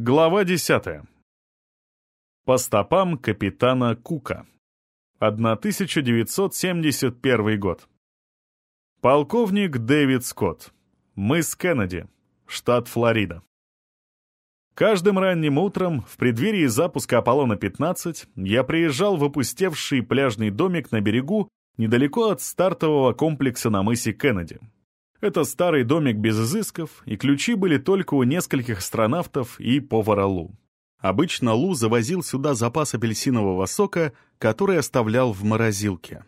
Глава 10. По стопам капитана Кука. 1971 год. Полковник Дэвид Скотт. Мыс Кеннеди. Штат Флорида. Каждым ранним утром, в преддверии запуска Аполлона-15, я приезжал в опустевший пляжный домик на берегу недалеко от стартового комплекса на мысе Кеннеди. Это старый домик без изысков, и ключи были только у нескольких астронавтов и повара Лу. Обычно Лу завозил сюда запас апельсинового сока, который оставлял в морозилке.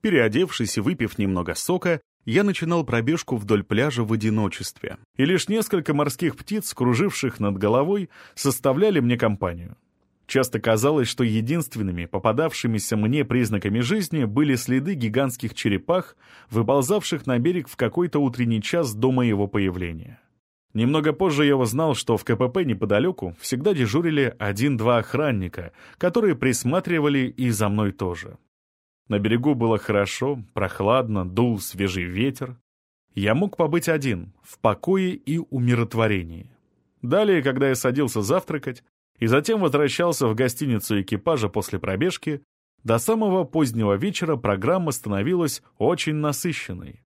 Переодевшись и выпив немного сока, я начинал пробежку вдоль пляжа в одиночестве, и лишь несколько морских птиц, круживших над головой, составляли мне компанию. Часто казалось, что единственными попадавшимися мне признаками жизни были следы гигантских черепах, выползавших на берег в какой-то утренний час до моего появления. Немного позже я узнал, что в КПП неподалеку всегда дежурили один-два охранника, которые присматривали и за мной тоже. На берегу было хорошо, прохладно, дул свежий ветер. Я мог побыть один, в покое и умиротворении. Далее, когда я садился завтракать, и затем возвращался в гостиницу экипажа после пробежки, до самого позднего вечера программа становилась очень насыщенной.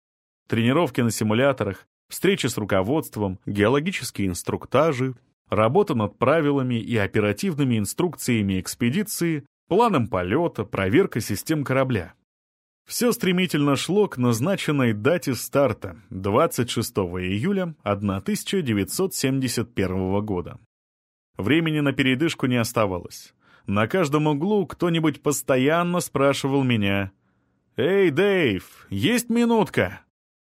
Тренировки на симуляторах, встречи с руководством, геологические инструктажи, работа над правилами и оперативными инструкциями экспедиции, планом полета, проверка систем корабля. Все стремительно шло к назначенной дате старта 26 июля 1971 года. Времени на передышку не оставалось. На каждом углу кто-нибудь постоянно спрашивал меня «Эй, Дэйв, есть минутка?»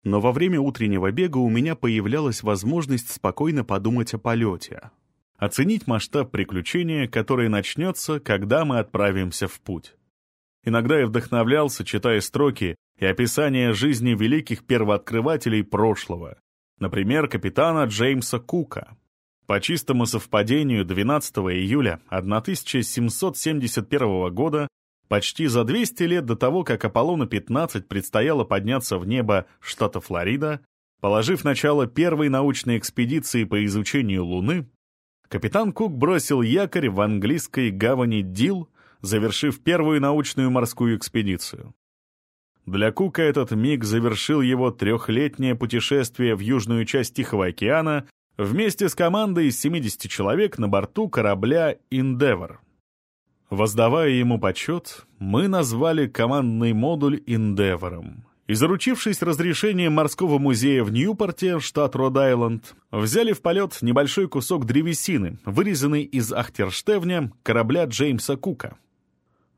Но во время утреннего бега у меня появлялась возможность спокойно подумать о полете. Оценить масштаб приключения, которое начнется, когда мы отправимся в путь. Иногда я вдохновлялся, читая строки и описания жизни великих первооткрывателей прошлого, например, капитана Джеймса Кука. По чистому совпадению 12 июля 1771 года, почти за 200 лет до того, как Аполлону-15 предстояло подняться в небо штата Флорида, положив начало первой научной экспедиции по изучению Луны, капитан Кук бросил якорь в английской гавани Дил, завершив первую научную морскую экспедицию. Для Кука этот миг завершил его трехлетнее путешествие в южную часть Тихого океана вместе с командой из 70 человек на борту корабля «Индевор». Воздавая ему почет, мы назвали командный модуль «Индевором». И заручившись разрешением морского музея в Ньюпорте, штат Род-Айленд, взяли в полет небольшой кусок древесины, вырезанный из ахтерштевня корабля Джеймса Кука.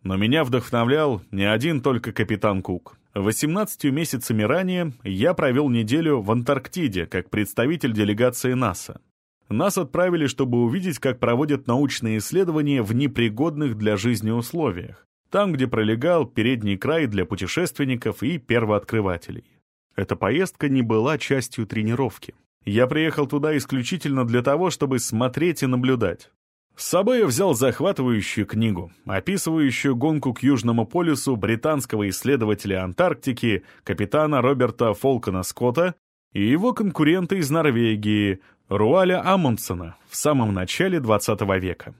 Но меня вдохновлял не один только капитан Кук. 18 месяцами ранее я провел неделю в Антарктиде как представитель делегации НАСА. Нас отправили, чтобы увидеть, как проводят научные исследования в непригодных для жизни условиях, там, где пролегал передний край для путешественников и первооткрывателей. Эта поездка не была частью тренировки. Я приехал туда исключительно для того, чтобы смотреть и наблюдать. С собой я взял захватывающую книгу, описывающую гонку к Южному полюсу британского исследователя Антарктики капитана Роберта Фолкона Скотта и его конкурента из Норвегии Руаля Амундсена в самом начале 20 века.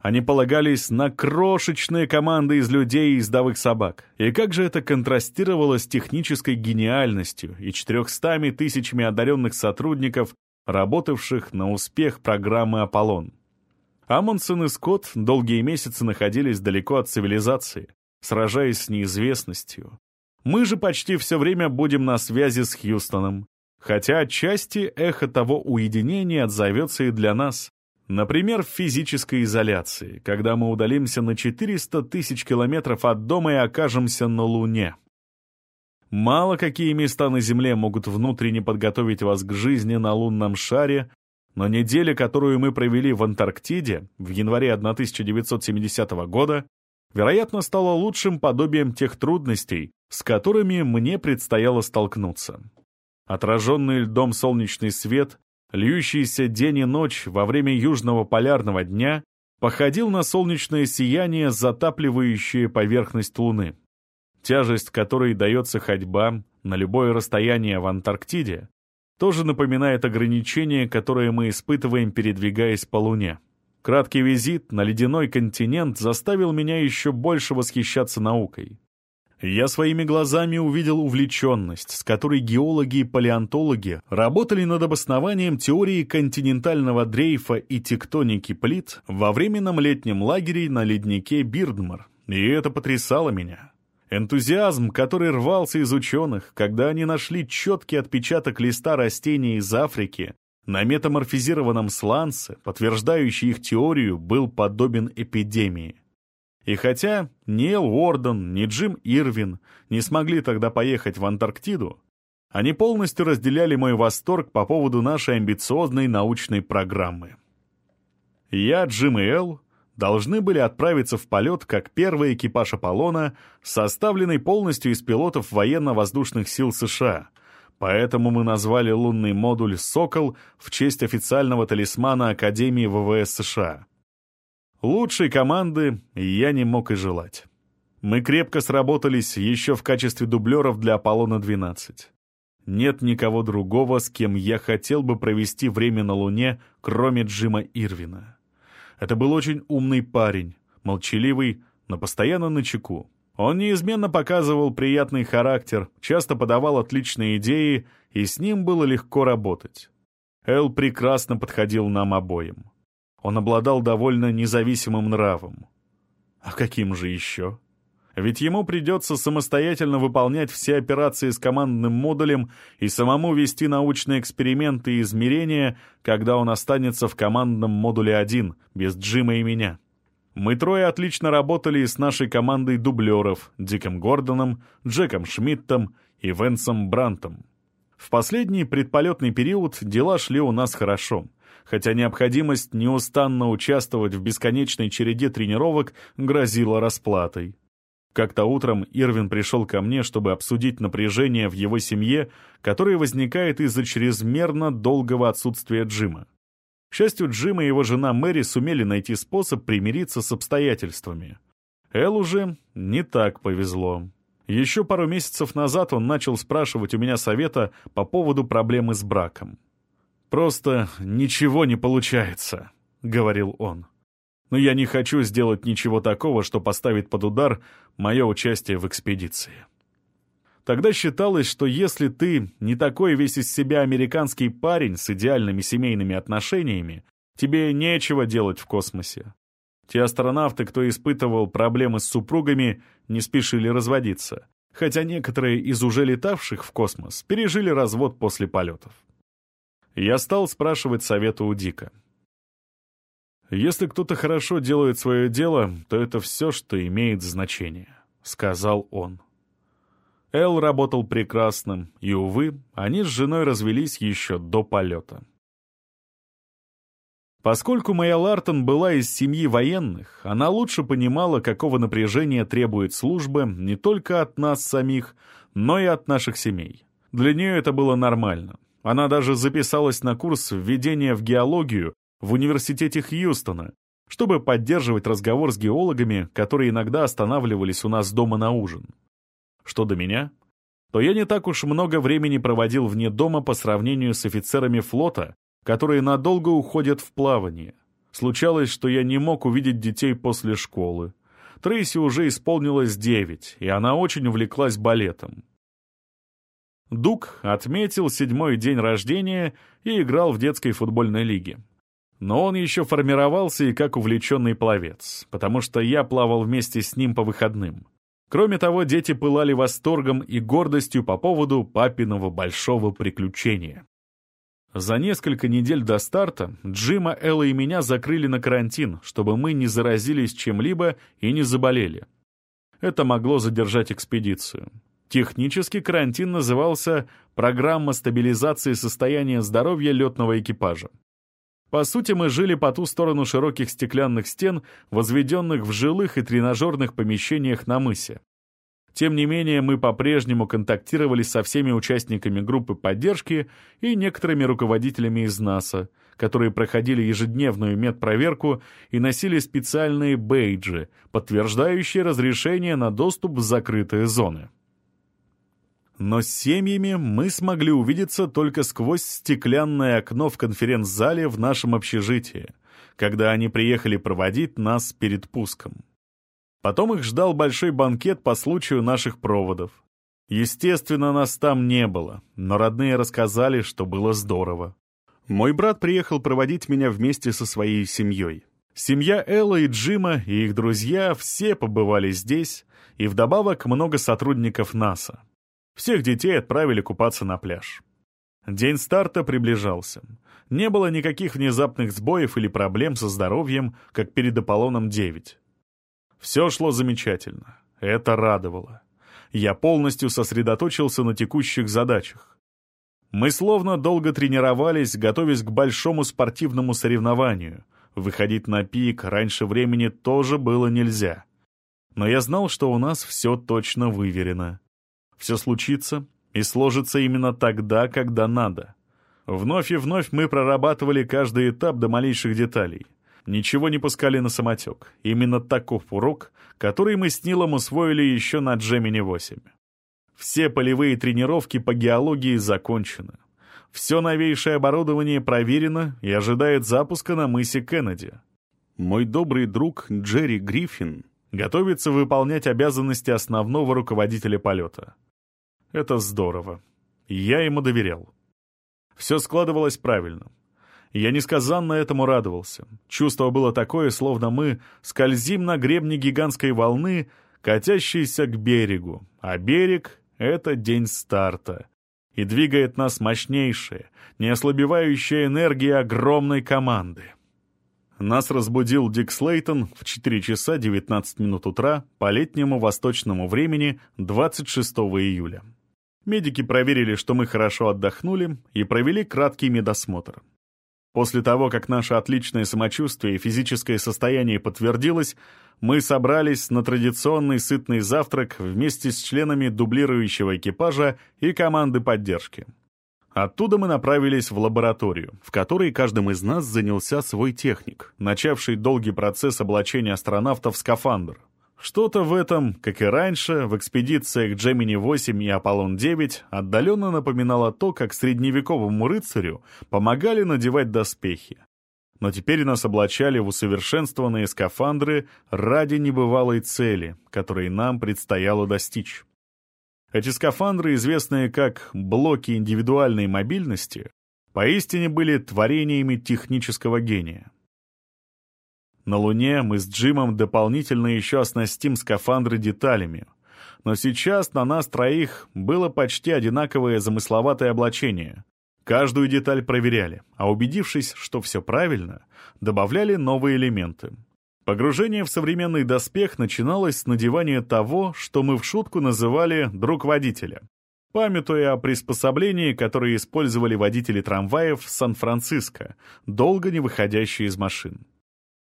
Они полагались на крошечные команды из людей и ездовых собак. И как же это контрастировало с технической гениальностью и 400 тысячами одаренных сотрудников, работавших на успех программы «Аполлон». Амундсен и Скотт долгие месяцы находились далеко от цивилизации, сражаясь с неизвестностью. Мы же почти все время будем на связи с Хьюстоном, хотя отчасти эхо того уединения отзовется и для нас. Например, в физической изоляции, когда мы удалимся на 400 тысяч километров от дома и окажемся на Луне. Мало какие места на Земле могут внутренне подготовить вас к жизни на лунном шаре, но неделя, которую мы провели в Антарктиде в январе 1970 года, вероятно, стала лучшим подобием тех трудностей, с которыми мне предстояло столкнуться. Отраженный льдом солнечный свет, льющийся день и ночь во время южного полярного дня, походил на солнечное сияние, затапливающее поверхность Луны. Тяжесть которой дается ходьба на любое расстояние в Антарктиде, тоже напоминает ограничения, которые мы испытываем, передвигаясь по Луне. Краткий визит на ледяной континент заставил меня еще больше восхищаться наукой. Я своими глазами увидел увлеченность, с которой геологи и палеонтологи работали над обоснованием теории континентального дрейфа и тектоники плит во временном летнем лагере на леднике Бирдмар, и это потрясало меня. Энтузиазм, который рвался из ученых, когда они нашли четкий отпечаток листа растения из Африки на метаморфизированном сланце, подтверждающий их теорию, был подобен эпидемии. И хотя ни Эл Уорден, ни Джим Ирвин не смогли тогда поехать в Антарктиду, они полностью разделяли мой восторг по поводу нашей амбициозной научной программы. Я, Джим и Эл должны были отправиться в полет как первый экипаж Аполлона, составленный полностью из пилотов военно-воздушных сил США, поэтому мы назвали лунный модуль «Сокол» в честь официального талисмана Академии ВВС США. Лучшей команды я не мог и желать. Мы крепко сработались еще в качестве дублеров для Аполлона-12. Нет никого другого, с кем я хотел бы провести время на Луне, кроме Джима Ирвина. Это был очень умный парень, молчаливый, но постоянно на чеку. Он неизменно показывал приятный характер, часто подавал отличные идеи, и с ним было легко работать. Эл прекрасно подходил нам обоим. Он обладал довольно независимым нравом. А каким же еще? Ведь ему придется самостоятельно выполнять все операции с командным модулем и самому вести научные эксперименты и измерения, когда он останется в командном модуле один, без Джима и меня. Мы трое отлично работали с нашей командой дублеров Диком Гордоном, Джеком Шмидтом и Венсом Брантом. В последний предполетный период дела шли у нас хорошо — хотя необходимость неустанно участвовать в бесконечной череде тренировок грозила расплатой. Как-то утром Ирвин пришел ко мне, чтобы обсудить напряжение в его семье, которое возникает из-за чрезмерно долгого отсутствия Джима. К счастью, Джим и его жена Мэри сумели найти способ примириться с обстоятельствами. Эл уже не так повезло. Еще пару месяцев назад он начал спрашивать у меня совета по поводу проблемы с браком. «Просто ничего не получается», — говорил он. «Но я не хочу сделать ничего такого, что поставит под удар мое участие в экспедиции». Тогда считалось, что если ты не такой весь из себя американский парень с идеальными семейными отношениями, тебе нечего делать в космосе. Те астронавты, кто испытывал проблемы с супругами, не спешили разводиться, хотя некоторые из уже летавших в космос пережили развод после полетов. Я стал спрашивать совета у Дика. «Если кто-то хорошо делает свое дело, то это все, что имеет значение», — сказал он. Эл работал прекрасно, и, увы, они с женой развелись еще до полета. Поскольку моя Лартон была из семьи военных, она лучше понимала, какого напряжения требует служба не только от нас самих, но и от наших семей. Для нее это было нормально. Она даже записалась на курс введения в геологию в университете Хьюстона, чтобы поддерживать разговор с геологами, которые иногда останавливались у нас дома на ужин. Что до меня, то я не так уж много времени проводил вне дома по сравнению с офицерами флота, которые надолго уходят в плавание. Случалось, что я не мог увидеть детей после школы. Трейси уже исполнилось девять, и она очень увлеклась балетом. Дук отметил седьмой день рождения и играл в детской футбольной лиге. Но он еще формировался и как увлеченный пловец, потому что я плавал вместе с ним по выходным. Кроме того, дети пылали восторгом и гордостью по поводу папиного большого приключения. За несколько недель до старта Джима, Элла и меня закрыли на карантин, чтобы мы не заразились чем-либо и не заболели. Это могло задержать экспедицию. Технически карантин назывался «Программа стабилизации состояния здоровья летного экипажа». По сути, мы жили по ту сторону широких стеклянных стен, возведенных в жилых и тренажерных помещениях на мысе. Тем не менее, мы по-прежнему контактировали со всеми участниками группы поддержки и некоторыми руководителями из НАСА, которые проходили ежедневную медпроверку и носили специальные бейджи, подтверждающие разрешение на доступ в закрытые зоны. Но с семьями мы смогли увидеться только сквозь стеклянное окно в конференц-зале в нашем общежитии, когда они приехали проводить нас перед пуском. Потом их ждал большой банкет по случаю наших проводов. Естественно, нас там не было, но родные рассказали, что было здорово. Мой брат приехал проводить меня вместе со своей семьей. Семья Элла и Джима и их друзья все побывали здесь, и вдобавок много сотрудников НАСА. Всех детей отправили купаться на пляж. День старта приближался. Не было никаких внезапных сбоев или проблем со здоровьем, как перед Аполлоном-9. Все шло замечательно. Это радовало. Я полностью сосредоточился на текущих задачах. Мы словно долго тренировались, готовясь к большому спортивному соревнованию. Выходить на пик раньше времени тоже было нельзя. Но я знал, что у нас все точно выверено. Все случится и сложится именно тогда, когда надо. Вновь и вновь мы прорабатывали каждый этап до малейших деталей. Ничего не пускали на самотек. Именно таков урок, который мы с Нилом усвоили еще на Джемини-8. Все полевые тренировки по геологии закончены. Все новейшее оборудование проверено и ожидает запуска на мысе Кеннеди. Мой добрый друг Джерри Гриффин готовится выполнять обязанности основного руководителя полета. Это здорово. Я ему доверял. Все складывалось правильно. Я несказанно этому радовался. Чувство было такое, словно мы скользим на гребне гигантской волны, катящейся к берегу, а берег — это день старта. И двигает нас мощнейшая, неослабевающая энергия огромной команды. Нас разбудил Дик Слейтон в 4 часа 19 минут утра по летнему восточному времени 26 июля. Медики проверили, что мы хорошо отдохнули, и провели краткий медосмотр. После того, как наше отличное самочувствие и физическое состояние подтвердилось, мы собрались на традиционный сытный завтрак вместе с членами дублирующего экипажа и команды поддержки. Оттуда мы направились в лабораторию, в которой каждым из нас занялся свой техник, начавший долгий процесс облачения астронавтов в скафандр. Что-то в этом, как и раньше, в экспедициях Джемини-8 и Аполлон-9 отдаленно напоминало то, как средневековому рыцарю помогали надевать доспехи. Но теперь нас облачали в усовершенствованные скафандры ради небывалой цели, которой нам предстояло достичь. Эти скафандры, известные как «блоки индивидуальной мобильности», поистине были творениями технического гения. На Луне мы с Джимом дополнительно еще оснастим скафандры деталями. Но сейчас на нас троих было почти одинаковое замысловатое облачение. Каждую деталь проверяли, а убедившись, что все правильно, добавляли новые элементы. Погружение в современный доспех начиналось с надевания того, что мы в шутку называли «друг водителя», памятуя о приспособлении, которое использовали водители трамваев в Сан-Франциско, долго не выходящие из машин.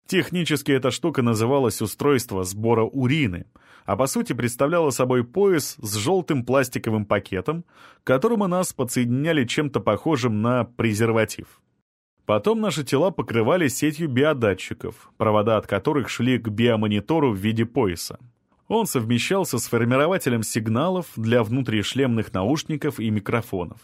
Технически эта штука называлась устройство сбора урины, а по сути представляла собой пояс с желтым пластиковым пакетом, к которому нас подсоединяли чем-то похожим на презерватив. Потом наши тела покрывали сетью биодатчиков, провода от которых шли к биомонитору в виде пояса. Он совмещался с формирователем сигналов для внутришлемных наушников и микрофонов.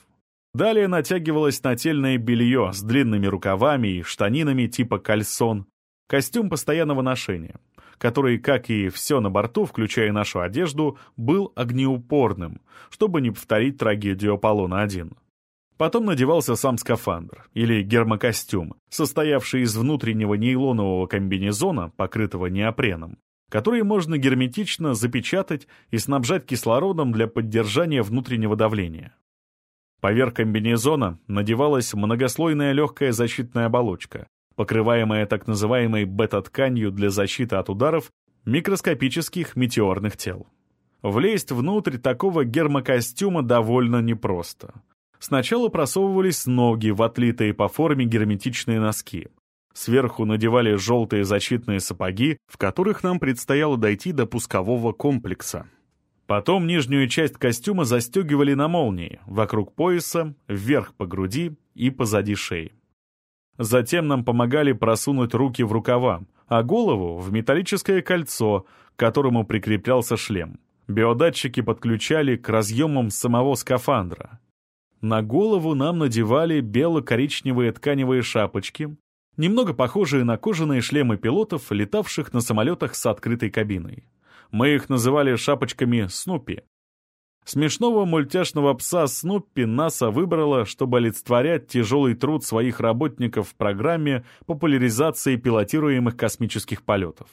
Далее натягивалось нательное белье с длинными рукавами и штанинами типа кальсон, Костюм постоянного ношения, который, как и все на борту, включая нашу одежду, был огнеупорным, чтобы не повторить трагедию Аполлона-1. Потом надевался сам скафандр, или гермокостюм, состоявший из внутреннего нейлонового комбинезона, покрытого неопреном, который можно герметично запечатать и снабжать кислородом для поддержания внутреннего давления. Поверх комбинезона надевалась многослойная легкая защитная оболочка, покрываемая так называемой бета-тканью для защиты от ударов микроскопических метеорных тел. Влезть внутрь такого гермокостюма довольно непросто. Сначала просовывались ноги в отлитые по форме герметичные носки. Сверху надевали желтые защитные сапоги, в которых нам предстояло дойти до пускового комплекса. Потом нижнюю часть костюма застегивали на молнии, вокруг пояса, вверх по груди и позади шеи. Затем нам помогали просунуть руки в рукава, а голову — в металлическое кольцо, к которому прикреплялся шлем. Биодатчики подключали к разъемам самого скафандра. На голову нам надевали бело-коричневые тканевые шапочки, немного похожие на кожаные шлемы пилотов, летавших на самолетах с открытой кабиной. Мы их называли шапочками «Снупи». Смешного мультяшного пса Снуппи НАСА выбрала, чтобы олицетворять тяжелый труд своих работников в программе популяризации пилотируемых космических полетов.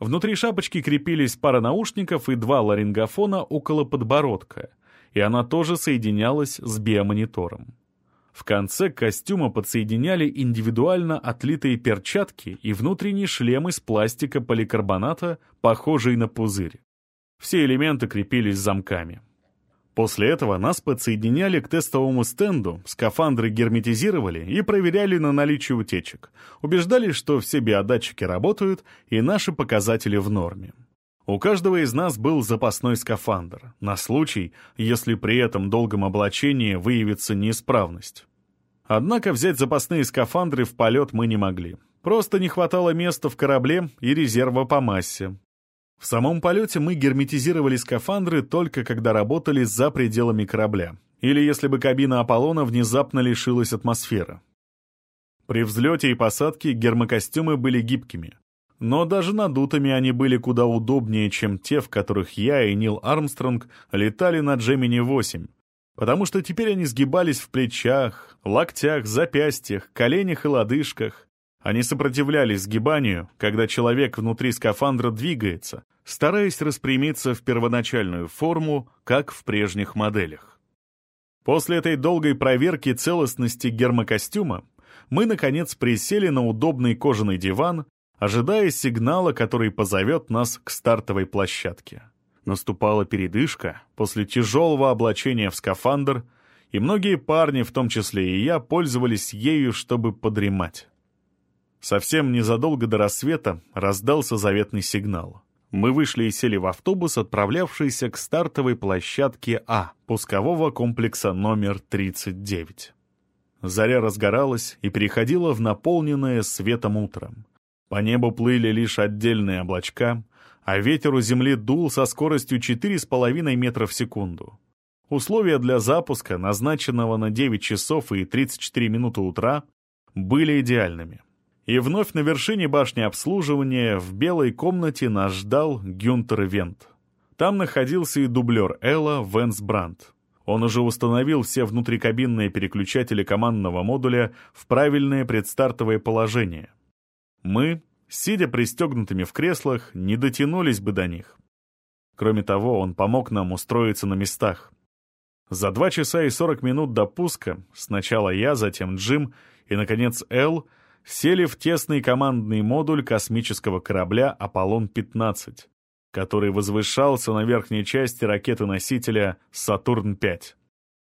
Внутри шапочки крепились пара наушников и два ларингофона около подбородка, и она тоже соединялась с биомонитором. В конце костюма подсоединяли индивидуально отлитые перчатки и внутренний шлем из пластика поликарбоната, похожий на пузырь. Все элементы крепились замками. После этого нас подсоединяли к тестовому стенду, скафандры герметизировали и проверяли на наличие утечек. Убеждались, что все биодатчики работают и наши показатели в норме. У каждого из нас был запасной скафандр, на случай, если при этом долгом облачении выявится неисправность. Однако взять запасные скафандры в полет мы не могли. Просто не хватало места в корабле и резерва по массе. В самом полете мы герметизировали скафандры только когда работали за пределами корабля, или если бы кабина Аполлона внезапно лишилась атмосферы. При взлете и посадке гермокостюмы были гибкими, но даже надутыми они были куда удобнее, чем те, в которых я и Нил Армстронг летали на Джемини-8, потому что теперь они сгибались в плечах, локтях, запястьях, коленях и лодыжках. Они сопротивлялись сгибанию, когда человек внутри скафандра двигается, стараясь распрямиться в первоначальную форму, как в прежних моделях. После этой долгой проверки целостности гермокостюма мы, наконец, присели на удобный кожаный диван ожидая сигнала, который позовет нас к стартовой площадке. Наступала передышка после тяжелого облачения в скафандр, и многие парни, в том числе и я, пользовались ею, чтобы подремать. Совсем незадолго до рассвета раздался заветный сигнал. Мы вышли и сели в автобус, отправлявшийся к стартовой площадке А, пускового комплекса номер 39. Заря разгоралась и переходила в наполненное светом утром. По небу плыли лишь отдельные облачка, а ветер у земли дул со скоростью 4,5 метра в секунду. Условия для запуска, назначенного на 9 часов и 34 минуты утра, были идеальными. И вновь на вершине башни обслуживания в белой комнате нас ждал Гюнтер Вент. Там находился и дублер Элла Венс Брандт. Он уже установил все внутрикабинные переключатели командного модуля в правильное предстартовое положение, мы, сидя пристегнутыми в креслах, не дотянулись бы до них. Кроме того, он помог нам устроиться на местах. За два часа и сорок минут до пуска сначала я, затем Джим и, наконец, Эл сели в тесный командный модуль космического корабля «Аполлон-15», который возвышался на верхней части ракеты-носителя «Сатурн-5».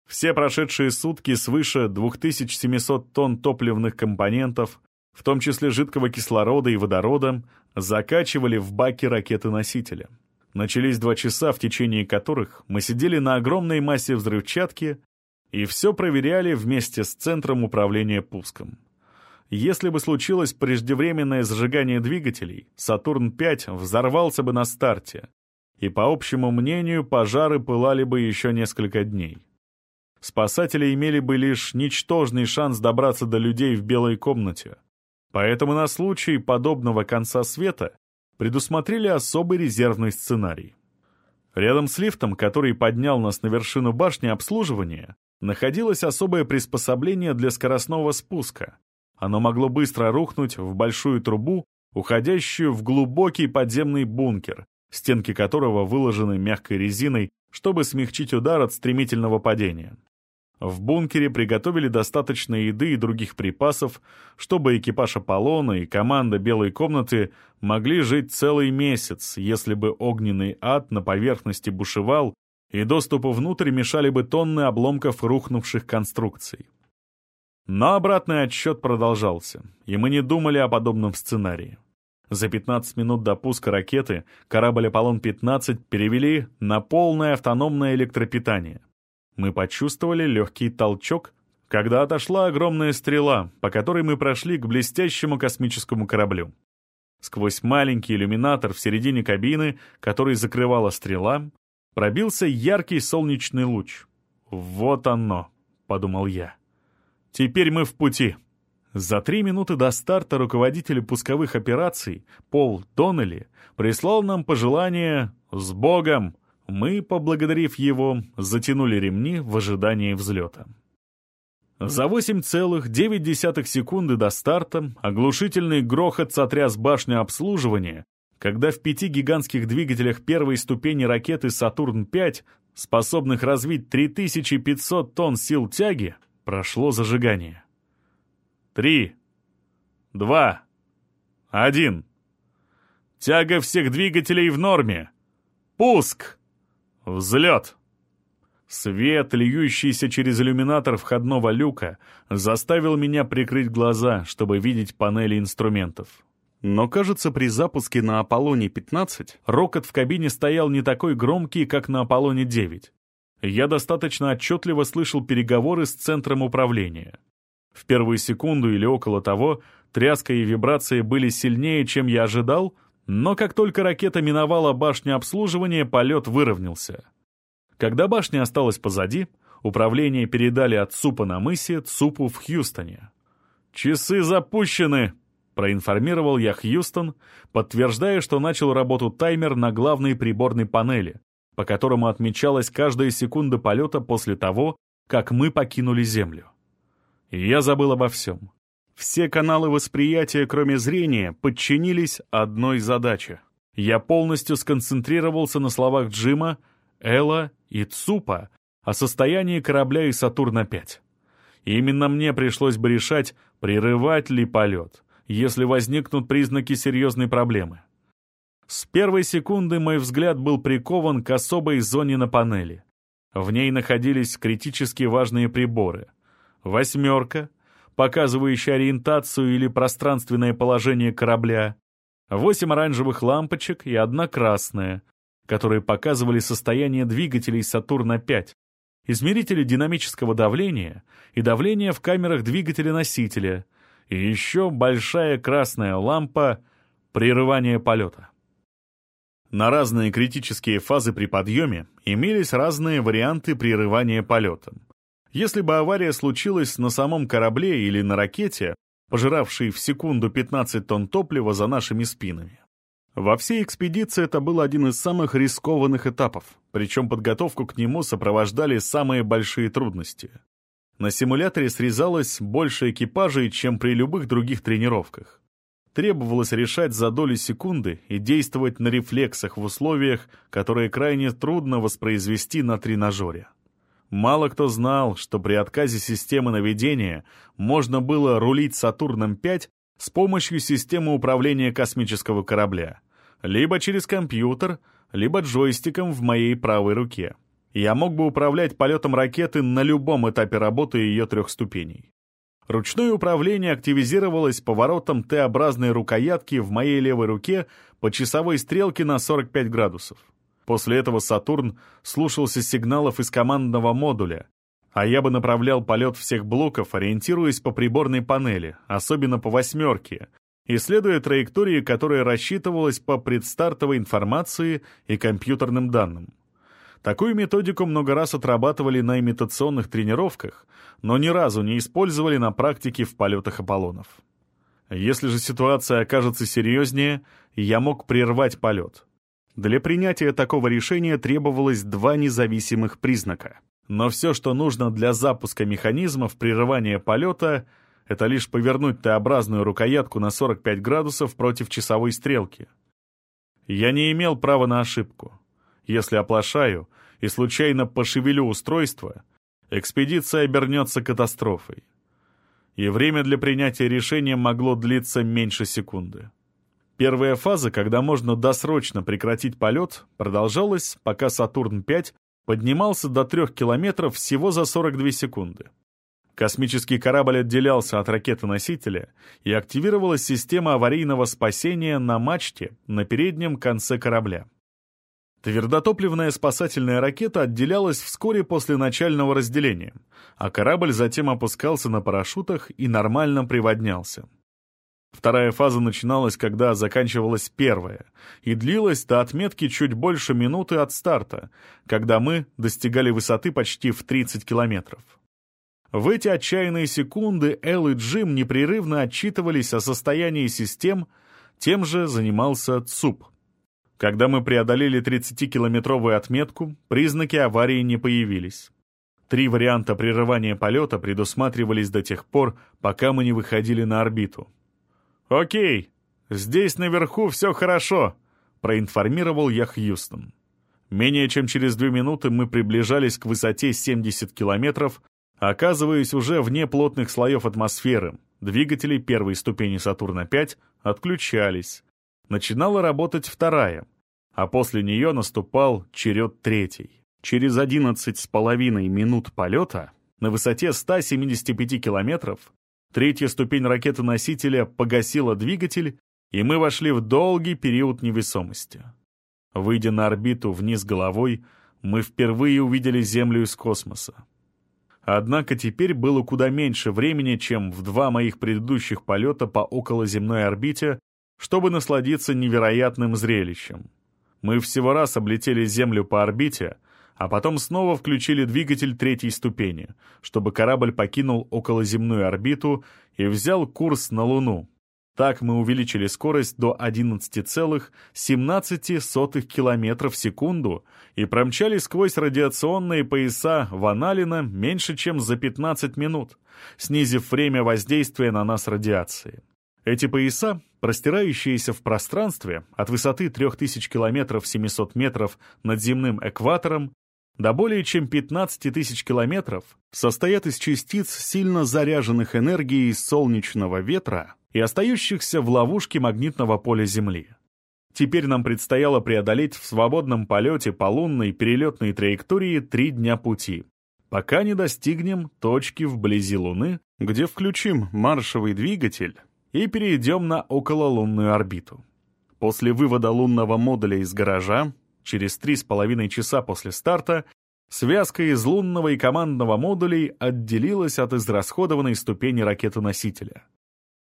Все прошедшие сутки свыше 2700 тонн топливных компонентов в том числе жидкого кислорода и водорода, закачивали в баки ракеты-носителя. Начались два часа, в течение которых мы сидели на огромной массе взрывчатки и все проверяли вместе с Центром управления пуском. Если бы случилось преждевременное зажигание двигателей, «Сатурн-5» взорвался бы на старте, и, по общему мнению, пожары пылали бы еще несколько дней. Спасатели имели бы лишь ничтожный шанс добраться до людей в белой комнате — Поэтому на случай подобного конца света предусмотрели особый резервный сценарий. Рядом с лифтом, который поднял нас на вершину башни обслуживания, находилось особое приспособление для скоростного спуска. Оно могло быстро рухнуть в большую трубу, уходящую в глубокий подземный бункер, стенки которого выложены мягкой резиной, чтобы смягчить удар от стремительного падения. В бункере приготовили достаточно еды и других припасов, чтобы экипаж Аполлона и команда Белой комнаты могли жить целый месяц, если бы огненный ад на поверхности бушевал, и доступу внутрь мешали бы тонны обломков рухнувших конструкций. Но обратный отсчет продолжался, и мы не думали о подобном сценарии. За 15 минут до пуска ракеты корабль «Аполлон-15» перевели на полное автономное электропитание. Мы почувствовали легкий толчок, когда отошла огромная стрела, по которой мы прошли к блестящему космическому кораблю. Сквозь маленький иллюминатор в середине кабины, который закрывала стрела, пробился яркий солнечный луч. «Вот оно», — подумал я. «Теперь мы в пути». За три минуты до старта руководитель пусковых операций Пол Доннелли прислал нам пожелание «С Богом!». Мы, поблагодарив его, затянули ремни в ожидании взлета. За 8,9 секунды до старта оглушительный грохот сотряс башню обслуживания, когда в пяти гигантских двигателях первой ступени ракеты «Сатурн-5», способных развить 3500 тонн сил тяги, прошло зажигание. Три, два, один. Тяга всех двигателей в норме. Пуск! Взлет! Свет, льющийся через иллюминатор входного люка, заставил меня прикрыть глаза, чтобы видеть панели инструментов. Но, кажется, при запуске на Аполлоне-15 рокот в кабине стоял не такой громкий, как на Аполлоне-9. Я достаточно отчетливо слышал переговоры с центром управления. В первую секунду или около того тряска и вибрации были сильнее, чем я ожидал, но как только ракета миновала башню обслуживания, полет выровнялся. Когда башня осталась позади, управление передали от ЦУПа на мысе ЦУПу в Хьюстоне. «Часы запущены!» — проинформировал я Хьюстон, подтверждая, что начал работу таймер на главной приборной панели, по которому отмечалась каждая секунда полета после того, как мы покинули Землю. И я забыл обо всем. Все каналы восприятия, кроме зрения, подчинились одной задаче. Я полностью сконцентрировался на словах Джима, Элла и Цупа о состоянии корабля и Сатурна-5. Именно мне пришлось бы решать, прерывать ли полет, если возникнут признаки серьезной проблемы. С первой секунды мой взгляд был прикован к особой зоне на панели. В ней находились критически важные приборы — восьмерка, показывающая ориентацию или пространственное положение корабля, восемь оранжевых лампочек и одна красная, которые показывали состояние двигателей Сатурна-5, измерители динамического давления и давления в камерах двигателя-носителя, и еще большая красная лампа прерывания полета. На разные критические фазы при подъеме имелись разные варианты прерывания полета. Если бы авария случилась на самом корабле или на ракете, пожиравшей в секунду 15 тонн топлива за нашими спинами. Во всей экспедиции это был один из самых рискованных этапов, причем подготовку к нему сопровождали самые большие трудности. На симуляторе срезалось больше экипажей, чем при любых других тренировках. Требовалось решать за доли секунды и действовать на рефлексах в условиях, которые крайне трудно воспроизвести на тренажере. Мало кто знал, что при отказе системы наведения можно было рулить Сатурном-5 с помощью системы управления космического корабля, либо через компьютер, либо джойстиком в моей правой руке. Я мог бы управлять полетом ракеты на любом этапе работы ее трех ступеней. Ручное управление активизировалось поворотом Т-образной рукоятки в моей левой руке по часовой стрелке на 45 градусов. После этого «Сатурн» слушался сигналов из командного модуля, а я бы направлял полет всех блоков, ориентируясь по приборной панели, особенно по «восьмерке», исследуя траектории, которая рассчитывалась по предстартовой информации и компьютерным данным. Такую методику много раз отрабатывали на имитационных тренировках, но ни разу не использовали на практике в полетах Аполлонов. Если же ситуация окажется серьезнее, я мог прервать полет. Для принятия такого решения требовалось два независимых признака. Но все, что нужно для запуска механизмов прерывания полета, это лишь повернуть Т-образную рукоятку на 45 градусов против часовой стрелки. Я не имел права на ошибку. Если оплошаю и случайно пошевелю устройство, экспедиция обернется катастрофой. И время для принятия решения могло длиться меньше секунды. Первая фаза, когда можно досрочно прекратить полет, продолжалась, пока «Сатурн-5» поднимался до 3 километров всего за 42 секунды. Космический корабль отделялся от ракеты-носителя, и активировалась система аварийного спасения на мачте на переднем конце корабля. Твердотопливная спасательная ракета отделялась вскоре после начального разделения, а корабль затем опускался на парашютах и нормально приводнялся. Вторая фаза начиналась, когда заканчивалась первая, и длилась до отметки чуть больше минуты от старта, когда мы достигали высоты почти в 30 километров. В эти отчаянные секунды Эл и Джим непрерывно отчитывались о состоянии систем, тем же занимался ЦУП. Когда мы преодолели 30-километровую отметку, признаки аварии не появились. Три варианта прерывания полета предусматривались до тех пор, пока мы не выходили на орбиту. «Окей, здесь наверху все хорошо», — проинформировал я Хьюстон. Менее чем через две минуты мы приближались к высоте 70 километров, Оказываясь уже вне плотных слоев атмосферы, двигатели первой ступени Сатурна-5 отключались. Начинала работать вторая, а после нее наступал черед третьей. Через 11 с половиной минут полета на высоте 175 километров третья ступень ракеты-носителя погасила двигатель, и мы вошли в долгий период невесомости. Выйдя на орбиту вниз головой, мы впервые увидели Землю из космоса. Однако теперь было куда меньше времени, чем в два моих предыдущих полета по околоземной орбите, чтобы насладиться невероятным зрелищем. Мы всего раз облетели Землю по орбите, а потом снова включили двигатель третьей ступени, чтобы корабль покинул околоземную орбиту и взял курс на Луну. Так мы увеличили скорость до 11,17 км в секунду и промчали сквозь радиационные пояса Ваналина меньше, чем за 15 минут, снизив время воздействия на нас радиации. Эти пояса, простирающиеся в пространстве от высоты 3000 км 700 метров над земным экватором до более чем 15 тысяч километров, состоят из частиц, сильно заряженных энергией солнечного ветра, и остающихся в ловушке магнитного поля Земли. Теперь нам предстояло преодолеть в свободном полете по лунной перелетной траектории три дня пути, пока не достигнем точки вблизи Луны, где включим маршевый двигатель и перейдем на окололунную орбиту. После вывода лунного модуля из гаража, через три с половиной часа после старта, связка из лунного и командного модулей отделилась от израсходованной ступени ракеты-носителя.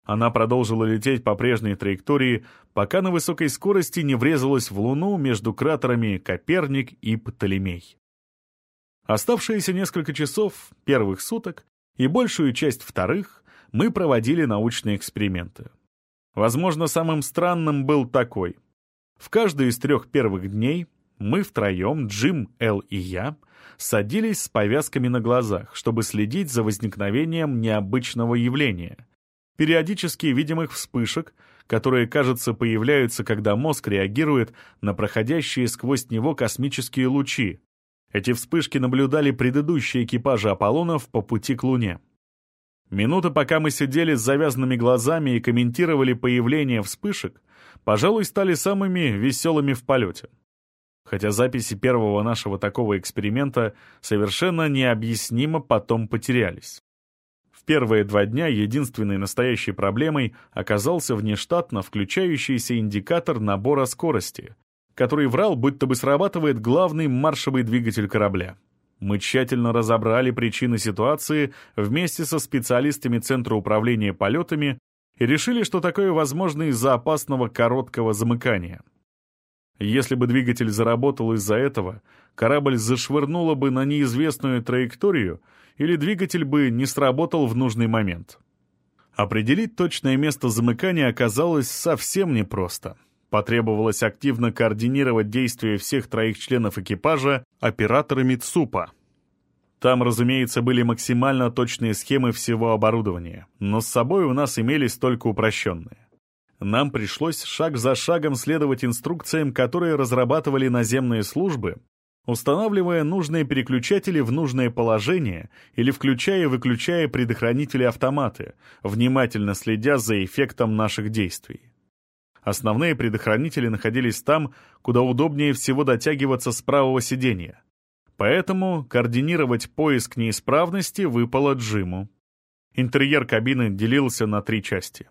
Она продолжила лететь по прежней траектории, пока на высокой скорости не врезалась в Луну между кратерами Коперник и Птолемей. Оставшиеся несколько часов первых суток и большую часть вторых мы проводили научные эксперименты. Возможно, самым странным был такой. В каждый из трех первых дней мы втроем, Джим, Эл и я, садились с повязками на глазах, чтобы следить за возникновением необычного явления — периодически видимых вспышек, которые, кажется, появляются, когда мозг реагирует на проходящие сквозь него космические лучи. Эти вспышки наблюдали предыдущие экипажи Аполлонов по пути к Луне. Минуты, пока мы сидели с завязанными глазами и комментировали появление вспышек, пожалуй, стали самыми веселыми в полете. Хотя записи первого нашего такого эксперимента совершенно необъяснимо потом потерялись. В первые два дня единственной настоящей проблемой оказался внештатно включающийся индикатор набора скорости, который врал, будто бы срабатывает главный маршевый двигатель корабля. Мы тщательно разобрали причины ситуации вместе со специалистами Центра управления полетами и решили, что такое возможно из-за опасного короткого замыкания. Если бы двигатель заработал из-за этого, корабль зашвырнуло бы на неизвестную траекторию — или двигатель бы не сработал в нужный момент. Определить точное место замыкания оказалось совсем непросто. Потребовалось активно координировать действия всех троих членов экипажа операторами ЦУПа. Там, разумеется, были максимально точные схемы всего оборудования, но с собой у нас имелись только упрощенные. Нам пришлось шаг за шагом следовать инструкциям, которые разрабатывали наземные службы устанавливая нужные переключатели в нужное положение или включая и выключая предохранители-автоматы, внимательно следя за эффектом наших действий. Основные предохранители находились там, куда удобнее всего дотягиваться с правого сиденья. Поэтому координировать поиск неисправности выпало Джиму. Интерьер кабины делился на три части.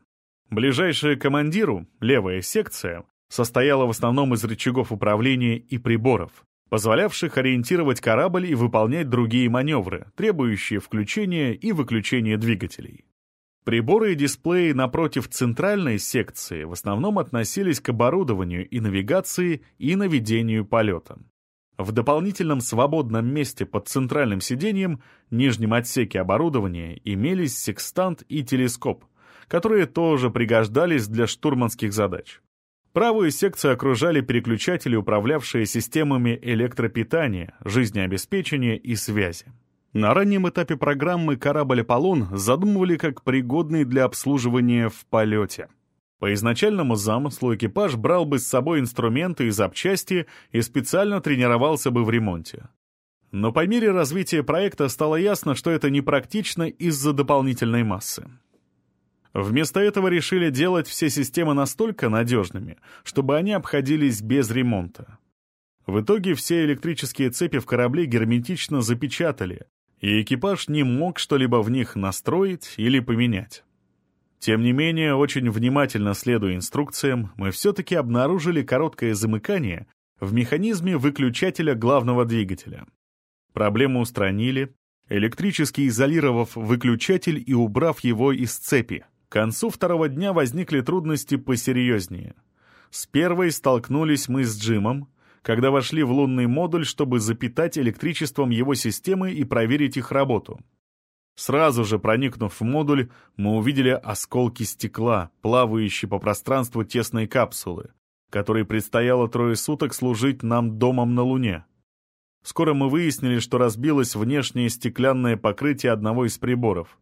Ближайшая к командиру, левая секция, состояла в основном из рычагов управления и приборов, позволявших ориентировать корабль и выполнять другие маневры, требующие включения и выключения двигателей. Приборы и дисплеи напротив центральной секции в основном относились к оборудованию и навигации и наведению полета. В дополнительном свободном месте под центральным сиденьем, нижнем отсеке оборудования, имелись секстант и телескоп, которые тоже пригождались для штурманских задач. Правую секцию окружали переключатели, управлявшие системами электропитания, жизнеобеспечения и связи. На раннем этапе программы корабль «Аполлон» задумывали как пригодный для обслуживания в полете. По изначальному замыслу экипаж брал бы с собой инструменты и запчасти и специально тренировался бы в ремонте. Но по мере развития проекта стало ясно, что это непрактично из-за дополнительной массы. Вместо этого решили делать все системы настолько надежными, чтобы они обходились без ремонта. В итоге все электрические цепи в корабле герметично запечатали, и экипаж не мог что-либо в них настроить или поменять. Тем не менее, очень внимательно следуя инструкциям, мы все-таки обнаружили короткое замыкание в механизме выключателя главного двигателя. Проблему устранили, электрически изолировав выключатель и убрав его из цепи. К концу второго дня возникли трудности посерьезнее. С первой столкнулись мы с Джимом, когда вошли в лунный модуль, чтобы запитать электричеством его системы и проверить их работу. Сразу же проникнув в модуль, мы увидели осколки стекла, плавающие по пространству тесной капсулы, которой предстояло трое суток служить нам домом на Луне. Скоро мы выяснили, что разбилось внешнее стеклянное покрытие одного из приборов.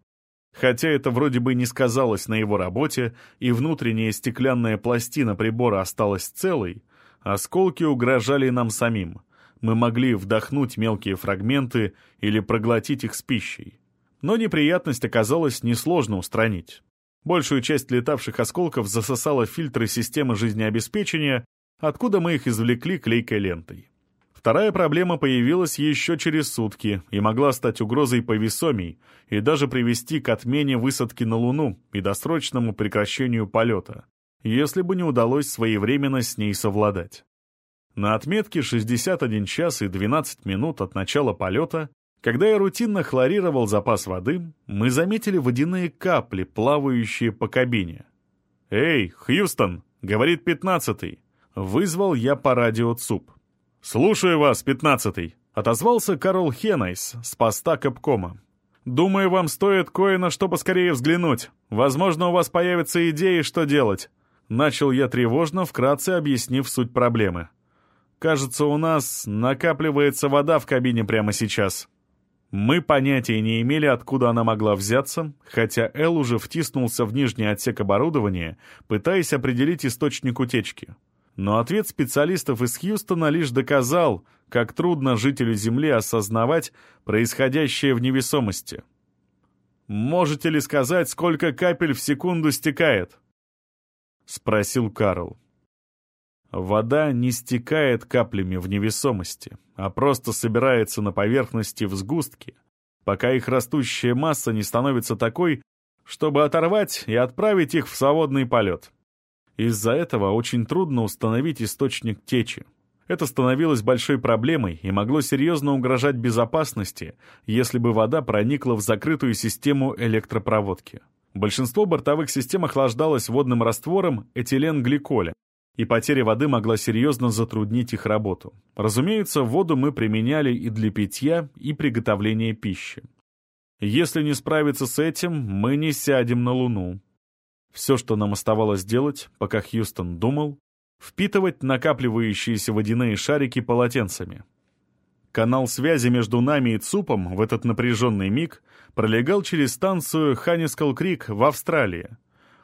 Хотя это вроде бы не сказалось на его работе, и внутренняя стеклянная пластина прибора осталась целой, осколки угрожали нам самим. Мы могли вдохнуть мелкие фрагменты или проглотить их с пищей. Но неприятность оказалась несложно устранить. Большую часть летавших осколков засосала фильтры системы жизнеобеспечения, откуда мы их извлекли клейкой лентой. Вторая проблема появилась еще через сутки и могла стать угрозой повесомей и даже привести к отмене высадки на Луну и досрочному прекращению полета, если бы не удалось своевременно с ней совладать. На отметке 61 час и 12 минут от начала полета, когда я рутинно хлорировал запас воды, мы заметили водяные капли, плавающие по кабине. «Эй, Хьюстон!» — говорит пятнадцатый. Вызвал я по радио ЦУП. «Слушаю вас, пятнадцатый», — отозвался Карл Хенайс с поста Капкома. «Думаю, вам стоит кое на что поскорее взглянуть. Возможно, у вас появятся идеи, что делать». Начал я тревожно, вкратце объяснив суть проблемы. «Кажется, у нас накапливается вода в кабине прямо сейчас». Мы понятия не имели, откуда она могла взяться, хотя Эл уже втиснулся в нижний отсек оборудования, пытаясь определить источник утечки. Но ответ специалистов из Хьюстона лишь доказал, как трудно жителю Земли осознавать происходящее в невесомости. «Можете ли сказать, сколько капель в секунду стекает?» — спросил Карл. Вода не стекает каплями в невесомости, а просто собирается на поверхности в сгустки, пока их растущая масса не становится такой, чтобы оторвать и отправить их в свободный полет. Из-за этого очень трудно установить источник течи. Это становилось большой проблемой и могло серьезно угрожать безопасности, если бы вода проникла в закрытую систему электропроводки. Большинство бортовых систем охлаждалось водным раствором этиленгликоля, и потеря воды могла серьезно затруднить их работу. Разумеется, воду мы применяли и для питья, и приготовления пищи. Если не справиться с этим, мы не сядем на Луну. Все, что нам оставалось делать, пока Хьюстон думал, впитывать накапливающиеся водяные шарики полотенцами. Канал связи между нами и ЦУПом в этот напряженный миг пролегал через станцию Ханискал-Крик в Австралии.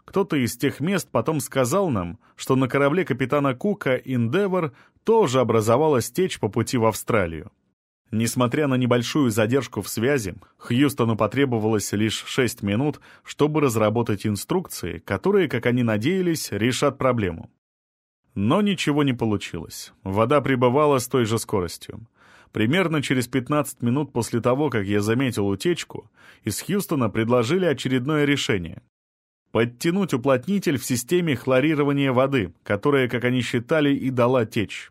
Кто-то из тех мест потом сказал нам, что на корабле капитана Кука «Индевор» тоже образовалась течь по пути в Австралию. Несмотря на небольшую задержку в связи, Хьюстону потребовалось лишь 6 минут, чтобы разработать инструкции, которые, как они надеялись, решат проблему. Но ничего не получилось. Вода прибывала с той же скоростью. Примерно через 15 минут после того, как я заметил утечку, из Хьюстона предложили очередное решение. Подтянуть уплотнитель в системе хлорирования воды, которая, как они считали, и дала течь.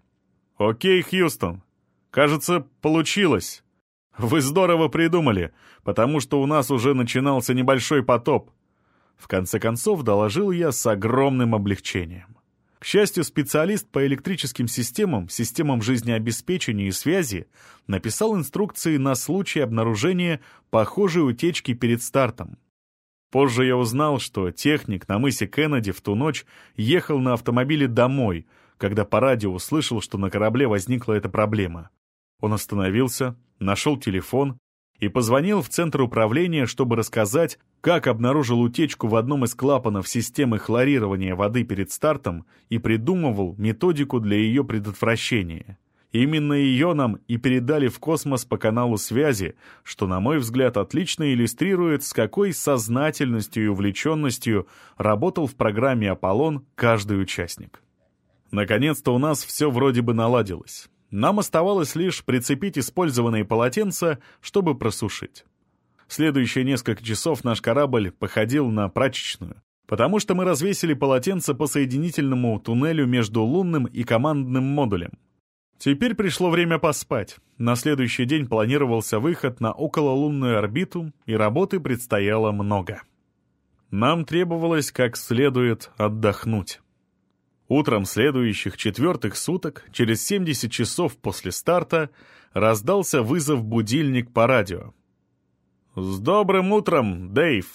«Окей, Хьюстон, Кажется, получилось. Вы здорово придумали, потому что у нас уже начинался небольшой потоп. В конце концов, доложил я с огромным облегчением. К счастью, специалист по электрическим системам, системам жизнеобеспечения и связи написал инструкции на случай обнаружения похожей утечки перед стартом. Позже я узнал, что техник на мысе Кеннеди в ту ночь ехал на автомобиле домой, когда по радио услышал, что на корабле возникла эта проблема. Он остановился, нашел телефон и позвонил в центр управления, чтобы рассказать, как обнаружил утечку в одном из клапанов системы хлорирования воды перед стартом и придумывал методику для ее предотвращения. Именно ее нам и передали в космос по каналу связи, что, на мой взгляд, отлично иллюстрирует, с какой сознательностью и увлеченностью работал в программе «Аполлон» каждый участник. Наконец-то у нас все вроде бы наладилось. Нам оставалось лишь прицепить использованные полотенца, чтобы просушить. Следующие несколько часов наш корабль походил на прачечную, потому что мы развесили полотенца по соединительному туннелю между лунным и командным модулем. Теперь пришло время поспать. На следующий день планировался выход на окололунную орбиту, и работы предстояло много. Нам требовалось как следует отдохнуть. Утром следующих четвертых суток, через 70 часов после старта, раздался вызов-будильник по радио. «С добрым утром, Дэйв!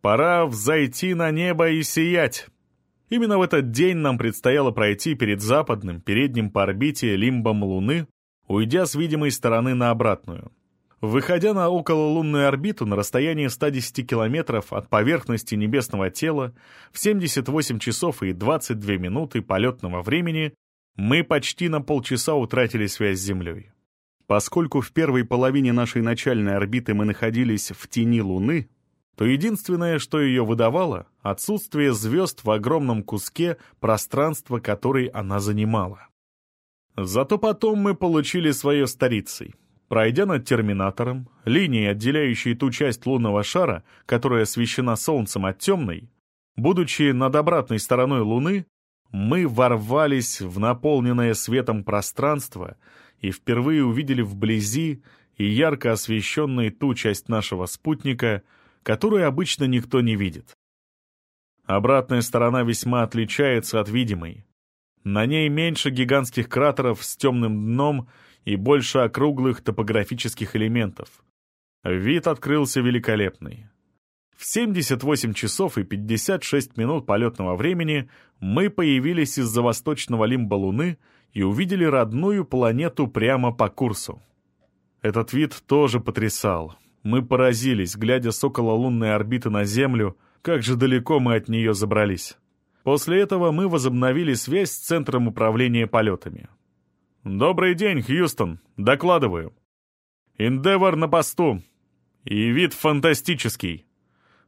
Пора взойти на небо и сиять!» Именно в этот день нам предстояло пройти перед западным, передним по орбите лимбом Луны, уйдя с видимой стороны на обратную. Выходя на окололунную орбиту на расстоянии 110 километров от поверхности небесного тела в 78 часов и 22 минуты полетного времени, мы почти на полчаса утратили связь с Землей. Поскольку в первой половине нашей начальной орбиты мы находились в тени Луны, то единственное, что ее выдавало — отсутствие звезд в огромном куске пространства, который она занимала. Зато потом мы получили свое старицей — Пройдя над терминатором, линией, отделяющей ту часть лунного шара, которая освещена Солнцем от темной, будучи над обратной стороной Луны, мы ворвались в наполненное светом пространство и впервые увидели вблизи и ярко освещенную ту часть нашего спутника, которую обычно никто не видит. Обратная сторона весьма отличается от видимой. На ней меньше гигантских кратеров с темным дном и больше округлых топографических элементов. Вид открылся великолепный. В 78 часов и 56 минут полетного времени мы появились из-за восточного лимба Луны и увидели родную планету прямо по курсу. Этот вид тоже потрясал. Мы поразились, глядя с окололунной орбиты на Землю, как же далеко мы от нее забрались. После этого мы возобновили связь с Центром управления полетами. «Добрый день, Хьюстон. Докладываю. Индевор на посту. И вид фантастический».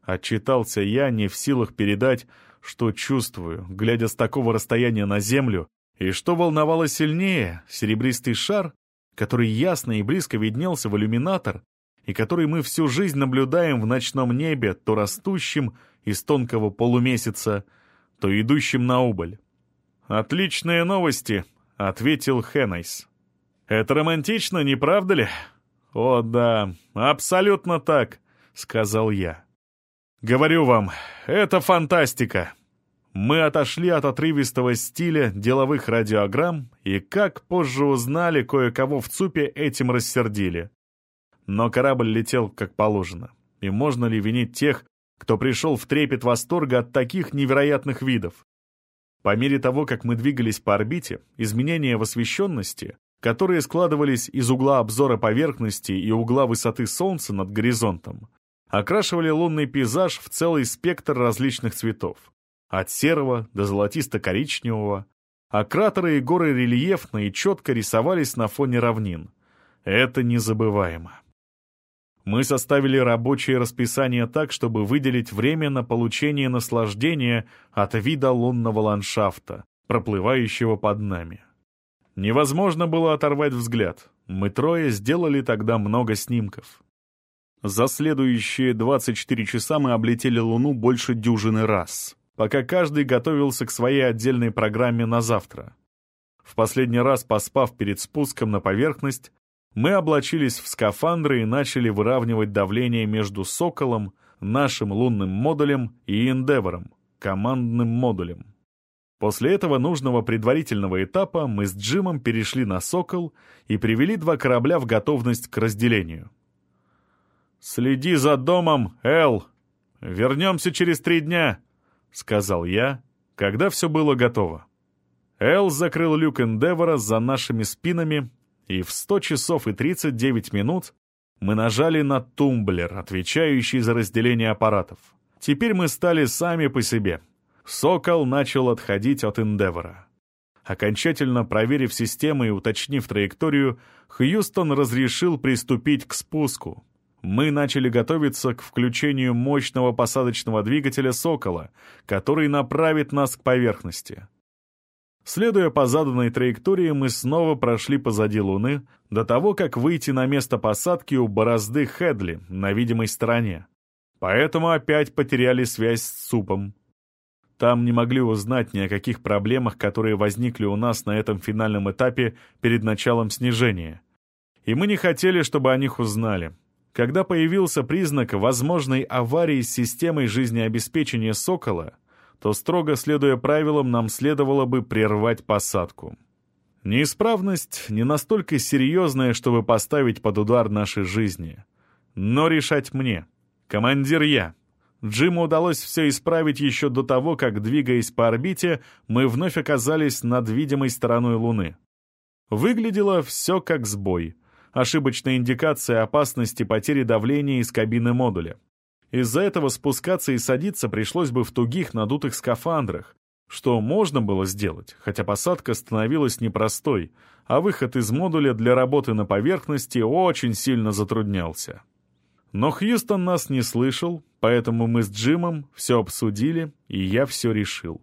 Отчитался я, не в силах передать, что чувствую, глядя с такого расстояния на Землю, и что волновало сильнее, серебристый шар, который ясно и близко виднелся в иллюминатор, и который мы всю жизнь наблюдаем в ночном небе, то растущим из тонкого полумесяца, то идущим на убыль. «Отличные новости», — ответил Хеннейс. «Это романтично, не правда ли?» «О, да, абсолютно так», — сказал я. «Говорю вам, это фантастика». Мы отошли от отрывистого стиля деловых радиограмм и, как позже узнали, кое-кого в ЦУПе этим рассердили. Но корабль летел как положено. И можно ли винить тех, кто пришел в трепет восторга от таких невероятных видов? По мере того, как мы двигались по орбите, изменения в освещенности, которые складывались из угла обзора поверхности и угла высоты Солнца над горизонтом, окрашивали лунный пейзаж в целый спектр различных цветов, от серого до золотисто-коричневого, а кратеры и горы рельефно и четко рисовались на фоне равнин. Это незабываемо. Мы составили рабочее расписание так, чтобы выделить время на получение наслаждения от вида лунного ландшафта, проплывающего под нами. Невозможно было оторвать взгляд. Мы трое сделали тогда много снимков. За следующие 24 часа мы облетели Луну больше дюжины раз, пока каждый готовился к своей отдельной программе на завтра. В последний раз, поспав перед спуском на поверхность, мы облачились в скафандры и начали выравнивать давление между «Соколом», нашим лунным модулем и Эндевором, командным модулем. После этого нужного предварительного этапа мы с Джимом перешли на «Сокол» и привели два корабля в готовность к разделению. «Следи за домом, Эл! Вернемся через три дня!» — сказал я, когда все было готово. Эл закрыл люк Эндевора за нашими спинами, и в 100 часов и 39 минут мы нажали на тумблер, отвечающий за разделение аппаратов. Теперь мы стали сами по себе — Сокол начал отходить от Эндевора. Окончательно проверив системы и уточнив траекторию, Хьюстон разрешил приступить к спуску. Мы начали готовиться к включению мощного посадочного двигателя «Сокола», который направит нас к поверхности. Следуя по заданной траектории, мы снова прошли позади Луны до того, как выйти на место посадки у борозды Хедли на видимой стороне. Поэтому опять потеряли связь с СУПом. Там не могли узнать ни о каких проблемах, которые возникли у нас на этом финальном этапе перед началом снижения. И мы не хотели, чтобы о них узнали. Когда появился признак возможной аварии с системой жизнеобеспечения «Сокола», то, строго следуя правилам, нам следовало бы прервать посадку. Неисправность не настолько серьезная, чтобы поставить под удар нашей жизни. Но решать мне. Командир я. Джиму удалось все исправить еще до того, как, двигаясь по орбите, мы вновь оказались над видимой стороной Луны. Выглядело все как сбой. Ошибочная индикация опасности потери давления из кабины модуля. Из-за этого спускаться и садиться пришлось бы в тугих надутых скафандрах, что можно было сделать, хотя посадка становилась непростой, а выход из модуля для работы на поверхности очень сильно затруднялся. Но Хьюстон нас не слышал, поэтому мы с Джимом все обсудили, и я все решил.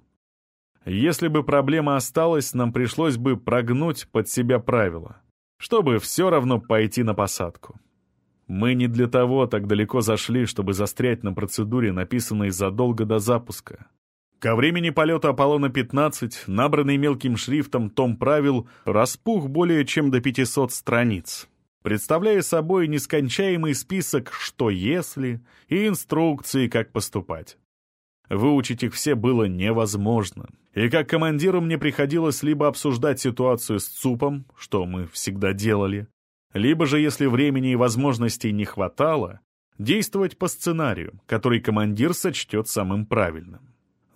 Если бы проблема осталась, нам пришлось бы прогнуть под себя правила, чтобы все равно пойти на посадку. Мы не для того так далеко зашли, чтобы застрять на процедуре, написанной задолго до запуска. Ко времени полета Аполлона-15, набранный мелким шрифтом том правил, распух более чем до 500 страниц представляя собой нескончаемый список «что если» и инструкции, как поступать. Выучить их все было невозможно, и как командиру мне приходилось либо обсуждать ситуацию с ЦУПом, что мы всегда делали, либо же, если времени и возможностей не хватало, действовать по сценарию, который командир сочтет самым правильным.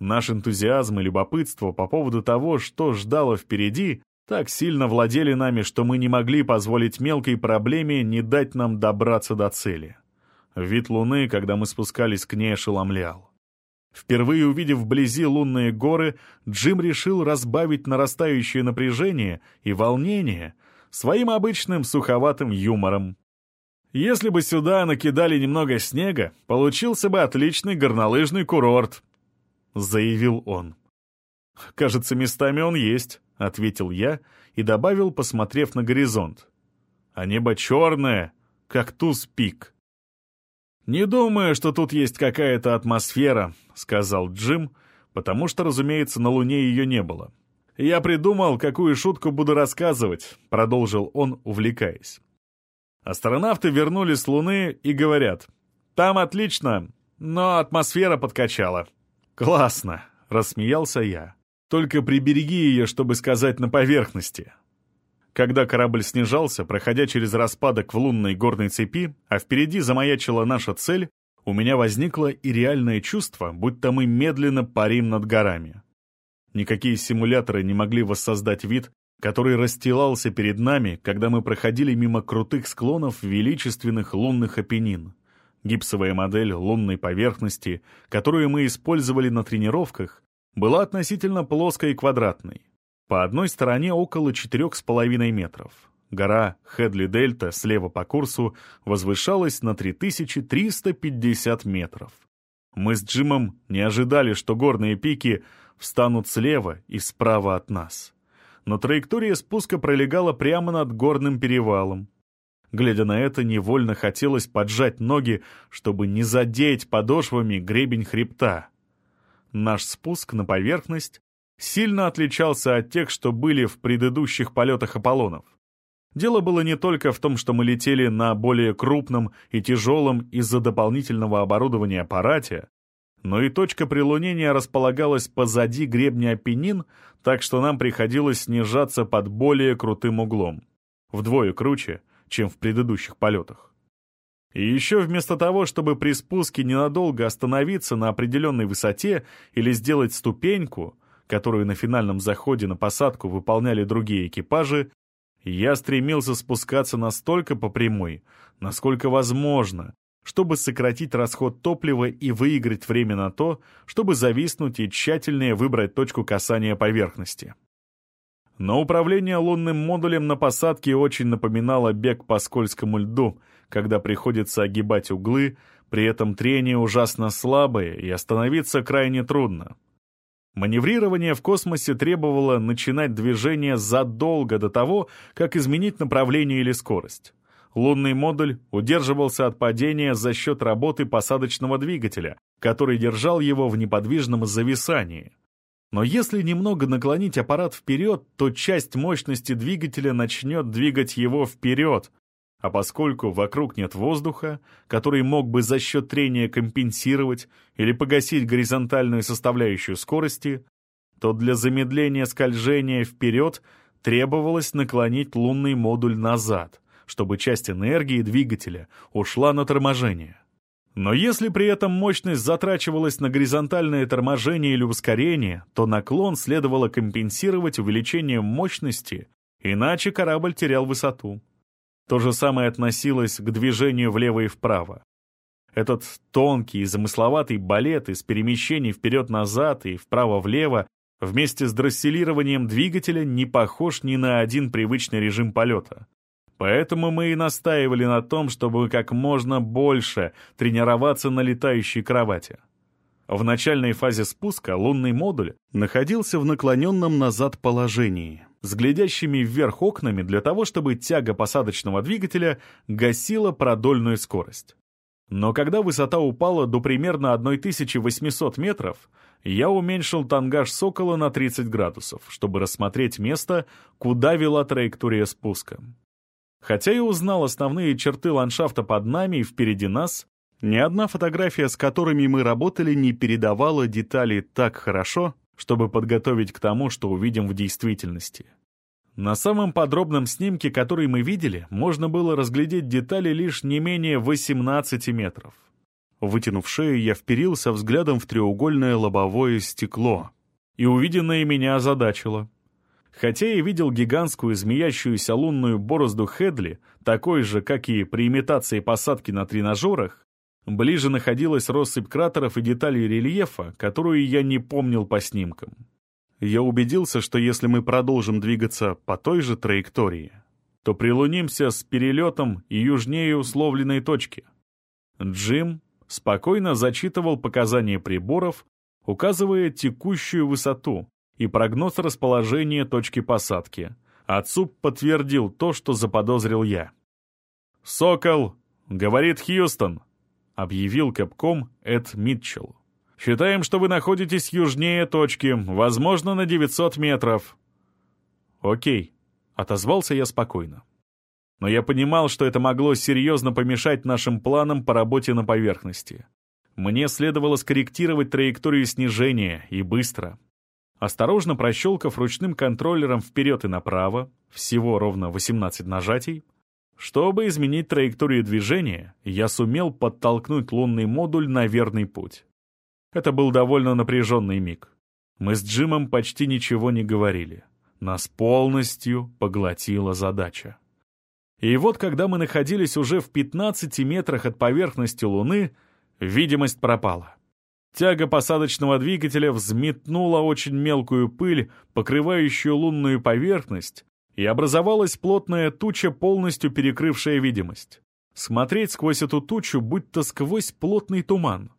Наш энтузиазм и любопытство по поводу того, что ждало впереди, так сильно владели нами, что мы не могли позволить мелкой проблеме не дать нам добраться до цели. Вид Луны, когда мы спускались к ней, ошеломлял. Впервые увидев вблизи лунные горы, Джим решил разбавить нарастающее напряжение и волнение своим обычным суховатым юмором. Если бы сюда накидали немного снега, получился бы отличный горнолыжный курорт, — заявил он. Кажется, местами он есть. — ответил я и добавил, посмотрев на горизонт. «А небо черное, как туз-пик». «Не думаю, что тут есть какая-то атмосфера», — сказал Джим, потому что, разумеется, на Луне ее не было. «Я придумал, какую шутку буду рассказывать», — продолжил он, увлекаясь. Астронавты вернулись с Луны и говорят, «Там отлично, но атмосфера подкачала». «Классно», — рассмеялся я. Только прибереги ее, чтобы сказать на поверхности. Когда корабль снижался, проходя через распадок в лунной горной цепи, а впереди замаячила наша цель, у меня возникло и реальное чувство, будто мы медленно парим над горами. Никакие симуляторы не могли воссоздать вид, который расстилался перед нами, когда мы проходили мимо крутых склонов величественных лунных опенин. Гипсовая модель лунной поверхности, которую мы использовали на тренировках, была относительно плоской и квадратной. По одной стороне около 4,5 метров. Гора Хедли-Дельта слева по курсу возвышалась на 3350 метров. Мы с Джимом не ожидали, что горные пики встанут слева и справа от нас. Но траектория спуска пролегала прямо над горным перевалом. Глядя на это, невольно хотелось поджать ноги, чтобы не задеть подошвами гребень хребта. Наш спуск на поверхность сильно отличался от тех, что были в предыдущих полетах Аполлонов. Дело было не только в том, что мы летели на более крупном и тяжелом из-за дополнительного оборудования аппарате, но и точка прилунения располагалась позади гребня Апеннин, так что нам приходилось снижаться под более крутым углом, вдвое круче, чем в предыдущих полетах. И еще вместо того, чтобы при спуске ненадолго остановиться на определенной высоте или сделать ступеньку, которую на финальном заходе на посадку выполняли другие экипажи, я стремился спускаться настолько по прямой, насколько возможно, чтобы сократить расход топлива и выиграть время на то, чтобы зависнуть и тщательнее выбрать точку касания поверхности. Но управление лунным модулем на посадке очень напоминало бег по скользкому льду, когда приходится огибать углы, при этом трение ужасно слабое и остановиться крайне трудно. Маневрирование в космосе требовало начинать движение задолго до того, как изменить направление или скорость. Лунный модуль удерживался от падения за счет работы посадочного двигателя, который держал его в неподвижном зависании. Но если немного наклонить аппарат вперед, то часть мощности двигателя начнет двигать его вперед, а поскольку вокруг нет воздуха, который мог бы за счет трения компенсировать или погасить горизонтальную составляющую скорости, то для замедления скольжения вперед требовалось наклонить лунный модуль назад, чтобы часть энергии двигателя ушла на торможение. Но если при этом мощность затрачивалась на горизонтальное торможение или ускорение, то наклон следовало компенсировать увеличением мощности, иначе корабль терял высоту. То же самое относилось к движению влево и вправо. Этот тонкий и замысловатый балет из перемещений вперед-назад и вправо-влево вместе с дросселированием двигателя не похож ни на один привычный режим полета. Поэтому мы и настаивали на том, чтобы как можно больше тренироваться на летающей кровати. В начальной фазе спуска лунный модуль находился в наклоненном назад положении, с глядящими вверх окнами для того, чтобы тяга посадочного двигателя гасила продольную скорость. Но когда высота упала до примерно 1800 метров, я уменьшил тангаж «Сокола» на 30 градусов, чтобы рассмотреть место, куда вела траектория спуска. Хотя и узнал основные черты ландшафта под нами и впереди нас, ни одна фотография, с которыми мы работали, не передавала детали так хорошо, чтобы подготовить к тому, что увидим в действительности. На самом подробном снимке, который мы видели, можно было разглядеть детали лишь не менее 18 метров. Вытянув шею, я вперился взглядом в треугольное лобовое стекло, и увиденное меня озадачило. Хотя я видел гигантскую змеящуюся лунную борозду Хедли, такой же, как и при имитации посадки на тренажерах, Ближе находилась россыпь кратеров и деталей рельефа, которую я не помнил по снимкам. Я убедился, что если мы продолжим двигаться по той же траектории, то прилунимся с перелетом и южнее условленной точки. Джим спокойно зачитывал показания приборов, указывая текущую высоту и прогноз расположения точки посадки. А ЦУП подтвердил то, что заподозрил я. «Сокол!» — говорит Хьюстон. — объявил Кэпком Эд Митчелл. «Считаем, что вы находитесь южнее точки, возможно, на 900 метров». «Окей», — отозвался я спокойно. Но я понимал, что это могло серьезно помешать нашим планам по работе на поверхности. Мне следовало скорректировать траекторию снижения, и быстро. Осторожно прощелкав ручным контроллером вперед и направо, всего ровно 18 нажатий, чтобы изменить траекторию движения, я сумел подтолкнуть лунный модуль на верный путь. Это был довольно напряженный миг. Мы с Джимом почти ничего не говорили. Нас полностью поглотила задача. И вот когда мы находились уже в 15 метрах от поверхности Луны, видимость пропала. Тяга посадочного двигателя взметнула очень мелкую пыль, покрывающую лунную поверхность, и образовалась плотная туча, полностью перекрывшая видимость. Смотреть сквозь эту тучу, будто сквозь плотный туман.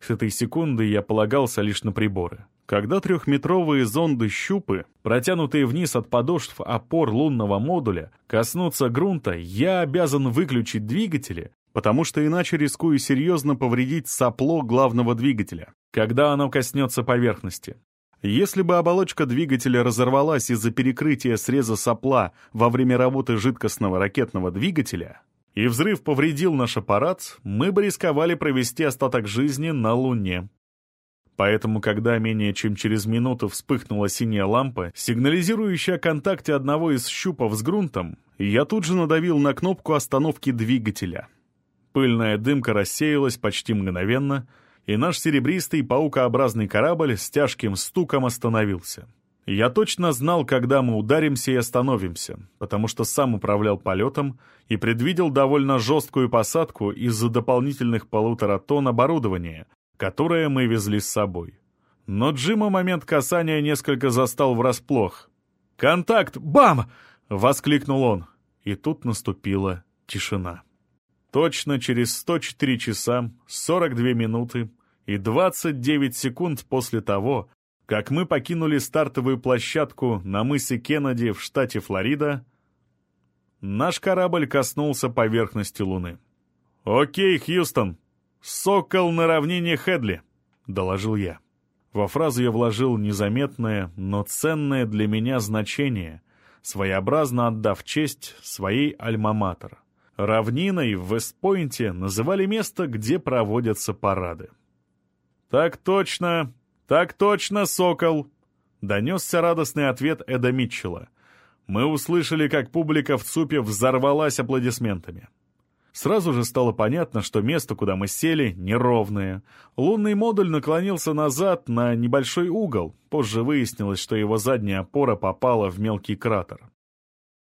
С этой секунды я полагался лишь на приборы. Когда трехметровые зонды-щупы, протянутые вниз от подошв опор лунного модуля, коснутся грунта, я обязан выключить двигатели, потому что иначе рискую серьезно повредить сопло главного двигателя, когда оно коснется поверхности. Если бы оболочка двигателя разорвалась из-за перекрытия среза сопла во время работы жидкостного ракетного двигателя, и взрыв повредил наш аппарат, мы бы рисковали провести остаток жизни на Луне. Поэтому, когда менее чем через минуту вспыхнула синяя лампа, сигнализирующая о контакте одного из щупов с грунтом, я тут же надавил на кнопку остановки двигателя. Пыльная дымка рассеялась почти мгновенно, и наш серебристый паукообразный корабль с тяжким стуком остановился. Я точно знал, когда мы ударимся и остановимся, потому что сам управлял полетом и предвидел довольно жесткую посадку из-за дополнительных полутора тонн оборудования, которое мы везли с собой. Но Джима момент касания несколько застал врасплох. «Контакт! Бам!» — воскликнул он. И тут наступила тишина. Точно через 104 часа, 42 минуты и 29 секунд после того, как мы покинули стартовую площадку на мысе Кеннеди в штате Флорида, наш корабль коснулся поверхности Луны. «Окей, Хьюстон, «Сокол на равнине Хедли», — доложил я. Во фразу я вложил незаметное, но ценное для меня значение, своеобразно отдав честь своей альма-матер. Равниной в Вестпойнте называли место, где проводятся парады. «Так точно, так точно, Сокол!» — донесся радостный ответ Эда Митчелла. Мы услышали, как публика в ЦУПе взорвалась аплодисментами. Сразу же стало понятно, что место, куда мы сели, неровное. Лунный модуль наклонился назад на небольшой угол. Позже выяснилось, что его задняя опора попала в мелкий кратер.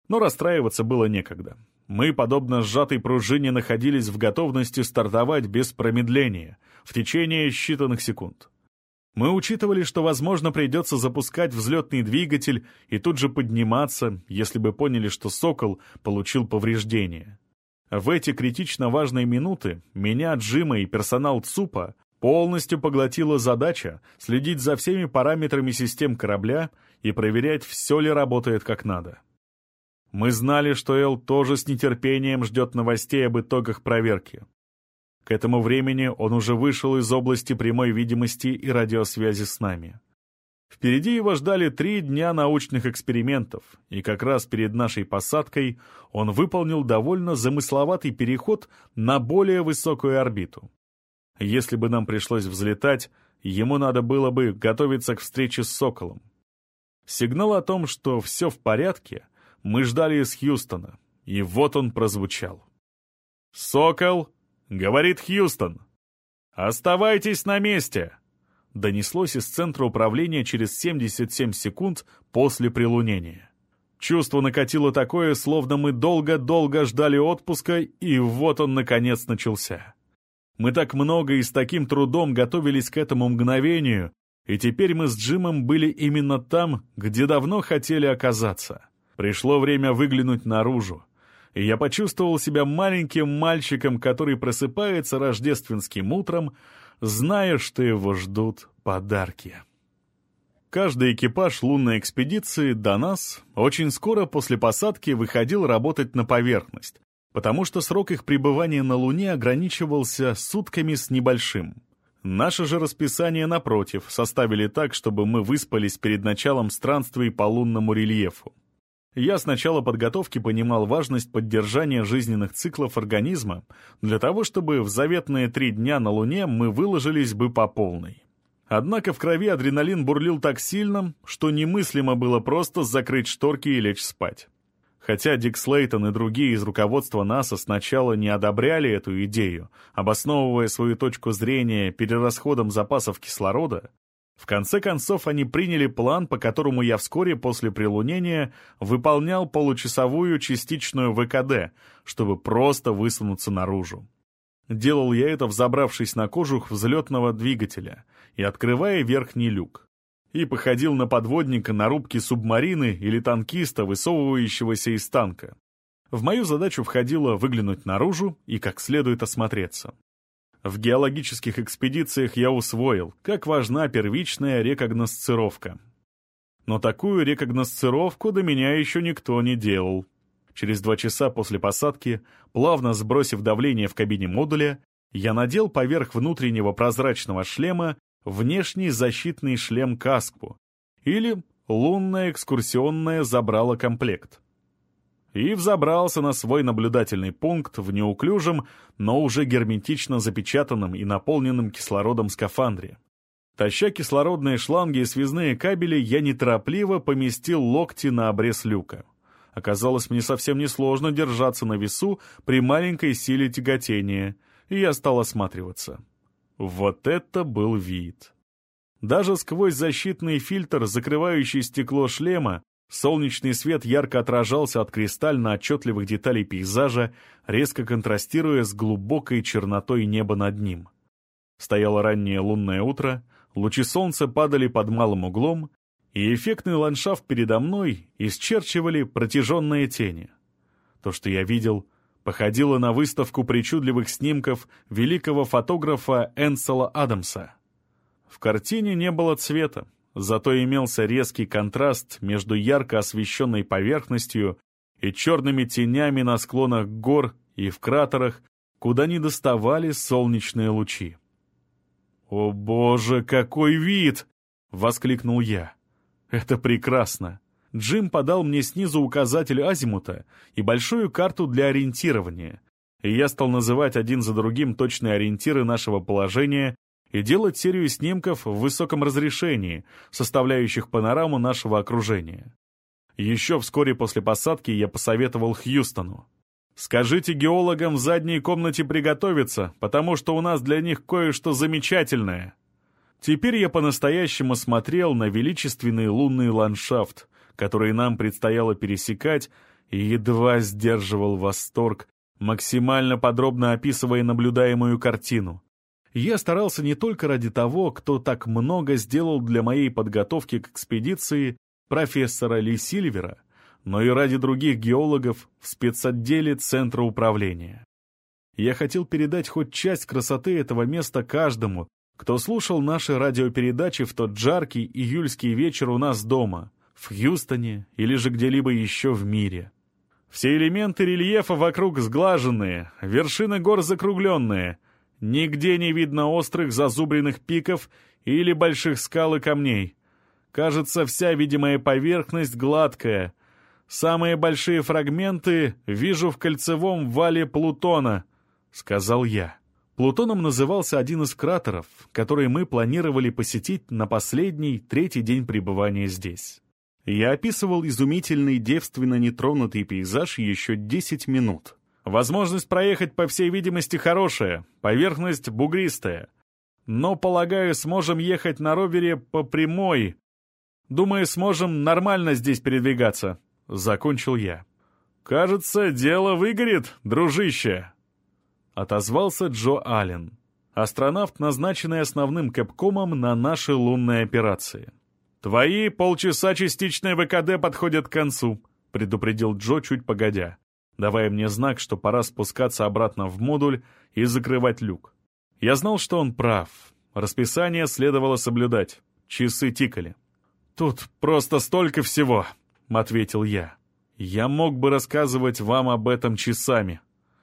Но расстраиваться было некогда. Мы, подобно сжатой пружине, находились в готовности стартовать без промедления, в течение считанных секунд. Мы учитывали, что, возможно, придется запускать взлетный двигатель и тут же подниматься, если бы поняли, что «Сокол» получил повреждения. В эти критично важные минуты меня, Джима и персонал ЦУПа полностью поглотила задача следить за всеми параметрами систем корабля и проверять, все ли работает как надо. Мы знали, что Эл тоже с нетерпением ждет новостей об итогах проверки. К этому времени он уже вышел из области прямой видимости и радиосвязи с нами. Впереди его ждали три дня научных экспериментов, и как раз перед нашей посадкой он выполнил довольно замысловатый переход на более высокую орбиту. Если бы нам пришлось взлетать, ему надо было бы готовиться к встрече с Соколом. Сигнал о том, что все в порядке, мы ждали из Хьюстона, и вот он прозвучал. «Сокол!» — говорит Хьюстон. «Оставайтесь на месте!» донеслось из центра управления через 77 секунд после прилунения. Чувство накатило такое, словно мы долго-долго ждали отпуска, и вот он, наконец, начался. Мы так много и с таким трудом готовились к этому мгновению, и теперь мы с Джимом были именно там, где давно хотели оказаться. Пришло время выглянуть наружу, и я почувствовал себя маленьким мальчиком, который просыпается рождественским утром, зная, что его ждут подарки. Каждый экипаж лунной экспедиции до нас очень скоро после посадки выходил работать на поверхность, потому что срок их пребывания на Луне ограничивался сутками с небольшим. Наше же расписание, напротив, составили так, чтобы мы выспались перед началом странствий по лунному рельефу. Я с начала подготовки понимал важность поддержания жизненных циклов организма для того, чтобы в заветные три дня на Луне мы выложились бы по полной. Однако в крови адреналин бурлил так сильно, что немыслимо было просто закрыть шторки и лечь спать. Хотя Дик Слейтон и другие из руководства НАСА сначала не одобряли эту идею, обосновывая свою точку зрения перерасходом запасов кислорода, в конце концов, они приняли план, по которому я вскоре после прилунения выполнял получасовую частичную ВКД, чтобы просто высунуться наружу. Делал я это, взобравшись на кожух взлетного двигателя и открывая верхний люк. И походил на подводника на рубке субмарины или танкиста, высовывающегося из танка. В мою задачу входило выглянуть наружу и как следует осмотреться. В геологических экспедициях я усвоил, как важна первичная рекогносцировка. Но такую рекогносцировку до меня еще никто не делал. Через два часа после посадки, плавно сбросив давление в кабине модуля, я надел поверх внутреннего прозрачного шлема внешний защитный шлем-каску или лунная экскурсионная забрала комплект. И взобрался на свой наблюдательный пункт в неуклюжем, но уже герметично запечатанном и наполненном кислородом скафандре. Таща кислородные шланги и связные кабели, я неторопливо поместил локти на обрез люка. Оказалось, мне совсем несложно держаться на весу при маленькой силе тяготения, и я стал осматриваться. Вот это был вид! Даже сквозь защитный фильтр, закрывающий стекло шлема, солнечный свет ярко отражался от кристально отчетливых деталей пейзажа, резко контрастируя с глубокой чернотой неба над ним. Стояло раннее лунное утро — Лучи солнца падали под малым углом, и эффектный ландшафт передо мной исчерчивали протяженные тени. То, что я видел, походило на выставку причудливых снимков великого фотографа Энсела Адамса. В картине не было цвета, зато имелся резкий контраст между ярко освещенной поверхностью и черными тенями на склонах гор и в кратерах, куда не доставали солнечные лучи. «О боже, какой вид!» — воскликнул я. «Это прекрасно!» Джим подал мне снизу указатель азимута и большую карту для ориентирования, и я стал называть один за другим точные ориентиры нашего положения и делать серию снимков в высоком разрешении, составляющих панораму нашего окружения. Еще вскоре после посадки я посоветовал Хьюстону. Скажите геологам в задней комнате приготовиться, потому что у нас для них кое-что замечательное. Теперь я по-настоящему смотрел на величественный лунный ландшафт, который нам предстояло пересекать, и едва сдерживал восторг, максимально подробно описывая наблюдаемую картину. Я старался не только ради того, кто так много сделал для моей подготовки к экспедиции, профессора Ли Сильвера, но и ради других геологов в спецотделе Центра управления. Я хотел передать хоть часть красоты этого места каждому, кто слушал наши радиопередачи в тот жаркий июльский вечер у нас дома, в Хьюстоне или же где-либо еще в мире. Все элементы рельефа вокруг сглаженные, вершины гор закругленные, нигде не видно острых зазубренных пиков или больших скал и камней. Кажется, вся видимая поверхность гладкая — Самые большие фрагменты вижу в кольцевом вале Плутона», — сказал я. Плутоном назывался один из кратеров, который мы планировали посетить на последний, третий день пребывания здесь. Я описывал изумительный девственно нетронутый пейзаж еще 10 минут. Возможность проехать, по всей видимости, хорошая, поверхность бугристая. Но, полагаю, сможем ехать на ровере по прямой. Думаю, сможем нормально здесь передвигаться. — закончил я. «Кажется, дело выгорит, дружище!» Отозвался Джо Аллен, астронавт, назначенный основным кэпкомом на наши лунные операции. «Твои полчаса частичной ВКД подходят к концу», — предупредил Джо чуть погодя, давая мне знак, что пора спускаться обратно в модуль и закрывать люк. Я знал, что он прав. Расписание следовало соблюдать. Часы тикали. «Тут просто столько всего», — ответил я. «Я мог бы рассказывать вам об этом часами».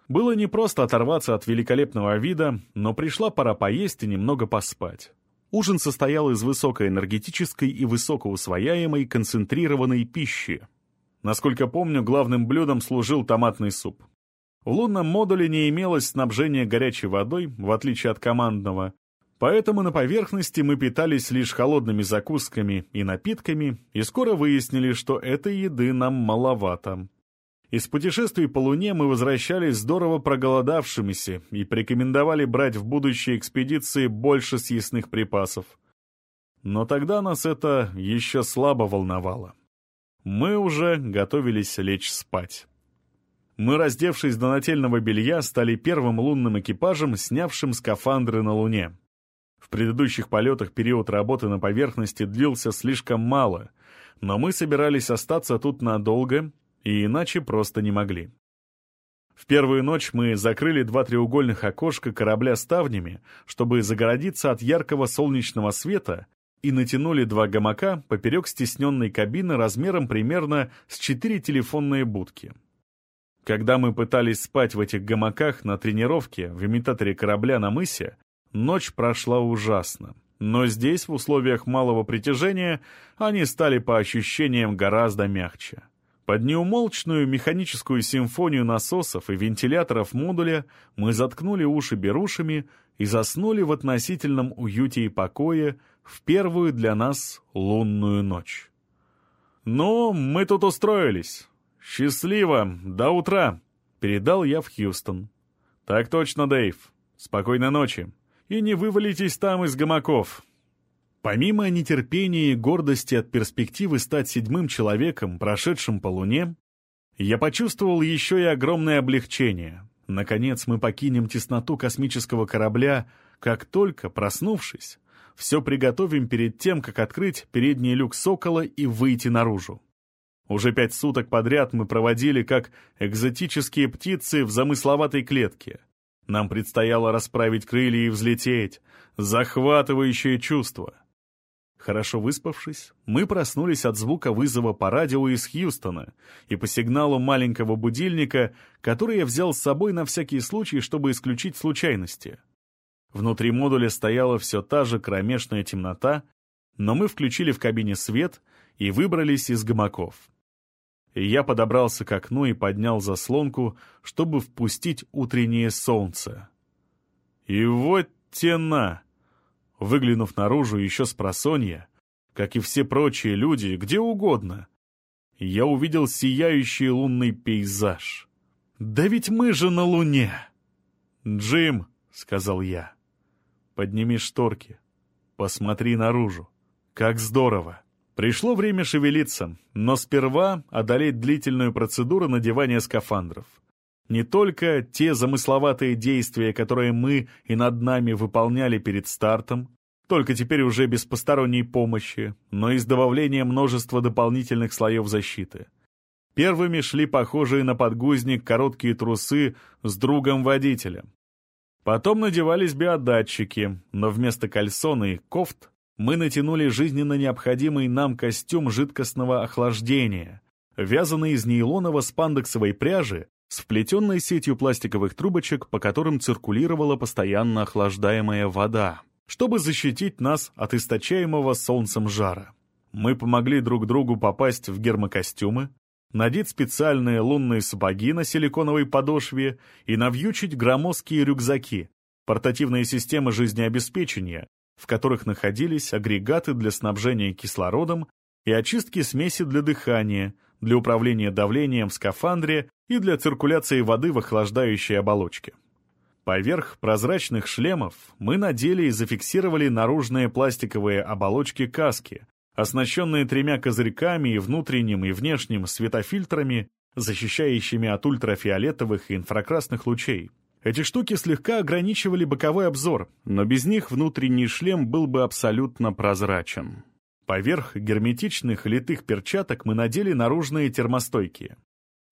Было непросто оторваться от великолепного вида, но пришла пора поесть и немного поспать. Ужин состоял из высокоэнергетической и высокоусвояемой концентрированной пищи. Насколько помню, главным блюдом служил томатный суп. В лунном модуле не имелось снабжения горячей водой, в отличие от командного, Поэтому на поверхности мы питались лишь холодными закусками и напитками, и скоро выяснили, что этой еды нам маловато. Из путешествий по Луне мы возвращались здорово проголодавшимися и порекомендовали брать в будущей экспедиции больше съестных припасов. Но тогда нас это еще слабо волновало. Мы уже готовились лечь спать. Мы, раздевшись до нательного белья, стали первым лунным экипажем, снявшим скафандры на Луне. В предыдущих полетах период работы на поверхности длился слишком мало, но мы собирались остаться тут надолго и иначе просто не могли. В первую ночь мы закрыли два треугольных окошка корабля ставнями, чтобы загородиться от яркого солнечного света, и натянули два гамака поперек стесненной кабины размером примерно с четыре телефонные будки. Когда мы пытались спать в этих гамаках на тренировке в имитаторе корабля на мысе, Ночь прошла ужасно. но здесь, в условиях малого притяжения, они стали по ощущениям гораздо мягче. Под неумолчную механическую симфонию насосов и вентиляторов модуля мы заткнули уши берушами и заснули в относительном уюте и покое в первую для нас лунную ночь. «Ну, мы тут устроились. Счастливо, до утра!» — передал я в Хьюстон. «Так точно, Дэйв. Спокойной ночи. И не вывалитесь там из гамаков». Помимо нетерпения и гордости от перспективы стать седьмым человеком, прошедшим по Луне, я почувствовал еще и огромное облегчение. Наконец мы покинем тесноту космического корабля, как только, проснувшись, все приготовим перед тем, как открыть передний люк «Сокола» и выйти наружу. Уже пять суток подряд мы проводили как экзотические птицы в замысловатой клетке. Нам предстояло расправить крылья и взлететь. Захватывающее чувство. Хорошо выспавшись, мы проснулись от звука вызова по радио из Хьюстона и по сигналу маленького будильника, который я взял с собой на всякий случай, чтобы исключить случайности. Внутри модуля стояла все та же кромешная темнота, но мы включили в кабине свет и выбрались из гамаков. Я подобрался к окну и поднял заслонку, чтобы впустить утреннее солнце. И вот тена! Выглянув наружу еще с просонья, как и все прочие люди, где угодно, я увидел сияющий лунный пейзаж. «Да ведь мы же на Луне!» «Джим», — сказал я, — «подними шторки, посмотри наружу. Как здорово!» Пришло время шевелиться, но сперва одолеть длительную процедуру надевания скафандров. Не только те замысловатые действия, которые мы и над нами выполняли перед стартом, только теперь уже без посторонней помощи, но и с добавлением множества дополнительных слоев защиты. Первыми шли похожие на подгузник короткие трусы с другом-водителем. Потом надевались биодатчики, но вместо кальсона и кофт мы натянули жизненно необходимый нам костюм жидкостного охлаждения, вязанный из нейлоново-спандексовой пряжи с вплетенной сетью пластиковых трубочек, по которым циркулировала постоянно охлаждаемая вода, чтобы защитить нас от источаемого солнцем жара. Мы помогли друг другу попасть в гермокостюмы, надеть специальные лунные сапоги на силиконовой подошве и навьючить громоздкие рюкзаки, портативные системы жизнеобеспечения, в которых находились агрегаты для снабжения кислородом и очистки смеси для дыхания, для управления давлением в скафандре и для циркуляции воды в охлаждающей оболочке. Поверх прозрачных шлемов мы надели и зафиксировали наружные пластиковые оболочки каски, оснащенные тремя козырьками и внутренним и внешним светофильтрами, защищающими от ультрафиолетовых и инфракрасных лучей. Эти штуки слегка ограничивали боковой обзор, но без них внутренний шлем был бы абсолютно прозрачен. Поверх герметичных литых перчаток мы надели наружные термостойкие.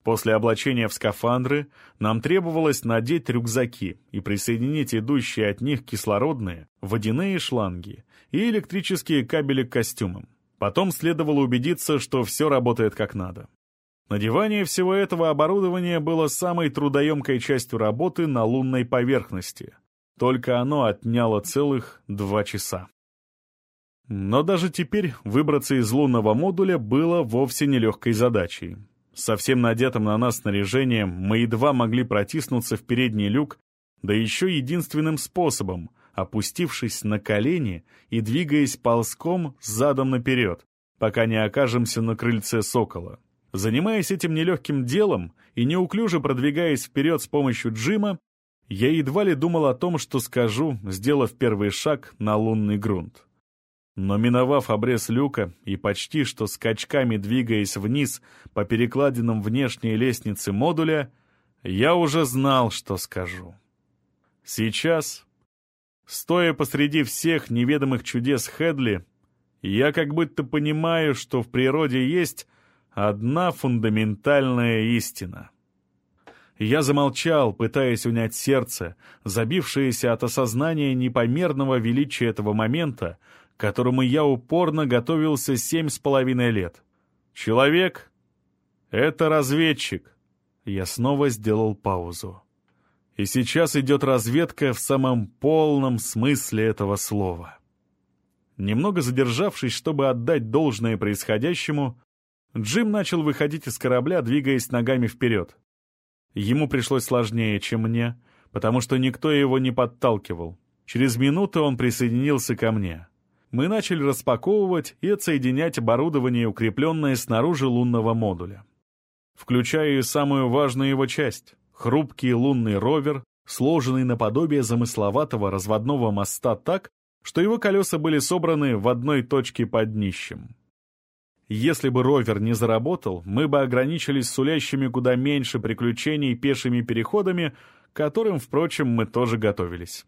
После облачения в скафандры нам требовалось надеть рюкзаки и присоединить идущие от них кислородные, водяные шланги и электрические кабели к костюмам. Потом следовало убедиться, что все работает как надо. Надевание всего этого оборудования было самой трудоемкой частью работы на лунной поверхности. Только оно отняло целых два часа. Но даже теперь выбраться из лунного модуля было вовсе нелегкой задачей. Со всем надетым на нас снаряжением мы едва могли протиснуться в передний люк, да еще единственным способом, опустившись на колени и двигаясь ползком задом наперед, пока не окажемся на крыльце сокола. Занимаясь этим нелегким делом и неуклюже продвигаясь вперед с помощью Джима, я едва ли думал о том, что скажу, сделав первый шаг на лунный грунт. Но миновав обрез люка и почти что скачками двигаясь вниз по перекладинам внешней лестницы модуля, я уже знал, что скажу. Сейчас, стоя посреди всех неведомых чудес Хедли, я как будто понимаю, что в природе есть одна фундаментальная истина. Я замолчал, пытаясь унять сердце, забившееся от осознания непомерного величия этого момента, к которому я упорно готовился семь с половиной лет. Человек — это разведчик. Я снова сделал паузу. И сейчас идет разведка в самом полном смысле этого слова. Немного задержавшись, чтобы отдать должное происходящему, Джим начал выходить из корабля, двигаясь ногами вперед. Ему пришлось сложнее, чем мне, потому что никто его не подталкивал. Через минуту он присоединился ко мне. Мы начали распаковывать и отсоединять оборудование, укрепленное снаружи лунного модуля. Включая и самую важную его часть — хрупкий лунный ровер, сложенный наподобие замысловатого разводного моста так, что его колеса были собраны в одной точке под днищем. Если бы ровер не заработал, мы бы ограничились сулящими куда меньше приключений пешими переходами, к которым, впрочем, мы тоже готовились.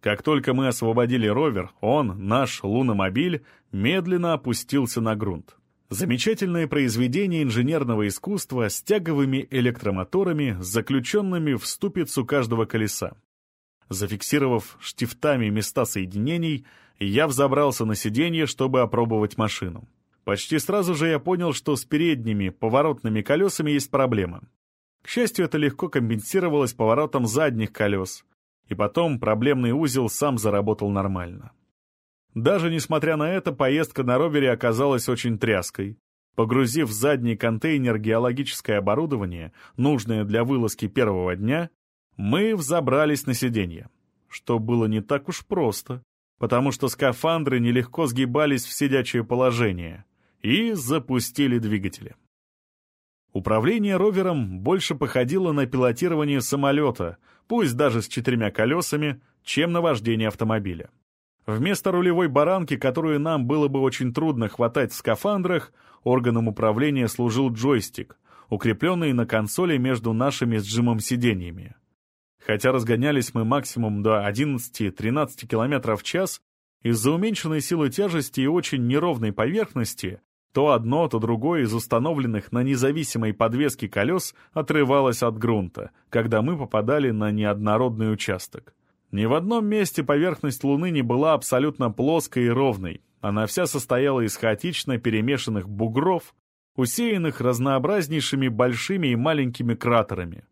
Как только мы освободили ровер, он, наш луномобиль, медленно опустился на грунт. Замечательное произведение инженерного искусства с тяговыми электромоторами, заключенными в ступицу каждого колеса. Зафиксировав штифтами места соединений, я взобрался на сиденье, чтобы опробовать машину. Почти сразу же я понял, что с передними поворотными колесами есть проблема. К счастью, это легко компенсировалось поворотом задних колес, и потом проблемный узел сам заработал нормально. Даже несмотря на это, поездка на ровере оказалась очень тряской. Погрузив в задний контейнер геологическое оборудование, нужное для вылазки первого дня, мы взобрались на сиденье, что было не так уж просто, потому что скафандры нелегко сгибались в сидячее положение — и запустили двигатели. Управление ровером больше походило на пилотирование самолета, пусть даже с четырьмя колесами, чем на вождение автомобиля. Вместо рулевой баранки, которую нам было бы очень трудно хватать в скафандрах, органом управления служил джойстик, укрепленный на консоли между нашими с Джимом сиденьями. Хотя разгонялись мы максимум до 11-13 км в час, из-за уменьшенной силы тяжести и очень неровной поверхности то одно, то другое из установленных на независимой подвеске колес отрывалось от грунта, когда мы попадали на неоднородный участок. Ни в одном месте поверхность Луны не была абсолютно плоской и ровной. Она вся состояла из хаотично перемешанных бугров, усеянных разнообразнейшими большими и маленькими кратерами.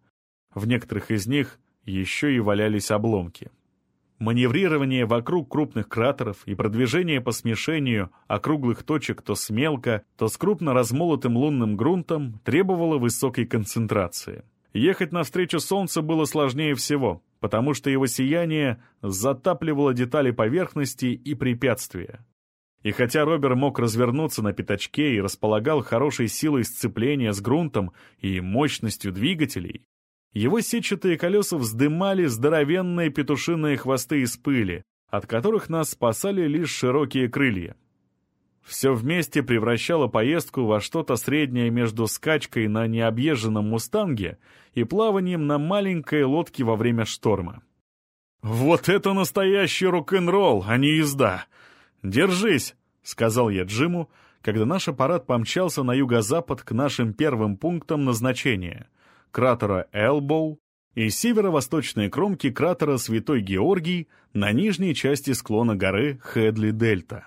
В некоторых из них еще и валялись обломки. Маневрирование вокруг крупных кратеров и продвижение по смешению округлых точек то с мелко, то с крупно размолотым лунным грунтом требовало высокой концентрации. Ехать навстречу Солнцу было сложнее всего, потому что его сияние затапливало детали поверхности и препятствия. И хотя Робер мог развернуться на пятачке и располагал хорошей силой сцепления с грунтом и мощностью двигателей, его сетчатые колеса вздымали здоровенные петушиные хвосты из пыли, от которых нас спасали лишь широкие крылья. Все вместе превращало поездку во что-то среднее между скачкой на необъезженном «Мустанге» и плаванием на маленькой лодке во время шторма. «Вот это настоящий рок-н-ролл, а не езда! Держись!» — сказал я Джиму, когда наш аппарат помчался на юго-запад к нашим первым пунктам назначения — кратера Элбоу и северо-восточной кромки кратера Святой Георгий на нижней части склона горы Хедли-Дельта.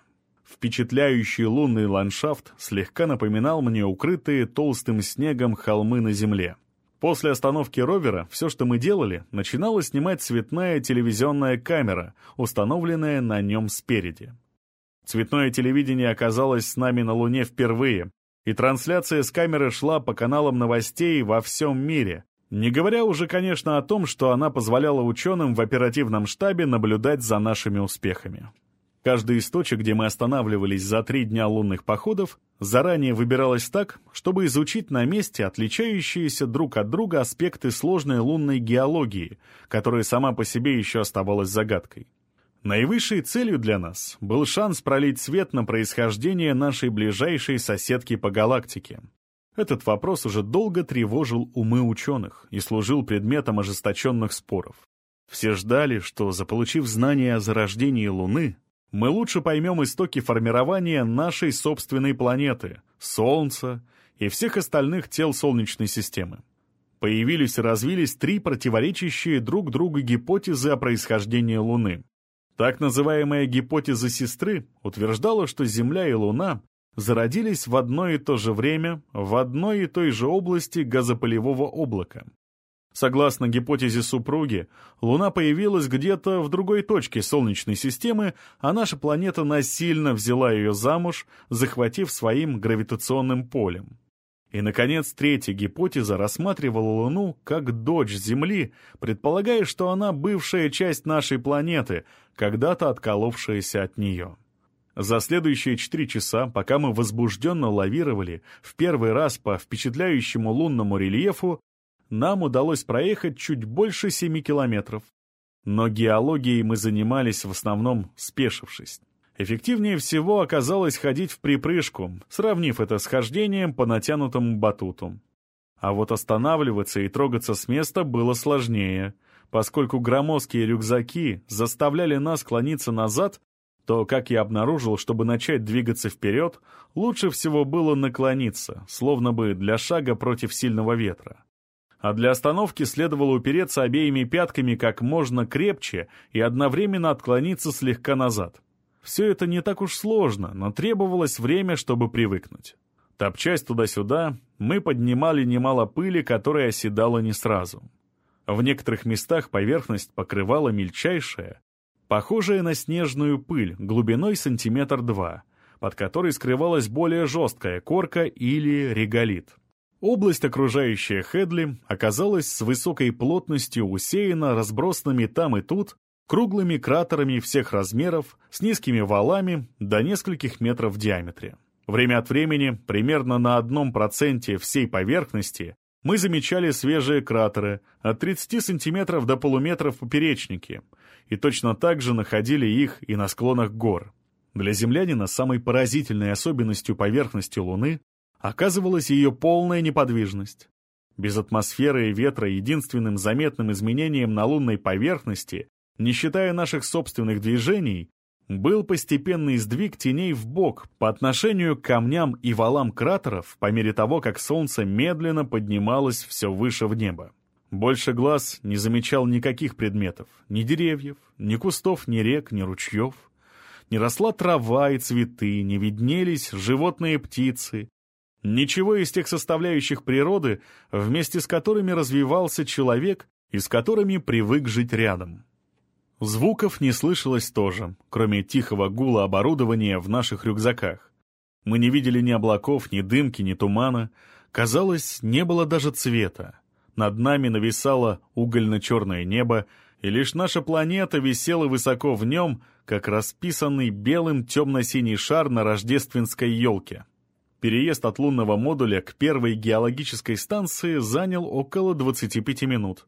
Впечатляющий лунный ландшафт слегка напоминал мне укрытые толстым снегом холмы на земле. После остановки ровера все, что мы делали, начинала снимать цветная телевизионная камера, установленная на нем спереди. Цветное телевидение оказалось с нами на Луне впервые, и трансляция с камеры шла по каналам новостей во всем мире, не говоря уже, конечно, о том, что она позволяла ученым в оперативном штабе наблюдать за нашими успехами. Каждая из точек, где мы останавливались за три дня лунных походов, заранее выбиралась так, чтобы изучить на месте отличающиеся друг от друга аспекты сложной лунной геологии, которая сама по себе еще оставалась загадкой. Наивысшей целью для нас был шанс пролить свет на происхождение нашей ближайшей соседки по галактике. Этот вопрос уже долго тревожил умы ученых и служил предметом ожесточенных споров. Все ждали, что, заполучив знания о зарождении Луны, мы лучше поймем истоки формирования нашей собственной планеты, Солнца и всех остальных тел Солнечной системы. Появились и развились три противоречащие друг другу гипотезы о происхождении Луны. Так называемая гипотеза сестры утверждала, что Земля и Луна зародились в одно и то же время в одной и той же области газопылевого облака. Согласно гипотезе супруги, Луна появилась где-то в другой точке Солнечной системы, а наша планета насильно взяла ее замуж, захватив своим гравитационным полем. И, наконец, третья гипотеза рассматривала Луну как дочь Земли, предполагая, что она бывшая часть нашей планеты, когда-то отколовшаяся от нее. За следующие четыре часа, пока мы возбужденно лавировали в первый раз по впечатляющему лунному рельефу, нам удалось проехать чуть больше семи километров. Но геологией мы занимались в основном спешившись. Эффективнее всего оказалось ходить в припрыжку, сравнив это с хождением по натянутому батуту. А вот останавливаться и трогаться с места было сложнее, поскольку громоздкие рюкзаки заставляли нас клониться назад, то, как я обнаружил, чтобы начать двигаться вперед, лучше всего было наклониться, словно бы для шага против сильного ветра а для остановки следовало упереться обеими пятками как можно крепче и одновременно отклониться слегка назад. Все это не так уж сложно, но требовалось время, чтобы привыкнуть. Топчась туда-сюда, мы поднимали немало пыли, которая оседала не сразу. В некоторых местах поверхность покрывала мельчайшая, похожая на снежную пыль, глубиной сантиметр два, под которой скрывалась более жесткая корка или реголит. Область, окружающая Хедли, оказалась с высокой плотностью усеяна разбросанными там и тут круглыми кратерами всех размеров с низкими валами до нескольких метров в диаметре. Время от времени, примерно на одном проценте всей поверхности, мы замечали свежие кратеры от 30 сантиметров до полуметра в поперечнике, и точно так же находили их и на склонах гор. Для землянина самой поразительной особенностью поверхности Луны оказывалась ее полная неподвижность. Без атмосферы и ветра единственным заметным изменением на лунной поверхности, не считая наших собственных движений, был постепенный сдвиг теней в бок по отношению к камням и валам кратеров по мере того, как солнце медленно поднималось все выше в небо. Больше глаз не замечал никаких предметов, ни деревьев, ни кустов, ни рек, ни ручьев. Не росла трава и цветы, не виднелись животные птицы, Ничего из тех составляющих природы, вместе с которыми развивался человек и с которыми привык жить рядом. Звуков не слышалось тоже, кроме тихого гула оборудования в наших рюкзаках. Мы не видели ни облаков, ни дымки, ни тумана. Казалось, не было даже цвета. Над нами нависало угольно-черное небо, и лишь наша планета висела высоко в нем, как расписанный белым темно-синий шар на рождественской елке. Переезд от лунного модуля к первой геологической станции занял около 25 минут.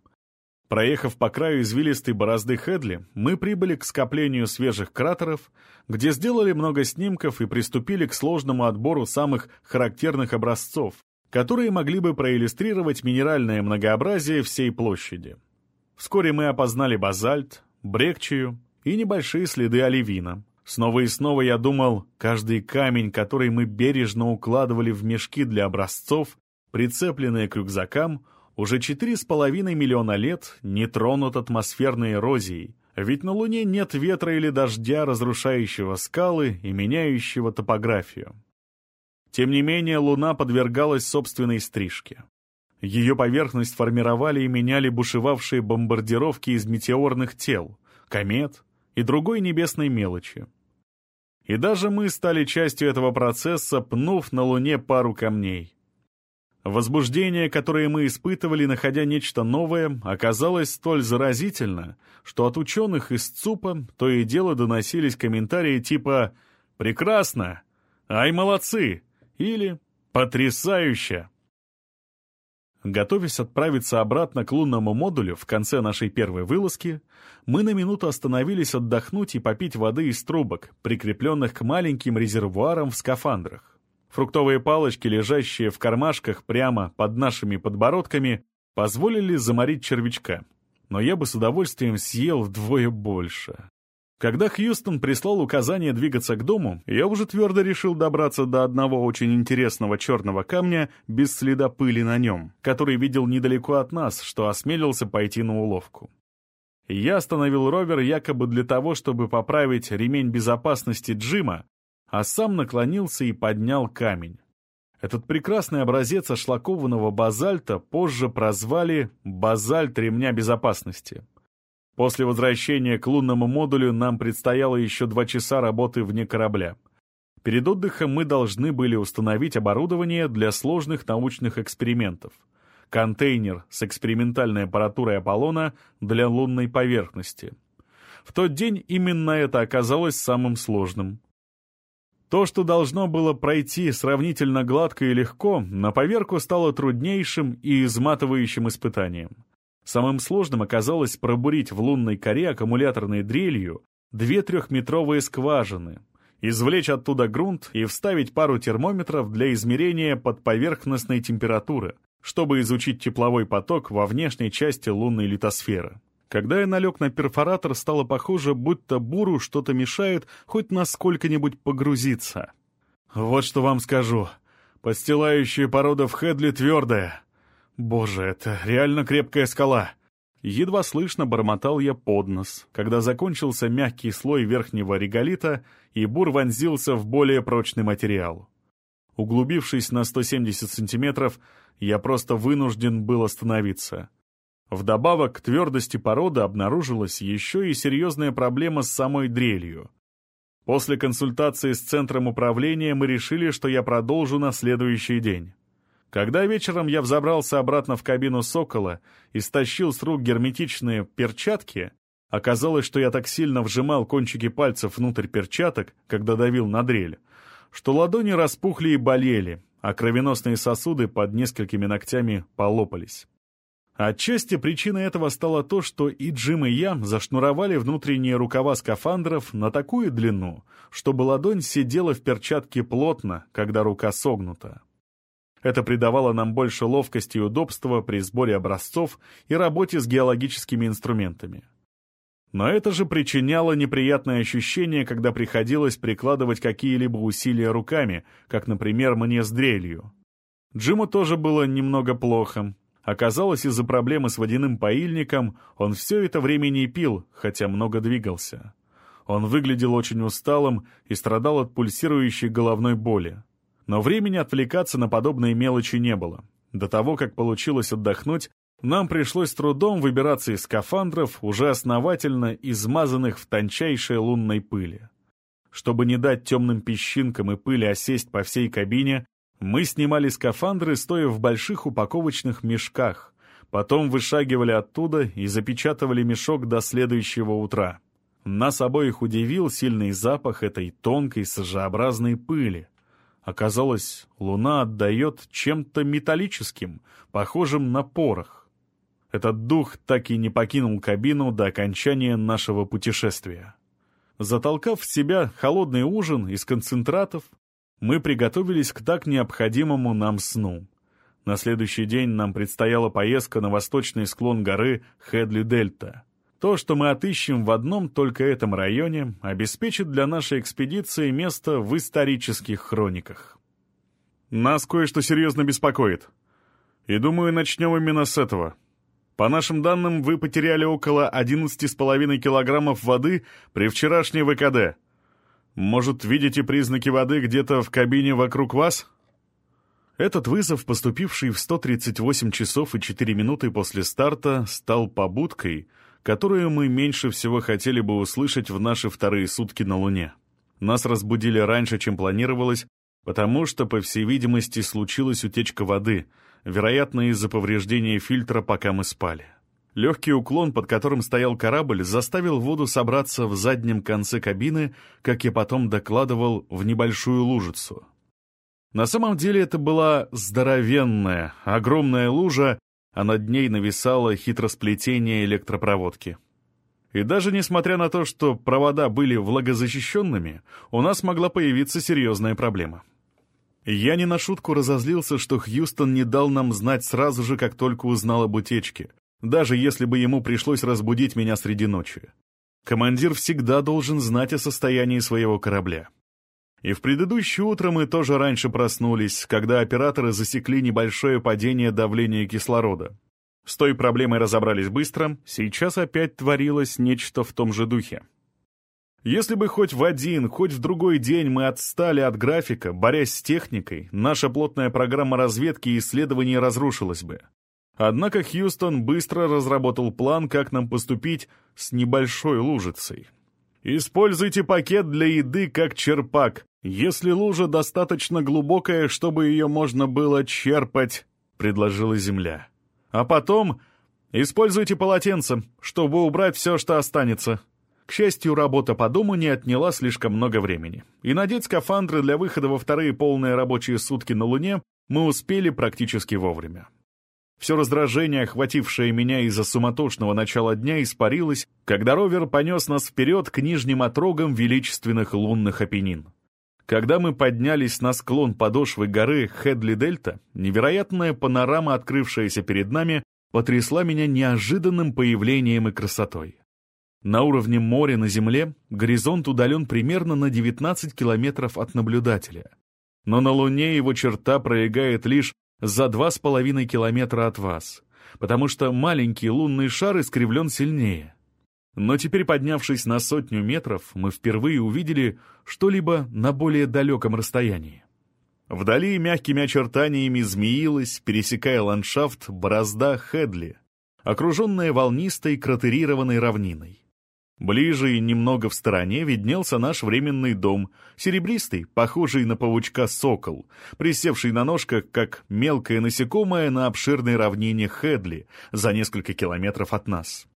Проехав по краю извилистой борозды Хедли, мы прибыли к скоплению свежих кратеров, где сделали много снимков и приступили к сложному отбору самых характерных образцов, которые могли бы проиллюстрировать минеральное многообразие всей площади. Вскоре мы опознали базальт, брекчию и небольшие следы оливина. Снова и снова я думал, каждый камень, который мы бережно укладывали в мешки для образцов, прицепленные к рюкзакам, уже четыре с половиной миллиона лет не тронут атмосферной эрозией, ведь на Луне нет ветра или дождя, разрушающего скалы и меняющего топографию. Тем не менее, Луна подвергалась собственной стрижке. Ее поверхность формировали и меняли бушевавшие бомбардировки из метеорных тел, комет и другой небесной мелочи. И даже мы стали частью этого процесса, пнув на Луне пару камней. Возбуждение, которое мы испытывали, находя нечто новое, оказалось столь заразительно, что от ученых из ЦУПа то и дело доносились комментарии типа «Прекрасно!» «Ай, молодцы!» или «Потрясающе!» Готовясь отправиться обратно к лунному модулю в конце нашей первой вылазки, мы на минуту остановились отдохнуть и попить воды из трубок, прикрепленных к маленьким резервуарам в скафандрах. Фруктовые палочки, лежащие в кармашках прямо под нашими подбородками, позволили заморить червячка. Но я бы с удовольствием съел вдвое больше. Когда Хьюстон прислал указание двигаться к дому, я уже твердо решил добраться до одного очень интересного черного камня без следа пыли на нем, который видел недалеко от нас, что осмелился пойти на уловку. Я остановил ровер якобы для того, чтобы поправить ремень безопасности Джима, а сам наклонился и поднял камень. Этот прекрасный образец ошлакованного базальта позже прозвали «базальт ремня безопасности». После возвращения к лунному модулю нам предстояло еще два часа работы вне корабля. Перед отдыхом мы должны были установить оборудование для сложных научных экспериментов. Контейнер с экспериментальной аппаратурой Аполлона для лунной поверхности. В тот день именно это оказалось самым сложным. То, что должно было пройти сравнительно гладко и легко, на поверку стало труднейшим и изматывающим испытанием. Самым сложным оказалось пробурить в лунной коре аккумуляторной дрелью две трехметровые скважины, извлечь оттуда грунт и вставить пару термометров для измерения подповерхностной температуры, чтобы изучить тепловой поток во внешней части лунной литосферы. Когда я налег на перфоратор, стало похоже, будто буру что-то мешает хоть на сколько-нибудь погрузиться. Вот что вам скажу. Подстилающая порода в Хедли твердая. Боже, это реально крепкая скала. Едва слышно бормотал я под нос, когда закончился мягкий слой верхнего реголита, и бур вонзился в более прочный материал. Углубившись на 170 сантиметров, я просто вынужден был остановиться — Вдобавок к твердости породы обнаружилась еще и серьезная проблема с самой дрелью. После консультации с центром управления мы решили, что я продолжу на следующий день. Когда вечером я взобрался обратно в кабину «Сокола» и стащил с рук герметичные перчатки, оказалось, что я так сильно вжимал кончики пальцев внутрь перчаток, когда давил на дрель, что ладони распухли и болели, а кровеносные сосуды под несколькими ногтями полопались. Отчасти причиной этого стало то, что и Джим, и я зашнуровали внутренние рукава скафандров на такую длину, чтобы ладонь сидела в перчатке плотно, когда рука согнута. Это придавало нам больше ловкости и удобства при сборе образцов и работе с геологическими инструментами. Но это же причиняло неприятное ощущение, когда приходилось прикладывать какие-либо усилия руками, как, например, мне с дрелью. Джиму тоже было немного плохо, Оказалось, из-за проблемы с водяным поильником он все это время не пил, хотя много двигался. Он выглядел очень усталым и страдал от пульсирующей головной боли. Но времени отвлекаться на подобные мелочи не было. До того, как получилось отдохнуть, нам пришлось трудом выбираться из скафандров, уже основательно измазанных в тончайшей лунной пыли. Чтобы не дать темным песчинкам и пыли осесть по всей кабине, мы снимали скафандры, стоя в больших упаковочных мешках, потом вышагивали оттуда и запечатывали мешок до следующего утра. Нас обоих удивил сильный запах этой тонкой сажеобразной пыли. Оказалось, луна отдает чем-то металлическим, похожим на порох. Этот дух так и не покинул кабину до окончания нашего путешествия. Затолкав в себя холодный ужин из концентратов, мы приготовились к так необходимому нам сну. На следующий день нам предстояла поездка на восточный склон горы Хедли-Дельта. То, что мы отыщем в одном только этом районе, обеспечит для нашей экспедиции место в исторических хрониках. Нас кое-что серьезно беспокоит. И думаю, начнем именно с этого. По нашим данным, вы потеряли около 11,5 килограммов воды при вчерашней ВКД — может, видите признаки воды где-то в кабине вокруг вас? Этот вызов, поступивший в 138 часов и 4 минуты после старта, стал побудкой, которую мы меньше всего хотели бы услышать в наши вторые сутки на Луне. Нас разбудили раньше, чем планировалось, потому что, по всей видимости, случилась утечка воды, вероятно, из-за повреждения фильтра, пока мы спали. Легкий уклон, под которым стоял корабль, заставил воду собраться в заднем конце кабины, как я потом докладывал, в небольшую лужицу. На самом деле это была здоровенная, огромная лужа, а над ней нависало хитросплетение электропроводки. И даже несмотря на то, что провода были влагозащищенными, у нас могла появиться серьезная проблема. Я не на шутку разозлился, что Хьюстон не дал нам знать сразу же, как только узнал об утечке, даже если бы ему пришлось разбудить меня среди ночи. Командир всегда должен знать о состоянии своего корабля. И в предыдущее утро мы тоже раньше проснулись, когда операторы засекли небольшое падение давления кислорода. С той проблемой разобрались быстро, сейчас опять творилось нечто в том же духе. Если бы хоть в один, хоть в другой день мы отстали от графика, борясь с техникой, наша плотная программа разведки и исследований разрушилась бы. Однако Хьюстон быстро разработал план, как нам поступить с небольшой лужицей. Используйте пакет для еды как черпак, если лужа достаточно глубокая, чтобы ее можно было черпать, предложила Земля. А потом используйте полотенце, чтобы убрать все, что останется. К счастью, работа по дому не отняла слишком много времени. И надеть скафандры для выхода во вторые полные рабочие сутки на Луне мы успели практически вовремя. Все раздражение, охватившее меня из-за суматошного начала дня, испарилось, когда ровер понес нас вперед к нижним отрогам величественных лунных опенин. Когда мы поднялись на склон подошвы горы Хедли-Дельта, невероятная панорама, открывшаяся перед нами, потрясла меня неожиданным появлением и красотой. На уровне моря на Земле горизонт удален примерно на 19 километров от наблюдателя. Но на Луне его черта пролегает лишь за 2,5 километра от вас, потому что маленький лунный шар искривлен сильнее. Но теперь, поднявшись на сотню метров, мы впервые увидели что-либо на более далеком расстоянии. Вдали мягкими очертаниями змеилась, пересекая ландшафт, борозда Хедли, окруженная волнистой кратерированной равниной. Ближе и немного в стороне виднелся наш временный дом, серебристый, похожий на паучка сокол, присевший на ножках, как мелкое насекомое на обширной равнине Хедли, за несколько километров от нас.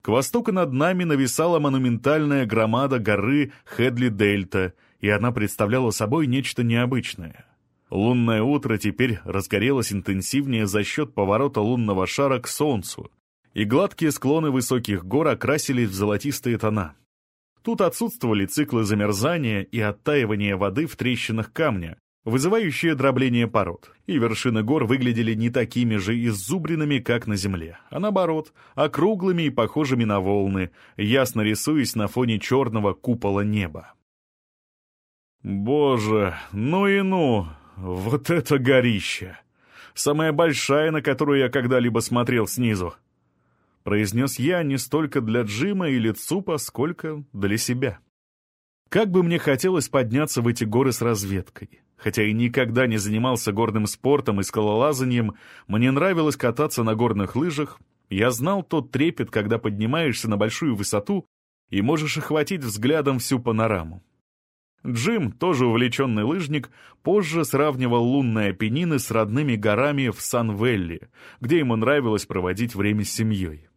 К востоку над нами нависала монументальная громада горы Хедли-Дельта, и она представляла собой нечто необычное. Лунное утро теперь разгорелось интенсивнее за счет поворота лунного шара к Солнцу, и гладкие склоны высоких гор окрасились в золотистые тона. Тут отсутствовали циклы замерзания и оттаивания воды в трещинах камня, вызывающие дробление пород, и вершины гор выглядели не такими же иззубренными, как на земле, а наоборот, округлыми и похожими на волны, ясно рисуясь на фоне черного купола неба. «Боже, ну и ну! Вот это горище! Самая большая, на которую я когда-либо смотрел снизу!» Произнес я не столько для Джима или Цупа, сколько для себя. Как бы мне хотелось подняться в эти горы с разведкой. Хотя и никогда не занимался горным спортом и скалолазанием, мне нравилось кататься на горных лыжах. Я знал тот трепет, когда поднимаешься на большую высоту и можешь охватить взглядом всю панораму. Джим, тоже увлеченный лыжник, позже сравнивал лунные опенины с родными горами в Сан-Велли, где ему нравилось проводить время с семьей.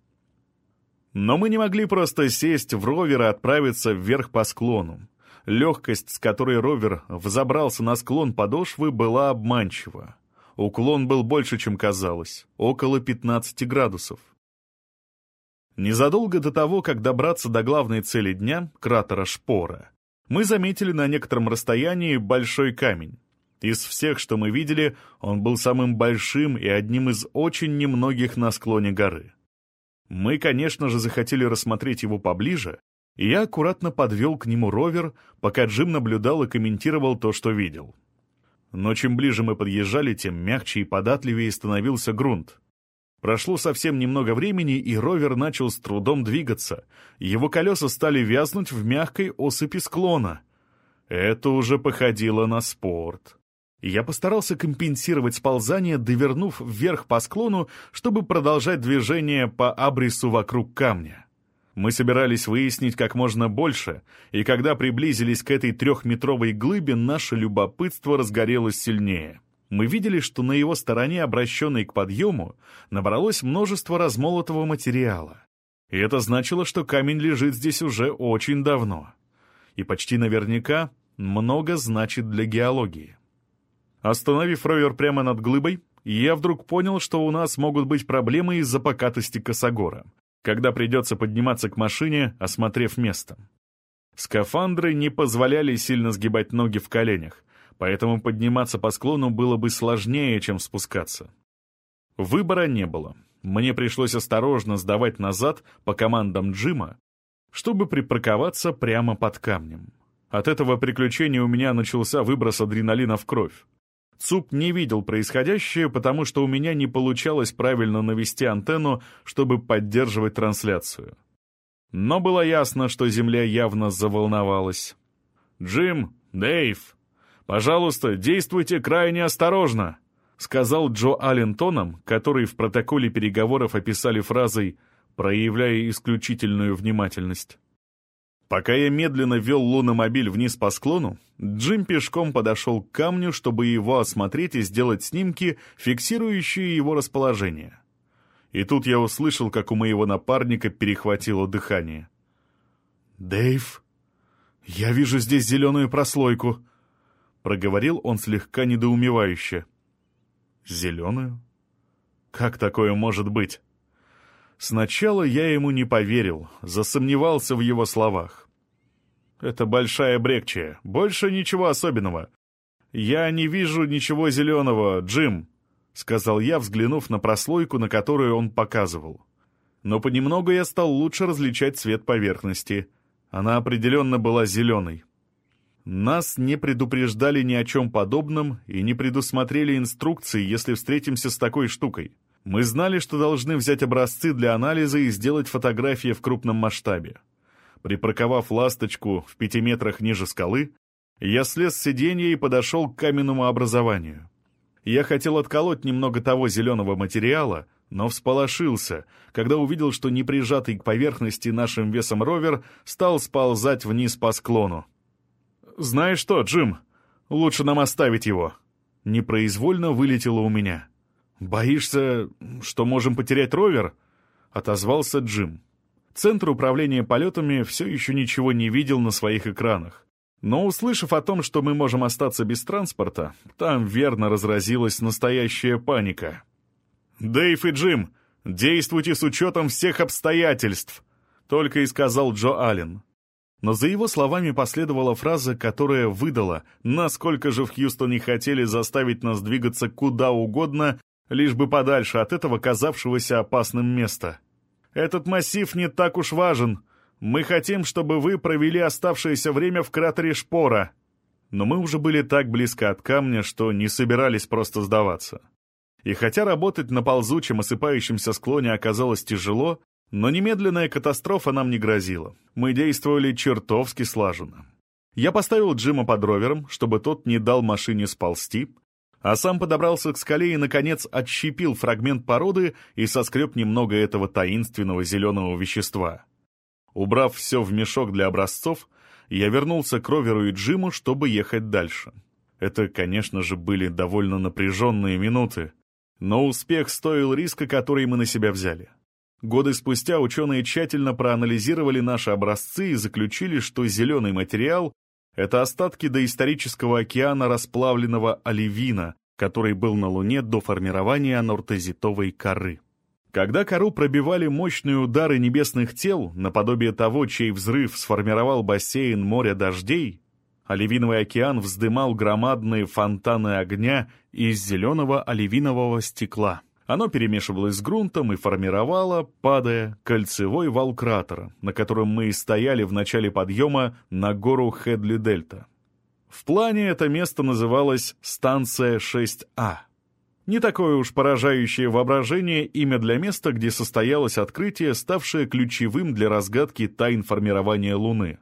Но мы не могли просто сесть в ровер и отправиться вверх по склону. Легкость, с которой ровер взобрался на склон подошвы, была обманчива. Уклон был больше, чем казалось, около 15 градусов. Незадолго до того, как добраться до главной цели дня, кратера Шпора, мы заметили на некотором расстоянии большой камень. Из всех, что мы видели, он был самым большим и одним из очень немногих на склоне горы. Мы, конечно же, захотели рассмотреть его поближе, и я аккуратно подвел к нему ровер, пока Джим наблюдал и комментировал то, что видел. Но чем ближе мы подъезжали, тем мягче и податливее становился грунт. Прошло совсем немного времени, и ровер начал с трудом двигаться. Его колеса стали вязнуть в мягкой осыпи склона. Это уже походило на спорт я постарался компенсировать сползание, довернув вверх по склону, чтобы продолжать движение по абрису вокруг камня. Мы собирались выяснить как можно больше, и когда приблизились к этой трехметровой глыбе, наше любопытство разгорелось сильнее. Мы видели, что на его стороне, обращенной к подъему, набралось множество размолотого материала. И это значило, что камень лежит здесь уже очень давно. И почти наверняка много значит для геологии. Остановив ровер прямо над глыбой, я вдруг понял, что у нас могут быть проблемы из-за покатости косогора, когда придется подниматься к машине, осмотрев место. Скафандры не позволяли сильно сгибать ноги в коленях, поэтому подниматься по склону было бы сложнее, чем спускаться. Выбора не было. Мне пришлось осторожно сдавать назад по командам Джима, чтобы припарковаться прямо под камнем. От этого приключения у меня начался выброс адреналина в кровь. ЦУП не видел происходящее, потому что у меня не получалось правильно навести антенну, чтобы поддерживать трансляцию. Но было ясно, что земля явно заволновалась. «Джим, Дэйв, пожалуйста, действуйте крайне осторожно», сказал Джо Аллен тоном, который в протоколе переговоров описали фразой «проявляя исключительную внимательность». Пока я медленно вел луномобиль вниз по склону, Джим пешком подошел к камню, чтобы его осмотреть и сделать снимки, фиксирующие его расположение. И тут я услышал, как у моего напарника перехватило дыхание. «Дэйв, я вижу здесь зеленую прослойку», — проговорил он слегка недоумевающе. «Зеленую? Как такое может быть?» Сначала я ему не поверил, засомневался в его словах. «Это большая брекчия, больше ничего особенного. Я не вижу ничего зеленого, Джим», — сказал я, взглянув на прослойку, на которую он показывал. Но понемногу я стал лучше различать цвет поверхности. Она определенно была зеленой. Нас не предупреждали ни о чем подобном и не предусмотрели инструкции, если встретимся с такой штукой. Мы знали, что должны взять образцы для анализа и сделать фотографии в крупном масштабе. Припарковав ласточку в пяти метрах ниже скалы, я слез с сиденья и подошел к каменному образованию. Я хотел отколоть немного того зеленого материала, но всполошился, когда увидел, что неприжатый к поверхности нашим весом ровер стал сползать вниз по склону. «Знаешь что, Джим, лучше нам оставить его». Непроизвольно вылетело у меня. «Боишься, что можем потерять ровер?» — отозвался Джим. Центр управления полетами все еще ничего не видел на своих экранах. Но, услышав о том, что мы можем остаться без транспорта, там верно разразилась настоящая паника. «Дэйв и Джим, действуйте с учетом всех обстоятельств!» — только и сказал Джо Аллен. Но за его словами последовала фраза, которая выдала, насколько же в Хьюстоне хотели заставить нас двигаться куда угодно, лишь бы подальше от этого казавшегося опасным места. «Этот массив не так уж важен. Мы хотим, чтобы вы провели оставшееся время в кратере Шпора». Но мы уже были так близко от камня, что не собирались просто сдаваться. И хотя работать на ползучем осыпающемся склоне оказалось тяжело, но немедленная катастрофа нам не грозила. Мы действовали чертовски слаженно. Я поставил Джима под ровером, чтобы тот не дал машине сползти, а сам подобрался к скале и, наконец, отщепил фрагмент породы и соскреб немного этого таинственного зеленого вещества. Убрав все в мешок для образцов, я вернулся к Роверу и Джиму, чтобы ехать дальше. Это, конечно же, были довольно напряженные минуты, но успех стоил риска, который мы на себя взяли. Годы спустя ученые тщательно проанализировали наши образцы и заключили, что зеленый материал это остатки доисторического океана расплавленного оливина, который был на Луне до формирования нортезитовой коры. Когда кору пробивали мощные удары небесных тел, наподобие того, чей взрыв сформировал бассейн моря дождей, оливиновый океан вздымал громадные фонтаны огня из зеленого оливинового стекла. Оно перемешивалось с грунтом и формировало, падая, кольцевой вал кратера, на котором мы и стояли в начале подъема на гору Хедли-Дельта. В плане это место называлось «Станция 6А». Не такое уж поражающее воображение имя для места, где состоялось открытие, ставшее ключевым для разгадки тайн формирования Луны.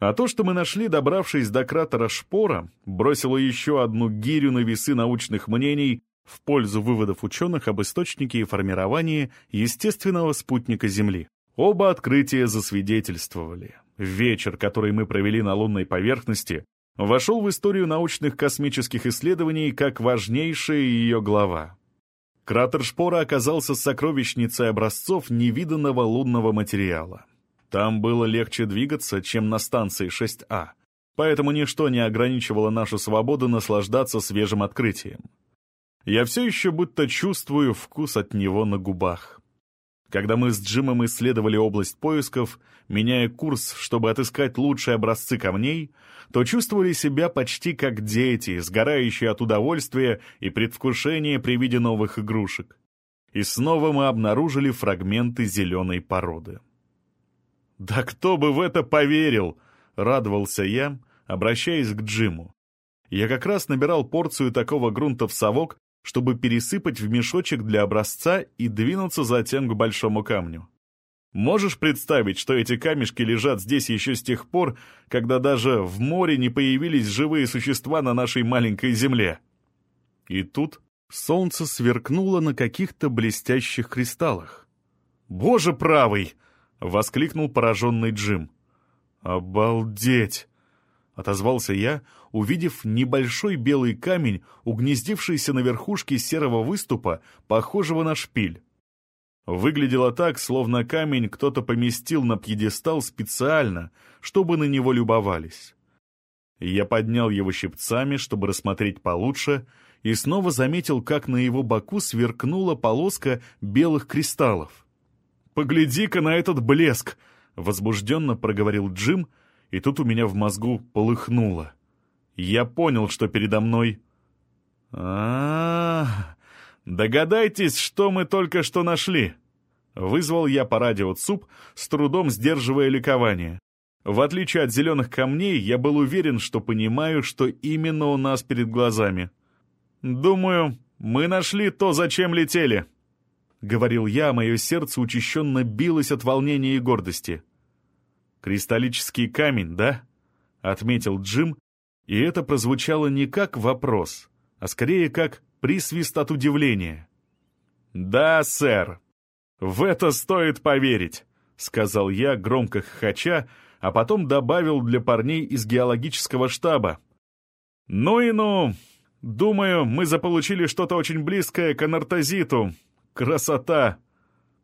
А то, что мы нашли, добравшись до кратера Шпора, бросило еще одну гирю на весы научных мнений в пользу выводов ученых об источнике и формировании естественного спутника Земли. Оба открытия засвидетельствовали. Вечер, который мы провели на лунной поверхности, вошел в историю научных космических исследований как важнейшая ее глава. Кратер Шпора оказался сокровищницей образцов невиданного лунного материала. Там было легче двигаться, чем на станции 6А, поэтому ничто не ограничивало нашу свободу наслаждаться свежим открытием. Я все еще будто чувствую вкус от него на губах. Когда мы с Джимом исследовали область поисков, меняя курс, чтобы отыскать лучшие образцы камней, то чувствовали себя почти как дети, сгорающие от удовольствия и предвкушения при виде новых игрушек. И снова мы обнаружили фрагменты зеленой породы. «Да кто бы в это поверил!» — радовался я, обращаясь к Джиму. Я как раз набирал порцию такого грунта в совок, чтобы пересыпать в мешочек для образца и двинуться затем к большому камню. Можешь представить, что эти камешки лежат здесь еще с тех пор, когда даже в море не появились живые существа на нашей маленькой земле? И тут солнце сверкнуло на каких-то блестящих кристаллах. «Боже правый!» — воскликнул пораженный Джим. «Обалдеть!» — отозвался я, увидев небольшой белый камень, угнездившийся на верхушке серого выступа, похожего на шпиль. Выглядело так, словно камень кто-то поместил на пьедестал специально, чтобы на него любовались. Я поднял его щипцами, чтобы рассмотреть получше, и снова заметил, как на его боку сверкнула полоска белых кристаллов. «Погляди-ка на этот блеск!» — возбужденно проговорил Джим, и тут у меня в мозгу полыхнуло. Я понял, что передо мной... а, -а, -а «Догадайтесь, что мы только что нашли!» Вызвал я по радио ЦУП, с трудом сдерживая ликование. В отличие от зеленых камней, я был уверен, что понимаю, что именно у нас перед глазами. «Думаю, мы нашли то, зачем летели», — говорил я, а мое сердце учащенно билось от волнения и гордости. «Кристаллический камень, да?» — отметил Джим, и это прозвучало не как вопрос, а скорее как присвист от удивления. «Да, сэр, в это стоит поверить», — сказал я, громко хохоча, а потом добавил для парней из геологического штаба. «Ну и ну! Думаю, мы заполучили что-то очень близкое к анартозиту. Красота!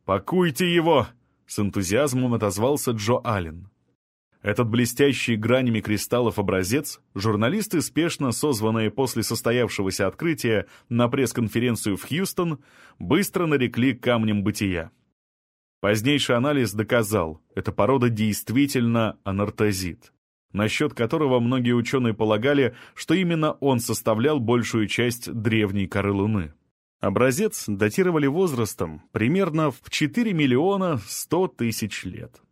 Пакуйте его!» — с энтузиазмом отозвался Джо Аллен. Этот блестящий гранями кристаллов образец журналисты, спешно созванные после состоявшегося открытия на пресс-конференцию в Хьюстон, быстро нарекли камнем бытия. Позднейший анализ доказал, эта порода действительно анартозит, насчет которого многие ученые полагали, что именно он составлял большую часть древней коры Луны. Образец датировали возрастом примерно в 4 миллиона 100 тысяч лет.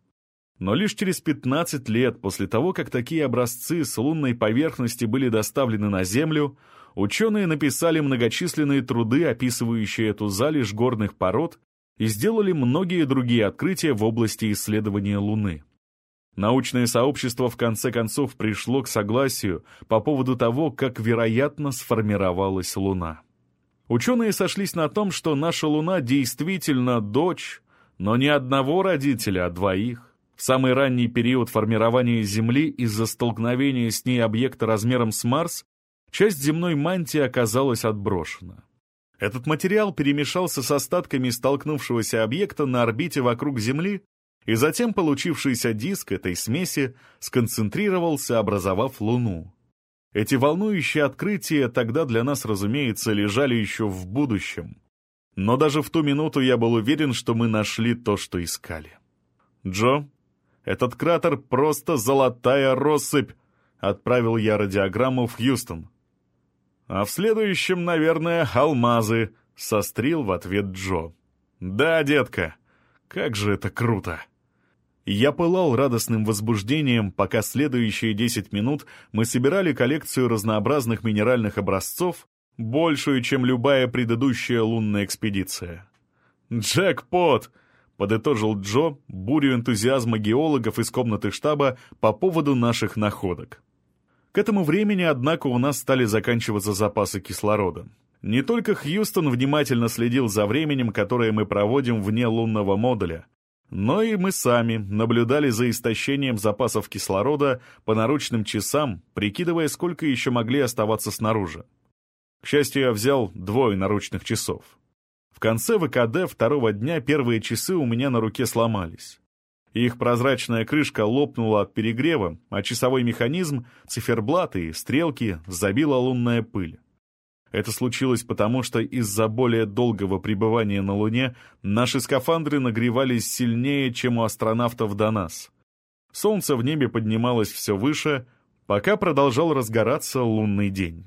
Но лишь через 15 лет после того, как такие образцы с лунной поверхности были доставлены на Землю, ученые написали многочисленные труды, описывающие эту залежь горных пород, и сделали многие другие открытия в области исследования Луны. Научное сообщество в конце концов пришло к согласию по поводу того, как вероятно сформировалась Луна. Ученые сошлись на том, что наша Луна действительно дочь, но не одного родителя, а двоих. Самый ранний период формирования Земли из-за столкновения с ней объекта размером с Марс часть земной мантии оказалась отброшена. Этот материал перемешался с остатками столкнувшегося объекта на орбите вокруг Земли, и затем получившийся диск этой смеси сконцентрировался, образовав Луну. Эти волнующие открытия тогда для нас, разумеется, лежали еще в будущем. Но даже в ту минуту я был уверен, что мы нашли то, что искали. Джо, этот кратер просто золотая россыпь!» Отправил я радиограмму в Хьюстон. «А в следующем, наверное, алмазы», — сострил в ответ Джо. «Да, детка, как же это круто!» Я пылал радостным возбуждением, пока следующие 10 минут мы собирали коллекцию разнообразных минеральных образцов, большую, чем любая предыдущая лунная экспедиция. «Джекпот!» Подытожил Джо бурю энтузиазма геологов из комнаты штаба по поводу наших находок. К этому времени, однако, у нас стали заканчиваться запасы кислорода. Не только Хьюстон внимательно следил за временем, которое мы проводим вне лунного модуля, но и мы сами наблюдали за истощением запасов кислорода по наручным часам, прикидывая, сколько еще могли оставаться снаружи. К счастью, я взял двое наручных часов конце ВКД второго дня первые часы у меня на руке сломались. Их прозрачная крышка лопнула от перегрева, а часовой механизм, циферблаты и стрелки забила лунная пыль. Это случилось потому, что из-за более долгого пребывания на Луне наши скафандры нагревались сильнее, чем у астронавтов до нас. Солнце в небе поднималось все выше, пока продолжал разгораться лунный день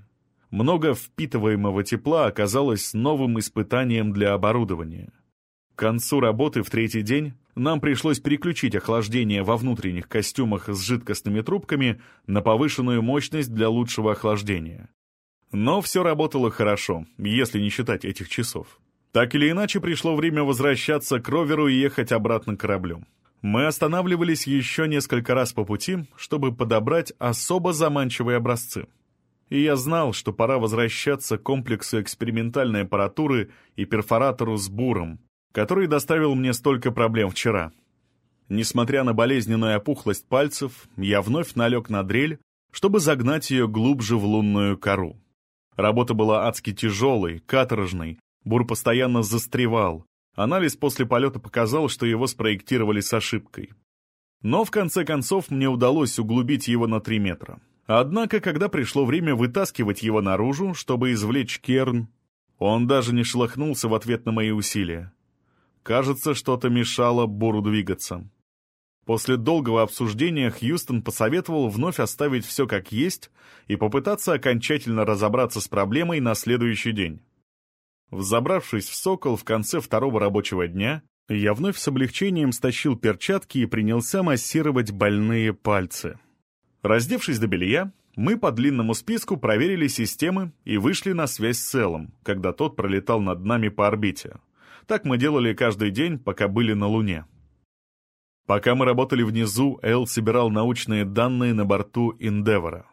много впитываемого тепла оказалось новым испытанием для оборудования. К концу работы в третий день нам пришлось переключить охлаждение во внутренних костюмах с жидкостными трубками на повышенную мощность для лучшего охлаждения. Но все работало хорошо, если не считать этих часов. Так или иначе, пришло время возвращаться к роверу и ехать обратно к кораблю. Мы останавливались еще несколько раз по пути, чтобы подобрать особо заманчивые образцы. И я знал, что пора возвращаться к комплексу экспериментальной аппаратуры и перфоратору с буром, который доставил мне столько проблем вчера. Несмотря на болезненную опухлость пальцев, я вновь налег на дрель, чтобы загнать ее глубже в лунную кору. Работа была адски тяжелой, каторжной, бур постоянно застревал. Анализ после полета показал, что его спроектировали с ошибкой. Но в конце концов мне удалось углубить его на 3 метра. Однако, когда пришло время вытаскивать его наружу, чтобы извлечь керн, он даже не шелохнулся в ответ на мои усилия. Кажется, что-то мешало Буру двигаться. После долгого обсуждения Хьюстон посоветовал вновь оставить все как есть и попытаться окончательно разобраться с проблемой на следующий день. Взобравшись в «Сокол» в конце второго рабочего дня, я вновь с облегчением стащил перчатки и принялся массировать больные пальцы. Раздевшись до белья, мы по длинному списку проверили системы и вышли на связь с Эллом, когда тот пролетал над нами по орбите. Так мы делали каждый день, пока были на Луне. Пока мы работали внизу, Эл собирал научные данные на борту Индевора.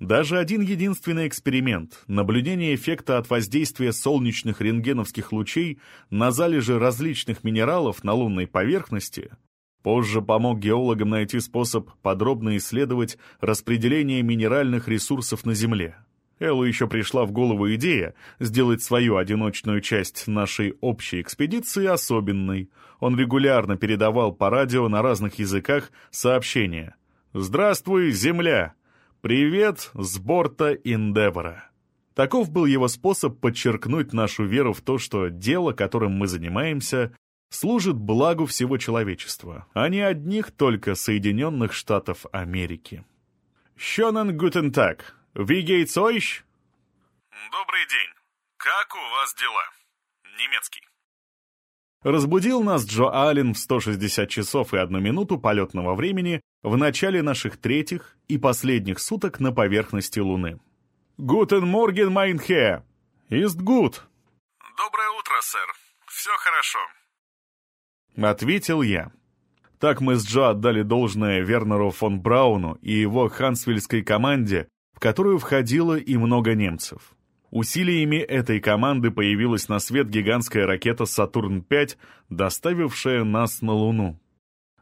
Даже один единственный эксперимент — наблюдение эффекта от воздействия солнечных рентгеновских лучей на залежи различных минералов на лунной поверхности — позже помог геологам найти способ подробно исследовать распределение минеральных ресурсов на Земле. Эллу еще пришла в голову идея сделать свою одиночную часть нашей общей экспедиции особенной. Он регулярно передавал по радио на разных языках сообщения. «Здравствуй, Земля! Привет с борта Индевора!» Таков был его способ подчеркнуть нашу веру в то, что дело, которым мы занимаемся, служит благу всего человечества, а не одних только Соединенных Штатов Америки. «Schönen guten Tag», «Wie geht's euch?» «Добрый день. Как у вас дела?» Немецкий. Разбудил нас Джо Аллен в 160 часов и одну минуту полетного времени в начале наших третьих и последних суток на поверхности Луны. «Guten Morgen, mein Herr! Ist gut!» «Доброе утро, сэр. Все хорошо», — ответил я. Так мы с Джо отдали должное Вернеру фон Брауну и его хансвильской команде в которую входило и много немцев. Усилиями этой команды появилась на свет гигантская ракета «Сатурн-5», доставившая нас на Луну.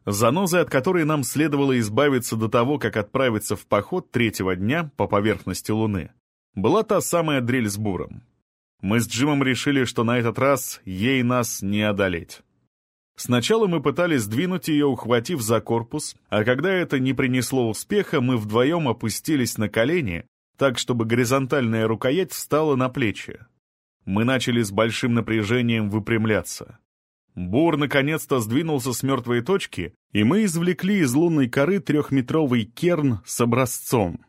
Занозой, от которой нам следовало избавиться до того, как отправиться в поход третьего дня по поверхности Луны, была та самая дрель с буром. Мы с Джимом решили, что на этот раз ей нас не одолеть. Сначала мы пытались сдвинуть ее, ухватив за корпус, а когда это не принесло успеха, мы вдвоем опустились на колени, так, чтобы горизонтальная рукоять встала на плечи. Мы начали с большим напряжением выпрямляться. Бур наконец-то сдвинулся с мертвой точки, и мы извлекли из лунной коры трехметровый керн с образцом.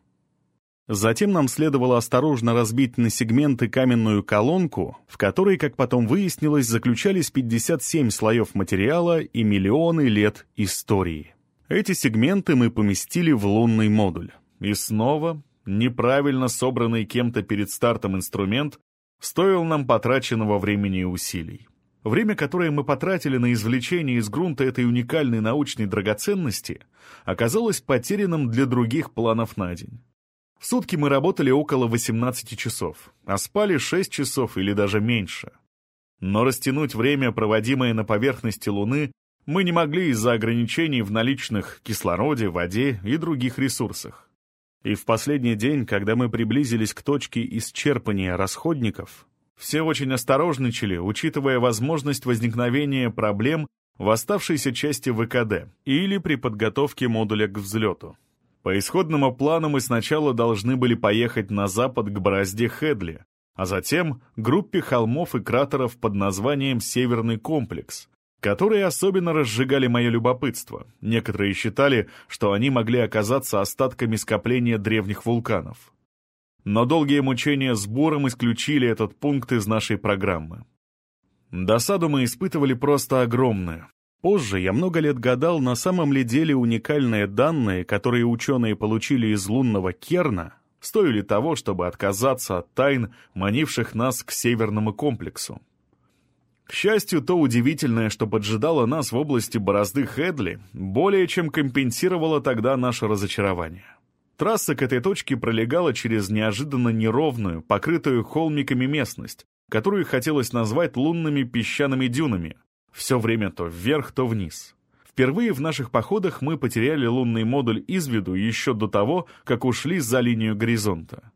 Затем нам следовало осторожно разбить на сегменты каменную колонку, в которой, как потом выяснилось, заключались 57 слоев материала и миллионы лет истории. Эти сегменты мы поместили в лунный модуль. И снова неправильно собранный кем-то перед стартом инструмент стоил нам потраченного времени и усилий. Время, которое мы потратили на извлечение из грунта этой уникальной научной драгоценности, оказалось потерянным для других планов на день. В сутки мы работали около 18 часов, а спали 6 часов или даже меньше. Но растянуть время, проводимое на поверхности Луны, мы не могли из-за ограничений в наличных кислороде, воде и других ресурсах. И в последний день, когда мы приблизились к точке исчерпания расходников, все очень осторожничали, учитывая возможность возникновения проблем в оставшейся части ВКД или при подготовке модуля к взлету. По исходному плану мы сначала должны были поехать на запад к борозде Хедли, а затем группе холмов и кратеров под названием «Северный комплекс», которые особенно разжигали мое любопытство. Некоторые считали, что они могли оказаться остатками скопления древних вулканов. Но долгие мучения с буром исключили этот пункт из нашей программы. Досаду мы испытывали просто огромную. Позже я много лет гадал, на самом ли деле уникальные данные, которые ученые получили из лунного керна, стоили того, чтобы отказаться от тайн, манивших нас к северному комплексу. счастью, то удивительное, что поджидало нас в области борозды Хедли, более чем компенсировало тогда наше разочарование. Трасса к этой точке пролегала через неожиданно неровную, покрытую холмиками местность, которую хотелось назвать лунными песчаными дюнами, все время то вверх, то вниз. Впервые в наших походах мы потеряли лунный модуль из виду еще до того, как ушли за линию горизонта.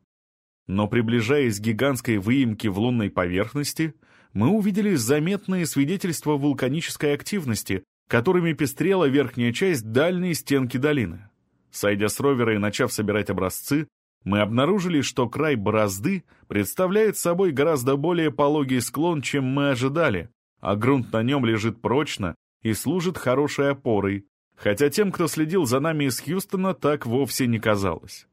Но приближаясь к гигантской выемке в лунной поверхности, мы увидели заметные свидетельства вулканической активности, которыми пестрела верхняя часть дальней стенки долины. Сойдя с ровера и начав собирать образцы, мы обнаружили, что край борозды представляет собой гораздо более пологий склон, чем мы ожидали, а грунт на нем лежит прочно и служит хорошей опорой, хотя тем, кто следил за нами из Хьюстона, так вовсе не казалось.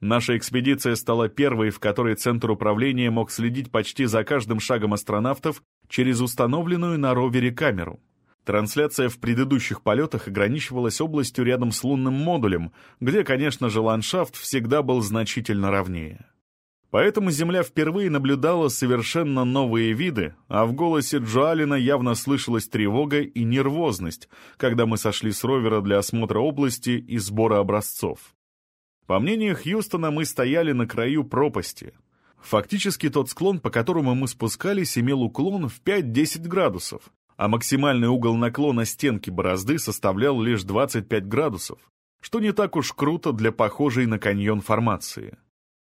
Наша экспедиция стала первой, в которой Центр управления мог следить почти за каждым шагом астронавтов через установленную на ровере камеру. Трансляция в предыдущих полетах ограничивалась областью рядом с лунным модулем, где, конечно же, ландшафт всегда был значительно ровнее. Поэтому Земля впервые наблюдала совершенно новые виды, а в голосе Джоалина явно слышалась тревога и нервозность, когда мы сошли с ровера для осмотра области и сбора образцов. По мнению Хьюстона, мы стояли на краю пропасти. Фактически тот склон, по которому мы спускались, имел уклон в 5-10 градусов, а максимальный угол наклона стенки борозды составлял лишь 25 градусов, что не так уж круто для похожей на каньон формации.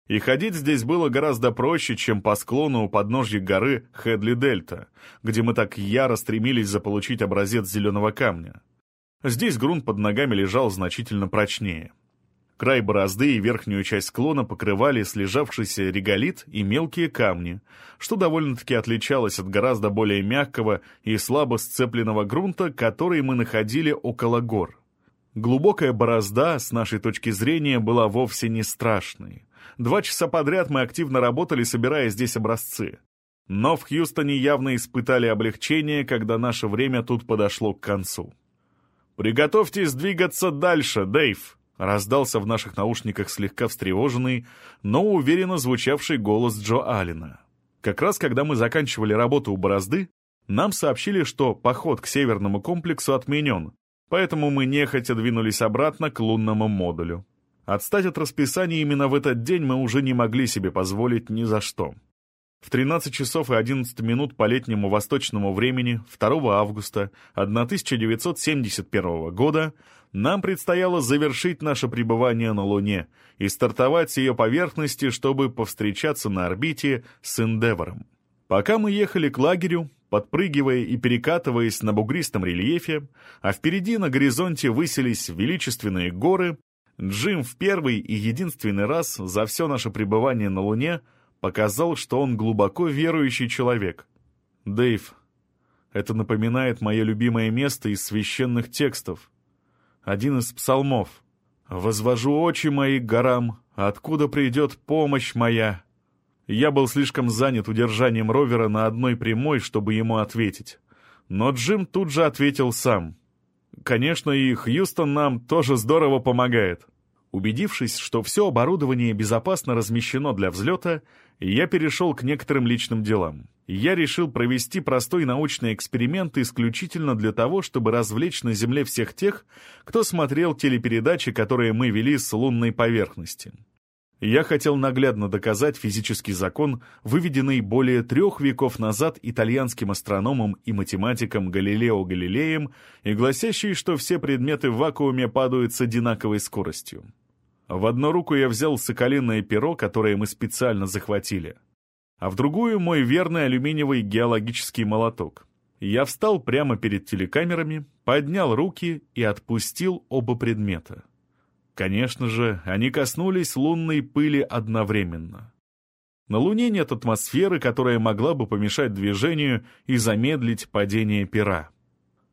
И ходить здесь было гораздо проще, чем по склону у подножья горы Хедли-Дельта, где мы так яро стремились заполучить образец зеленого камня. Здесь грунт под ногами лежал значительно прочнее. Край борозды и верхнюю часть склона покрывали слежавшийся реголит и мелкие камни, что довольно-таки отличалось от гораздо более мягкого и слабо сцепленного грунта, который мы находили около гор. Глубокая борозда, с нашей точки зрения, была вовсе не страшной. Два часа подряд мы активно работали, собирая здесь образцы. Но в Хьюстоне явно испытали облегчение, когда наше время тут подошло к концу. «Приготовьтесь двигаться дальше, Дэйв!» Раздался в наших наушниках слегка встревоженный, но уверенно звучавший голос Джо Аллена. Как раз когда мы заканчивали работу у борозды, нам сообщили, что поход к северному комплексу отменен, поэтому мы нехотя двинулись обратно к лунному модулю. Отстать от расписания именно в этот день мы уже не могли себе позволить ни за что. В 13 часов и 11 минут по летнему восточному времени 2 августа 1971 года нам предстояло завершить наше пребывание на Луне и стартовать с ее поверхности, чтобы повстречаться на орбите с Эндевором. Пока мы ехали к лагерю, подпрыгивая и перекатываясь на бугристом рельефе, а впереди на горизонте высились величественные горы, Джим в первый и единственный раз за все наше пребывание на Луне показал, что он глубоко верующий человек. «Дэйв, это напоминает мое любимое место из священных текстов. Один из псалмов. «Возвожу очи мои к горам, откуда придет помощь моя». Я был слишком занят удержанием ровера на одной прямой, чтобы ему ответить. Но Джим тут же ответил сам. «Конечно, и Хьюстон нам тоже здорово помогает». Убедившись, что все оборудование безопасно размещено для взлета, я перешел к некоторым личным делам. Я решил провести простой научный эксперимент исключительно для того, чтобы развлечь на Земле всех тех, кто смотрел телепередачи, которые мы вели с лунной поверхности. Я хотел наглядно доказать физический закон, выведенный более трех веков назад итальянским астрономом и математиком Галилео Галилеем и гласящий, что все предметы в вакууме падают с одинаковой скоростью. В одну руку я взял соколиное перо, которое мы специально захватили, а в другую — мой верный алюминиевый геологический молоток. Я встал прямо перед телекамерами, поднял руки и отпустил оба предмета. Конечно же, они коснулись лунной пыли одновременно. На Луне нет атмосферы, которая могла бы помешать движению и замедлить падение пера.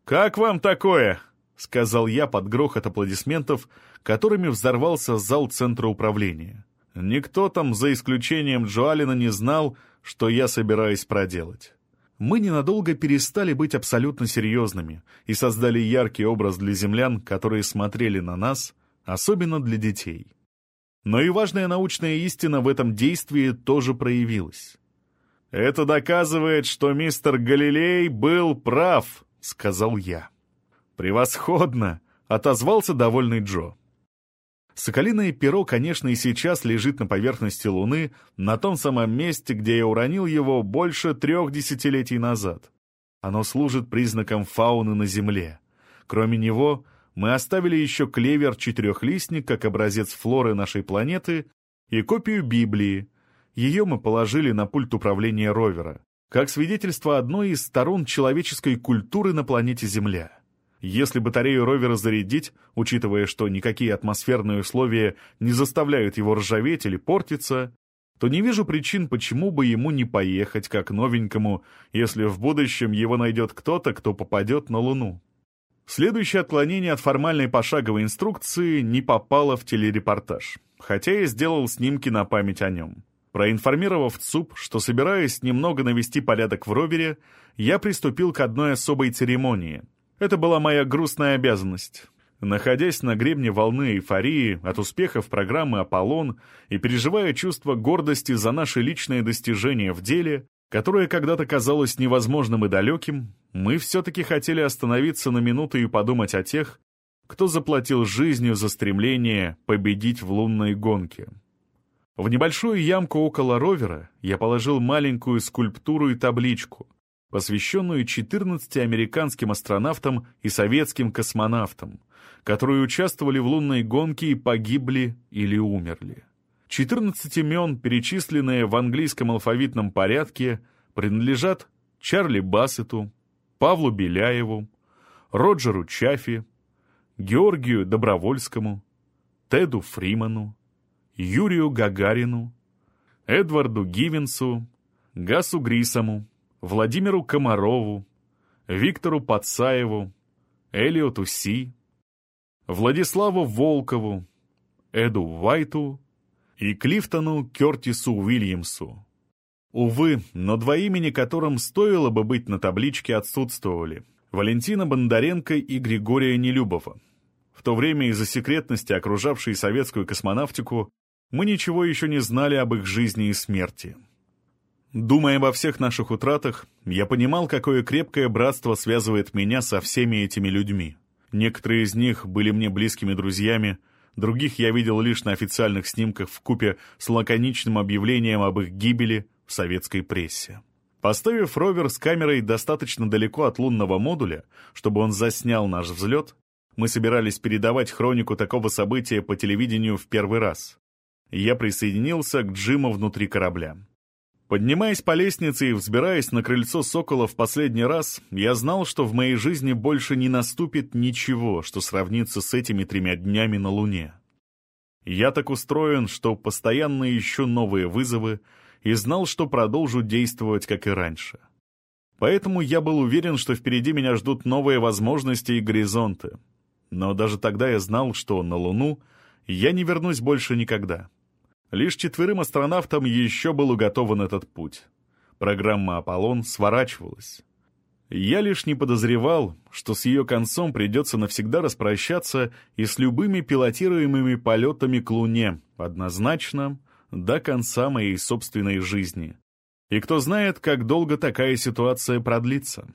«Как вам такое?» — сказал я под грохот аплодисментов, которыми взорвался зал Центра управления. Никто там, за исключением Джоалина, не знал, что я собираюсь проделать. Мы ненадолго перестали быть абсолютно серьезными и создали яркий образ для землян, которые смотрели на нас, особенно для детей. Но и важная научная истина в этом действии тоже проявилась. «Это доказывает, что мистер Галилей был прав», — сказал я. «Превосходно!» — отозвался довольный Джо. Соколиное перо, конечно, и сейчас лежит на поверхности Луны, на том самом месте, где я уронил его больше трех десятилетий назад. Оно служит признаком фауны на Земле. Кроме него, мы оставили еще клевер-четырехлистник как образец флоры нашей планеты и копию Библии. Ее мы положили на пульт управления ровера, как свидетельство одной из сторон человеческой культуры на планете Земля. Если батарею ровера зарядить, учитывая, что никакие атмосферные условия не заставляют его ржаветь или портиться, то не вижу причин, почему бы ему не поехать как новенькому, если в будущем его найдет кто-то, кто попадет на Луну. Следующее отклонение от формальной пошаговой инструкции не попало в телерепортаж, хотя я сделал снимки на память о нем. Проинформировав ЦУП, что собираюсь немного навести порядок в ровере, я приступил к одной особой церемонии — это была моя грустная обязанность. Находясь на гребне волны эйфории от успехов программы «Аполлон» и переживая чувство гордости за наши личные достижения в деле, которое когда-то казалось невозможным и далеким, мы все-таки хотели остановиться на минуту и подумать о тех, кто заплатил жизнью за стремление победить в лунной гонке. В небольшую ямку около ровера я положил маленькую скульптуру и табличку — посвященную 14 американским астронавтам и советским космонавтам, которые участвовали в лунной гонке и погибли или умерли. 14 имен, перечисленные в английском алфавитном порядке, принадлежат Чарли Бассету, Павлу Беляеву, Роджеру Чаффи, Георгию Добровольскому, Теду Фриману, Юрию Гагарину, Эдварду Гивенсу, Гасу Грисому, Владимиру Комарову, Виктору Пацаеву, Элиоту Си, Владиславу Волкову, Эду Вайту и Клифтону Кертису Уильямсу. Увы, но два имени, которым стоило бы быть на табличке, отсутствовали. Валентина Бондаренко и Григория Нелюбова. В то время из-за секретности, окружавшей советскую космонавтику, мы ничего еще не знали об их жизни и смерти. Думая обо всех наших утратах, я понимал, какое крепкое братство связывает меня со всеми этими людьми. Некоторые из них были мне близкими друзьями, других я видел лишь на официальных снимках в купе с лаконичным объявлением об их гибели в советской прессе. Поставив ровер с камерой достаточно далеко от лунного модуля, чтобы он заснял наш взлет, мы собирались передавать хронику такого события по телевидению в первый раз. Я присоединился к Джиму внутри корабля. Поднимаясь по лестнице и взбираясь на крыльцо Сокола в последний раз, я знал, что в моей жизни больше не наступит ничего, что сравнится с этими тремя днями на Луне. Я так устроен, что постоянно ищу новые вызовы и знал, что продолжу действовать, как и раньше. Поэтому я был уверен, что впереди меня ждут новые возможности и горизонты. Но даже тогда я знал, что на Луну я не вернусь больше никогда. Лишь четверым астронавтам еще был уготован этот путь. Программа «Аполлон» сворачивалась. Я лишь не подозревал, что с ее концом придется навсегда распрощаться и с любыми пилотируемыми полетами к Луне, однозначно, до конца моей собственной жизни. И кто знает, как долго такая ситуация продлится.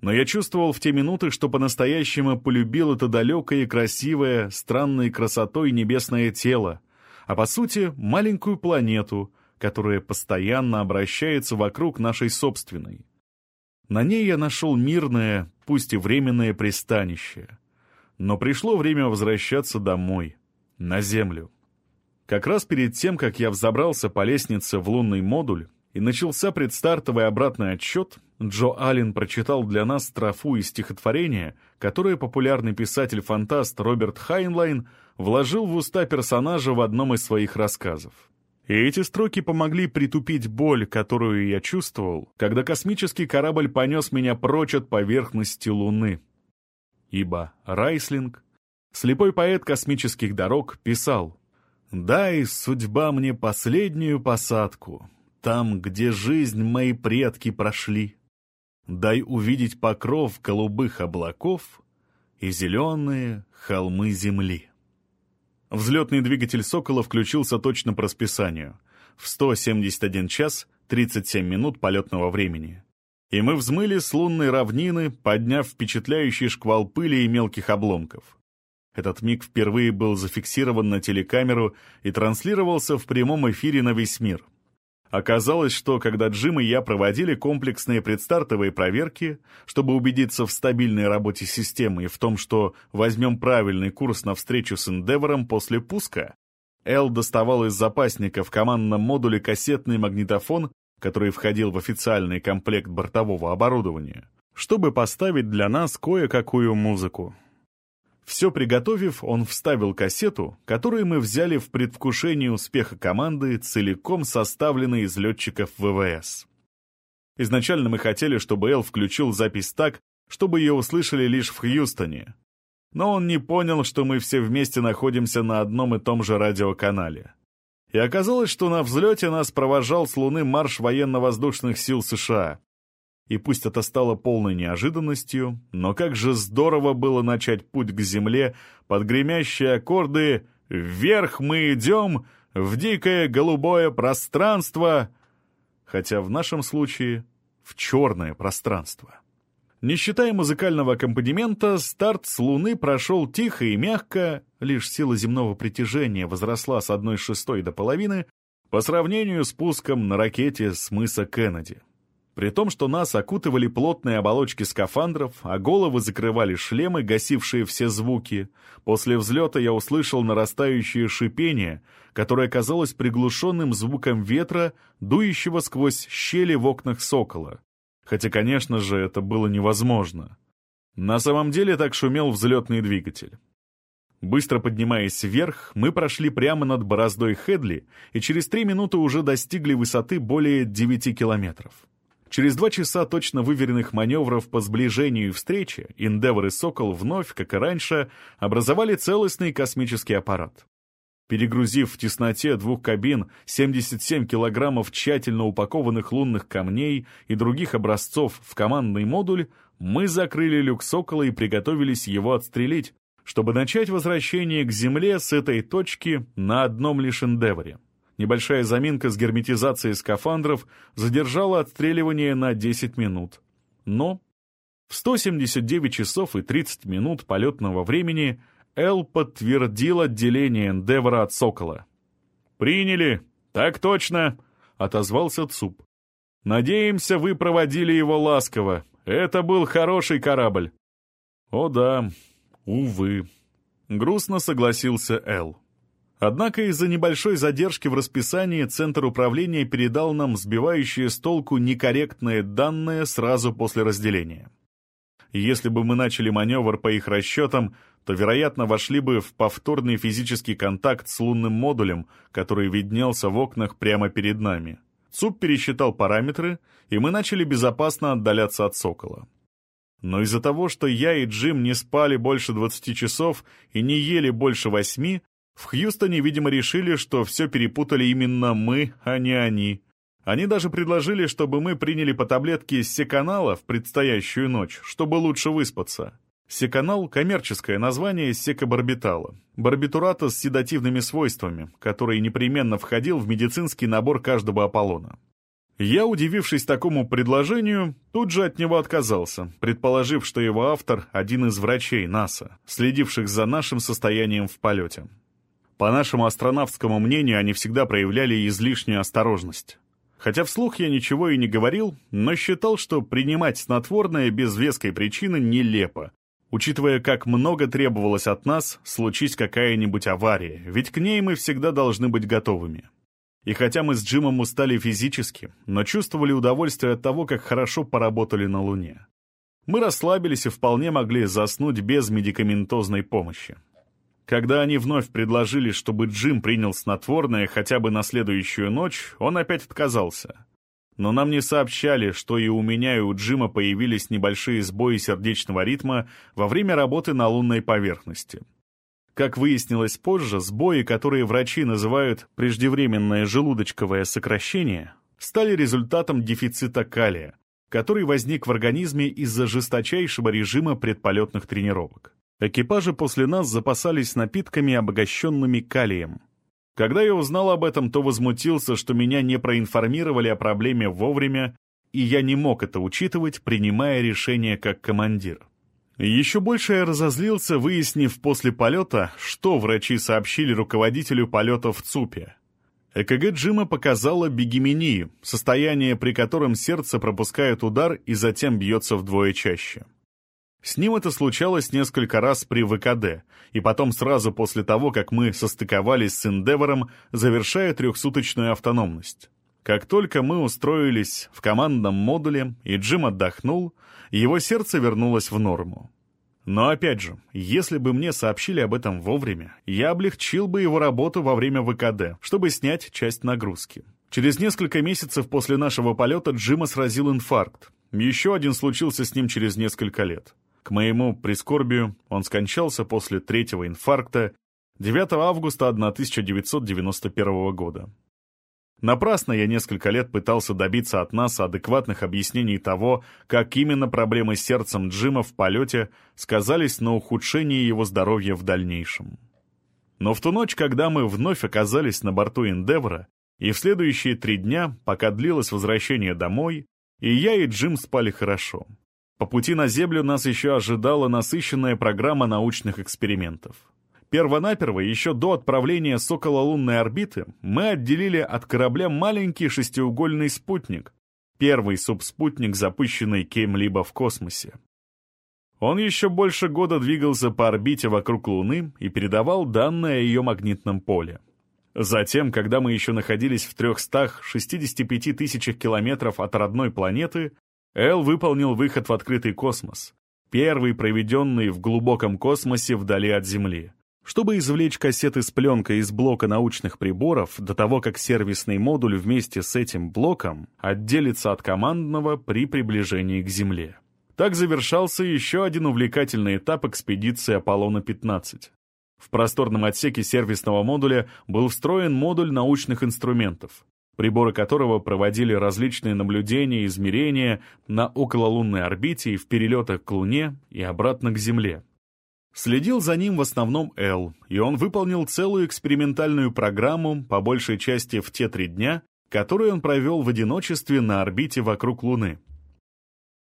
Но я чувствовал в те минуты, что по-настоящему полюбил это далекое красивое, странной красотой небесное тело, а по сути маленькую планету, которая постоянно обращается вокруг нашей собственной. На ней я нашел мирное, пусть и временное пристанище. Но пришло время возвращаться домой, на Землю. Как раз перед тем, как я взобрался по лестнице в лунный модуль и начался предстартовый обратный отсчет, Джо Аллен прочитал для нас строфу из стихотворения, которое популярный писатель-фантаст Роберт Хайнлайн вложил в уста персонажа в одном из своих рассказов. И эти строки помогли притупить боль, которую я чувствовал, когда космический корабль понес меня прочь от поверхности Луны. Ибо Райслинг, слепой поэт космических дорог, писал «Дай, судьба, мне последнюю посадку, там, где жизнь мои предки прошли. Дай увидеть покров голубых облаков и зеленые холмы земли». Взлетный двигатель «Сокола» включился точно по расписанию. В 171 час 37 минут полетного времени. И мы взмыли с лунной равнины, подняв впечатляющий шквал пыли и мелких обломков. Этот миг впервые был зафиксирован на телекамеру и транслировался в прямом эфире на весь мир. Оказалось, что когда Джим и я проводили комплексные предстартовые проверки, чтобы убедиться в стабильной работе системы и в том, что возьмем правильный курс на встречу с Эндевором после пуска, Эл доставал из запасника в командном модуле кассетный магнитофон, который входил в официальный комплект бортового оборудования, чтобы поставить для нас кое-какую музыку. Все приготовив, он вставил кассету, которую мы взяли в предвкушении успеха команды, целиком составленной из летчиков ВВС. Изначально мы хотели, чтобы Эл включил запись так, чтобы ее услышали лишь в Хьюстоне. Но он не понял, что мы все вместе находимся на одном и том же радиоканале. И оказалось, что на взлете нас провожал с Луны марш военно-воздушных сил США, и пусть это стало полной неожиданностью, но как же здорово было начать путь к земле под гремящие аккорды «Вверх мы идем, в дикое голубое пространство», хотя в нашем случае в черное пространство. Не считая музыкального аккомпанемента, старт с Луны прошел тихо и мягко, лишь сила земного притяжения возросла с одной шестой до половины по сравнению с пуском на ракете с мыса Кеннеди. При том, что нас окутывали плотные оболочки скафандров, а головы закрывали шлемы, гасившие все звуки, после взлета я услышал нарастающее шипение, которое казалось приглушенным звуком ветра, дующего сквозь щели в окнах сокола. Хотя, конечно же, это было невозможно. На самом деле так шумел взлетный двигатель. Быстро поднимаясь вверх, мы прошли прямо над бороздой Хедли и через три минуты уже достигли высоты более 9 километров. Через два часа точно выверенных маневров по сближению и встрече Индевор и Сокол вновь, как и раньше, образовали целостный космический аппарат. Перегрузив в тесноте двух кабин 77 килограммов тщательно упакованных лунных камней и других образцов в командный модуль, мы закрыли люк Сокола и приготовились его отстрелить, чтобы начать возвращение к Земле с этой точки на одном лишь Эндеворе. Небольшая заминка с герметизацией скафандров задержала отстреливание на 10 минут. Но в 179 часов и 30 минут полетного времени Эл подтвердил отделение Эндевора от Сокола. «Приняли! Так точно!» — отозвался Цуп. «Надеемся, вы проводили его ласково. Это был хороший корабль». «О да, увы», — грустно согласился Эл. Однако из-за небольшой задержки в расписании Центр управления передал нам сбивающие с толку некорректные данные сразу после разделения. Если бы мы начали маневр по их расчетам, то, вероятно, вошли бы в повторный физический контакт с лунным модулем, который виднелся в окнах прямо перед нами. ЦУП пересчитал параметры, и мы начали безопасно отдаляться от «Сокола». Но из-за того, что я и Джим не спали больше 20 часов и не ели больше восьми, в Хьюстоне, видимо, решили, что все перепутали именно мы, а не они. Они даже предложили, чтобы мы приняли по таблетке секанала в предстоящую ночь, чтобы лучше выспаться. Секанал – коммерческое название секобарбитала, барбитурата с седативными свойствами, который непременно входил в медицинский набор каждого Аполлона. Я, удивившись такому предложению, тут же от него отказался, предположив, что его автор – один из врачей НАСА, следивших за нашим состоянием в полете. По нашему астронавтскому мнению, они всегда проявляли излишнюю осторожность. Хотя вслух я ничего и не говорил, но считал, что принимать снотворное без веской причины нелепо, учитывая, как много требовалось от нас, случись какая-нибудь авария, ведь к ней мы всегда должны быть готовыми. И хотя мы с Джимом устали физически, но чувствовали удовольствие от того, как хорошо поработали на Луне. Мы расслабились и вполне могли заснуть без медикаментозной помощи. Когда они вновь предложили, чтобы Джим принял снотворное хотя бы на следующую ночь, он опять отказался. Но нам не сообщали, что и у меня, и у Джима появились небольшие сбои сердечного ритма во время работы на лунной поверхности. Как выяснилось позже, сбои, которые врачи называют преждевременное желудочковое сокращение, стали результатом дефицита калия, который возник в организме из-за жесточайшего режима предполетных тренировок. Экипажи после нас запасались напитками, обогащенными калием. Когда я узнал об этом, то возмутился, что меня не проинформировали о проблеме вовремя, и я не мог это учитывать, принимая решение как командир. Еще больше я разозлился, выяснив после полета, что врачи сообщили руководителю полета в ЦУПе. ЭКГ Джима показало бигемению, состояние, при котором сердце пропускает удар и затем бьется вдвое чаще. С ним это случалось несколько раз при ВКД, и потом сразу после того, как мы состыковались с Эндевором, завершая трехсуточную автономность. Как только мы устроились в командном модуле, и Джим отдохнул, его сердце вернулось в норму. Но опять же, если бы мне сообщили об этом вовремя, я облегчил бы его работу во время ВКД, чтобы снять часть нагрузки. Через несколько месяцев после нашего полета Джима сразил инфаркт. Еще один случился с ним через несколько лет. К моему прискорбию он скончался после третьего инфаркта 9 августа 1991 года. Напрасно я несколько лет пытался добиться от нас адекватных объяснений того, как именно проблемы с сердцем Джима в полете сказались на ухудшении его здоровья в дальнейшем. Но в ту ночь, когда мы вновь оказались на борту Эндевра, и в следующие три дня, пока длилось возвращение домой, и я, и Джим спали хорошо. По пути на Землю нас еще ожидала насыщенная программа научных экспериментов. Первонаперво, еще до отправления с окололунной орбиты, мы отделили от корабля маленький шестиугольный спутник, первый субспутник, запущенный кем-либо в космосе. Он еще больше года двигался по орбите вокруг Луны и передавал данные о ее магнитном поле. Затем, когда мы еще находились в 365 тысячах километров от родной планеты, Эл выполнил выход в открытый космос, первый проведенный в глубоком космосе вдали от Земли чтобы извлечь кассеты с пленкой из блока научных приборов до того, как сервисный модуль вместе с этим блоком отделится от командного при приближении к Земле. Так завершался еще один увлекательный этап экспедиции Аполлона-15. В просторном отсеке сервисного модуля был встроен модуль научных инструментов, приборы которого проводили различные наблюдения и измерения на окололунной орбите и в перелетах к Луне и обратно к Земле. Следил за ним в основном Эл, и он выполнил целую экспериментальную программу, по большей части в те три дня, которые он провел в одиночестве на орбите вокруг Луны.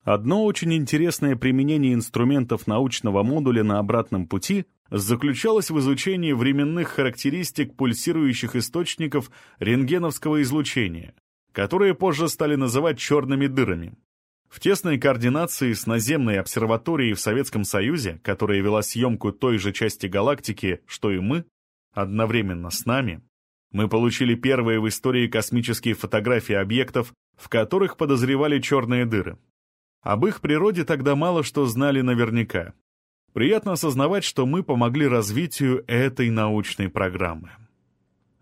Одно очень интересное применение инструментов научного модуля на обратном пути заключалось в изучении временных характеристик пульсирующих источников рентгеновского излучения, которые позже стали называть черными дырами. В тесной координации с наземной обсерваторией в Советском Союзе, которая вела съемку той же части галактики, что и мы, одновременно с нами, мы получили первые в истории космические фотографии объектов, в которых подозревали черные дыры. Об их природе тогда мало что знали наверняка. Приятно осознавать, что мы помогли развитию этой научной программы.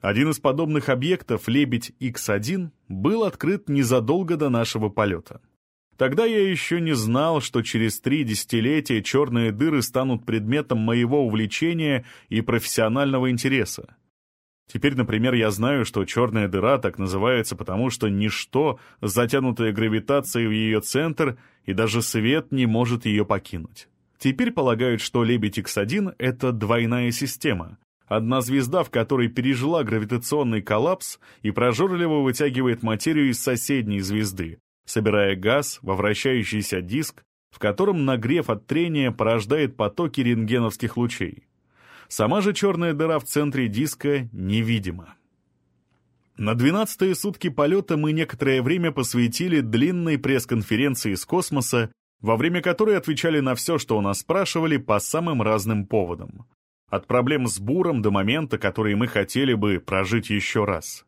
Один из подобных объектов, Лебедь X1, был открыт незадолго до нашего полета. Тогда я еще не знал, что через три десятилетия черные дыры станут предметом моего увлечения и профессионального интереса. Теперь, например, я знаю, что черная дыра так называется, потому что ничто, затянутое гравитацией в ее центр, и даже свет не может ее покинуть. Теперь полагают, что Лебедь X1 — это двойная система. Одна звезда, в которой пережила гравитационный коллапс и прожорливо вытягивает материю из соседней звезды, собирая газ во вращающийся диск, в котором нагрев от трения порождает потоки рентгеновских лучей. Сама же черная дыра в центре диска невидима. На двенадцатые сутки полета мы некоторое время посвятили длинной пресс-конференции из космоса, во время которой отвечали на все, что у нас спрашивали, по самым разным поводам. От проблем с буром до момента, который мы хотели бы прожить еще раз.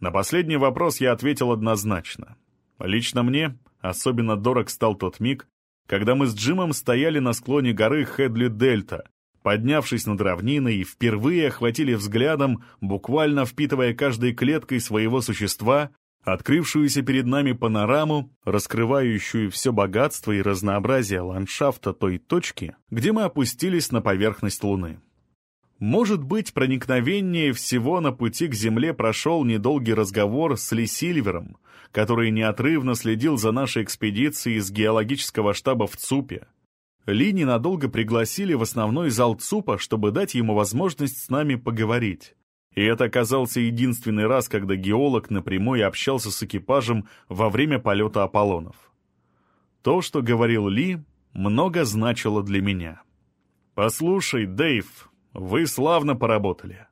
На последний вопрос я ответил однозначно. Лично мне особенно дорог стал тот миг, когда мы с Джимом стояли на склоне горы Хедли-Дельта, поднявшись над равниной впервые охватили взглядом, буквально впитывая каждой клеткой своего существа, открывшуюся перед нами панораму, раскрывающую все богатство и разнообразие ландшафта той точки, где мы опустились на поверхность Луны. Может быть, проникновение всего на пути к Земле прошел недолгий разговор с Ли Сильвером, который неотрывно следил за нашей экспедицией из геологического штаба в ЦУПе. Ли ненадолго пригласили в основной зал ЦУПа, чтобы дать ему возможность с нами поговорить. И это оказался единственный раз, когда геолог напрямую общался с экипажем во время полета Аполлонов. То, что говорил Ли, много значило для меня. «Послушай, Дэйв, вы славно поработали.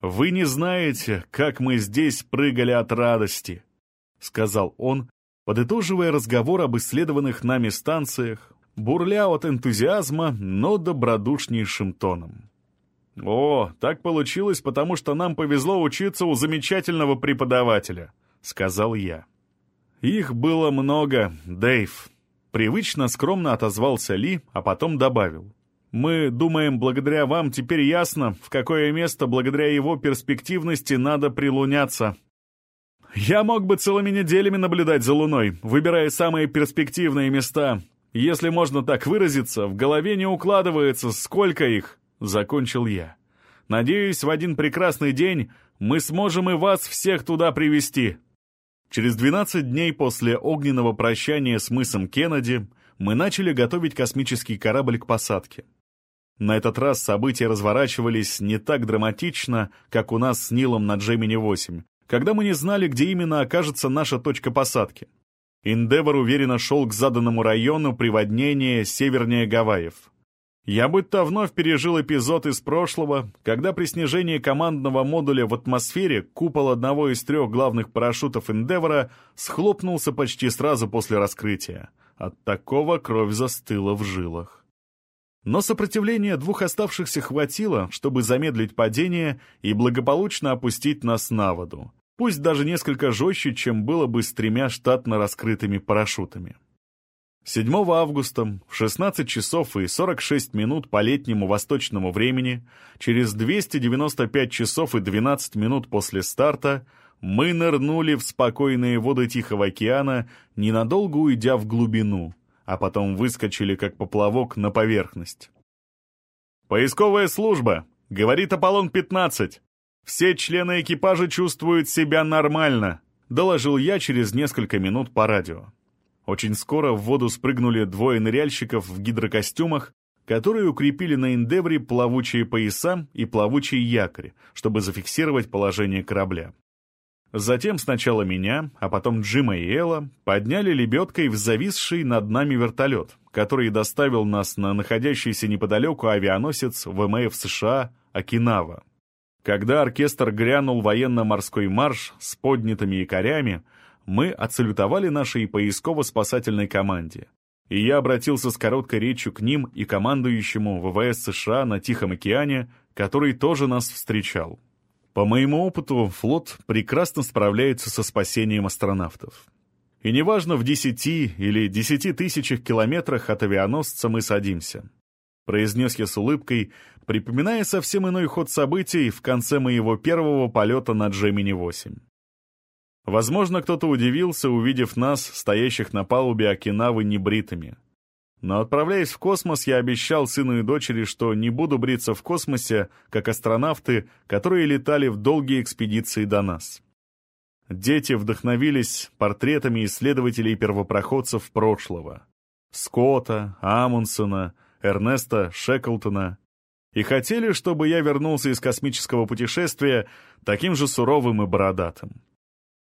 Вы не знаете, как мы здесь прыгали от радости», — сказал он, подытоживая разговор об исследованных нами станциях, бурля от энтузиазма, но добродушнейшим тоном. «О, так получилось, потому что нам повезло учиться у замечательного преподавателя», — сказал я. «Их было много, Дэйв», — привычно скромно отозвался Ли, а потом добавил. Мы думаем, благодаря вам теперь ясно, в какое место благодаря его перспективности надо прилуняться. Я мог бы целыми неделями наблюдать за Луной, выбирая самые перспективные места. Если можно так выразиться, в голове не укладывается, сколько их, — закончил я. Надеюсь, в один прекрасный день мы сможем и вас всех туда привести. Через 12 дней после огненного прощания с мысом Кеннеди мы начали готовить космический корабль к посадке. На этот раз события разворачивались не так драматично, как у нас с Нилом на Джемини-8, когда мы не знали, где именно окажется наша точка посадки. Индевор уверенно шел к заданному району приводнения севернее Гавайев. Я будто вновь пережил эпизод из прошлого, когда при снижении командного модуля в атмосфере купол одного из трех главных парашютов Индевора схлопнулся почти сразу после раскрытия. От такого кровь застыла в жилах. Но сопротивления двух оставшихся хватило, чтобы замедлить падение и благополучно опустить нас на воду, пусть даже несколько жестче, чем было бы с тремя штатно раскрытыми парашютами. 7 августа в 16 часов и 46 минут по летнему восточному времени, через 295 часов и 12 минут после старта, мы нырнули в спокойные воды Тихого океана, ненадолго уйдя в глубину — а потом выскочили как поплавок на поверхность. «Поисковая служба!» — говорит Аполлон-15. «Все члены экипажа чувствуют себя нормально», — доложил я через несколько минут по радио. Очень скоро в воду спрыгнули двое ныряльщиков в гидрокостюмах, которые укрепили на Эндевре плавучие пояса и плавучий якорь, чтобы зафиксировать положение корабля. Затем сначала меня, а потом Джима и Элла подняли лебедкой в зависший над нами вертолет, который доставил нас на находящийся неподалеку авианосец ВМФ США «Окинава». Когда оркестр грянул военно-морской марш с поднятыми якорями, мы отсалютовали нашей поисково-спасательной команде. И я обратился с короткой речью к ним и командующему ВВС США на Тихом океане, который тоже нас встречал. По моему опыту, флот прекрасно справляется со спасением астронавтов. И неважно, в десяти или десяти тысячах километрах от авианосца мы садимся. Произнес я с улыбкой, припоминая совсем иной ход событий в конце моего первого полета на Джемини-8. Возможно, кто-то удивился, увидев нас, стоящих на палубе Окинавы небритыми. Но отправляясь в космос, я обещал сыну и дочери, что не буду бриться в космосе, как астронавты, которые летали в долгие экспедиции до нас. Дети вдохновились портретами исследователей-первопроходцев прошлого. Скотта, Амундсена, Эрнеста Шеклтона. И хотели, чтобы я вернулся из космического путешествия таким же суровым и бородатым.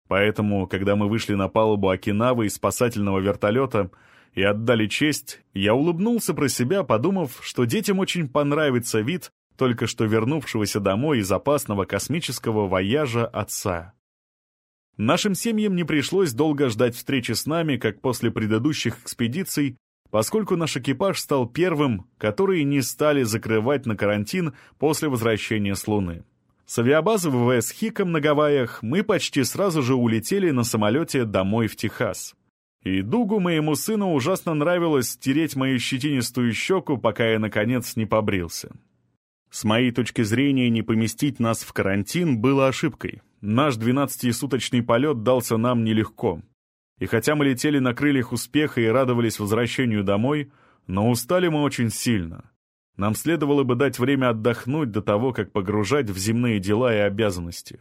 Поэтому, когда мы вышли на палубу Окинавы из спасательного вертолета, и отдали честь, я улыбнулся про себя, подумав, что детям очень понравится вид только что вернувшегося домой из опасного космического вояжа отца. Нашим семьям не пришлось долго ждать встречи с нами, как после предыдущих экспедиций, поскольку наш экипаж стал первым, которые не стали закрывать на карантин после возвращения с Луны. С авиабазы ВВС Хиком на Гавайях мы почти сразу же улетели на самолете домой в Техас. И Дугу, моему сыну, ужасно нравилось стереть мою щетинистую щеку, пока я, наконец, не побрился. С моей точки зрения, не поместить нас в карантин было ошибкой. Наш 12-суточный полет дался нам нелегко. И хотя мы летели на крыльях успеха и радовались возвращению домой, но устали мы очень сильно. Нам следовало бы дать время отдохнуть до того, как погружать в земные дела и обязанности.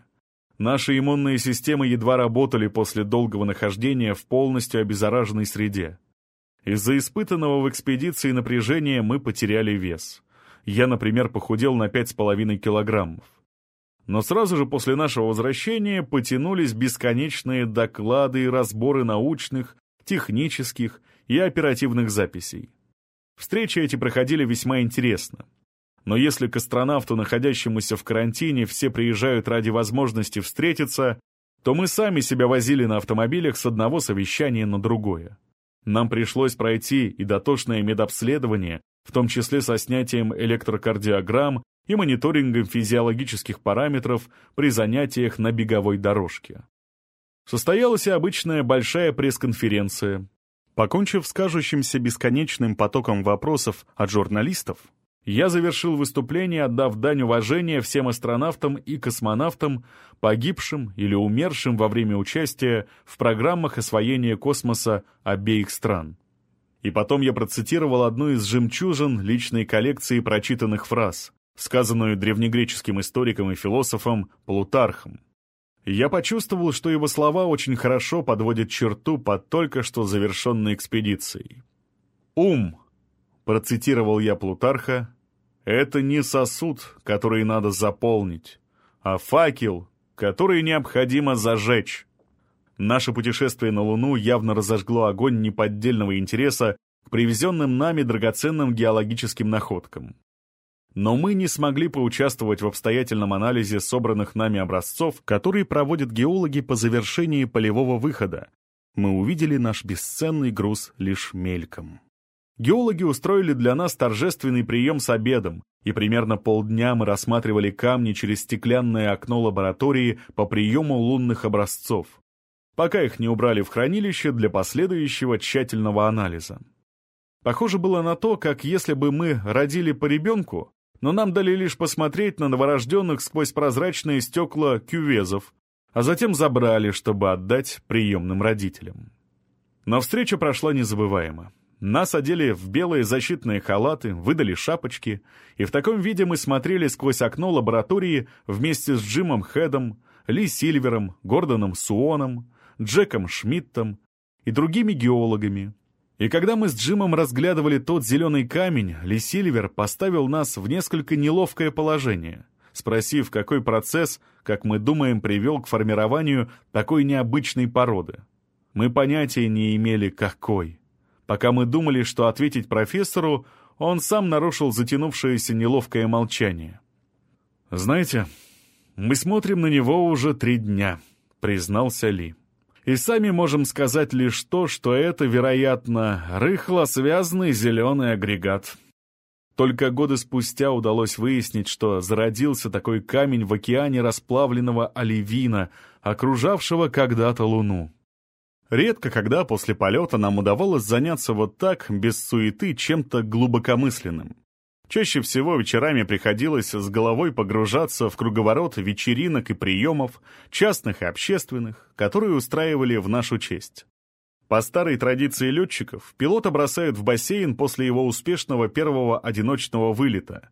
Наши иммунные системы едва работали после долгого нахождения в полностью обеззараженной среде. Из-за испытанного в экспедиции напряжения мы потеряли вес. Я, например, похудел на 5,5 килограммов. Но сразу же после нашего возвращения потянулись бесконечные доклады и разборы научных, технических и оперативных записей. Встречи эти проходили весьма интересно. Но если к астронавту, находящемуся в карантине, все приезжают ради возможности встретиться, то мы сами себя возили на автомобилях с одного совещания на другое. Нам пришлось пройти и дотошное медобследование, в том числе со снятием электрокардиограмм и мониторингом физиологических параметров при занятиях на беговой дорожке. Состоялась и обычная большая пресс-конференция. Покончив с кажущимся бесконечным потоком вопросов от журналистов, я завершил выступление, отдав дань уважения всем астронавтам и космонавтам, погибшим или умершим во время участия в программах освоения космоса обеих стран. И потом я процитировал одну из жемчужин личной коллекции прочитанных фраз, сказанную древнегреческим историком и философом Плутархом. Я почувствовал, что его слова очень хорошо подводят черту под только что завершенной экспедицией. «Ум», — процитировал я Плутарха, — «это не сосуд, который надо заполнить, а факел, который необходимо зажечь». Наше путешествие на Луну явно разожгло огонь неподдельного интереса к привезенным нами драгоценным геологическим находкам. Но мы не смогли поучаствовать в обстоятельном анализе собранных нами образцов, которые проводят геологи по завершении полевого выхода. Мы увидели наш бесценный груз лишь мельком. Геологи устроили для нас торжественный прием с обедом, и примерно полдня мы рассматривали камни через стеклянное окно лаборатории по приему лунных образцов, пока их не убрали в хранилище для последующего тщательного анализа. Похоже было на то, как если бы мы родили по ребенку, но нам дали лишь посмотреть на новорожденных сквозь прозрачные стекла кювезов, а затем забрали, чтобы отдать приемным родителям. Но встреча прошла незабываемо. Нас одели в белые защитные халаты, выдали шапочки, и в таком виде мы смотрели сквозь окно лаборатории вместе с Джимом Хедом, Ли Сильвером, Гордоном Суоном, Джеком Шмидтом и другими геологами, и когда мы с Джимом разглядывали тот зеленый камень, Ли Сильвер поставил нас в несколько неловкое положение, спросив, какой процесс, как мы думаем, привел к формированию такой необычной породы. Мы понятия не имели, какой. Пока мы думали, что ответить профессору, он сам нарушил затянувшееся неловкое молчание. «Знаете, мы смотрим на него уже три дня», — признался Ли и сами можем сказать лишь то, что это, вероятно, рыхло связанный зеленый агрегат. Только годы спустя удалось выяснить, что зародился такой камень в океане расплавленного оливина, окружавшего когда-то Луну. Редко когда после полета нам удавалось заняться вот так, без суеты, чем-то глубокомысленным. Чаще всего вечерами приходилось с головой погружаться в круговорот вечеринок и приемов, частных и общественных, которые устраивали в нашу честь. По старой традиции летчиков, пилота бросают в бассейн после его успешного первого одиночного вылета.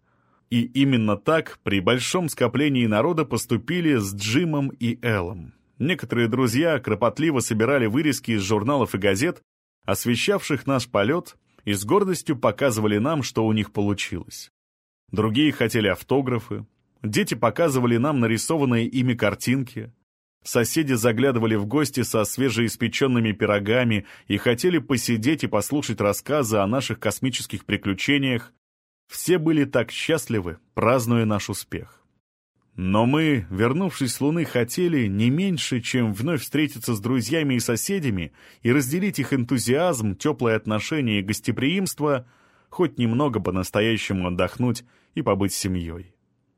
И именно так при большом скоплении народа поступили с Джимом и Эллом. Некоторые друзья кропотливо собирали вырезки из журналов и газет, освещавших наш полет, и с гордостью показывали нам, что у них получилось. Другие хотели автографы, дети показывали нам нарисованные ими картинки, соседи заглядывали в гости со свежеиспеченными пирогами и хотели посидеть и послушать рассказы о наших космических приключениях. Все были так счастливы, празднуя наш успех. Но мы, вернувшись с Луны, хотели не меньше, чем вновь встретиться с друзьями и соседями и разделить их энтузиазм, теплые отношения и гостеприимство, хоть немного по-настоящему отдохнуть и побыть семьей.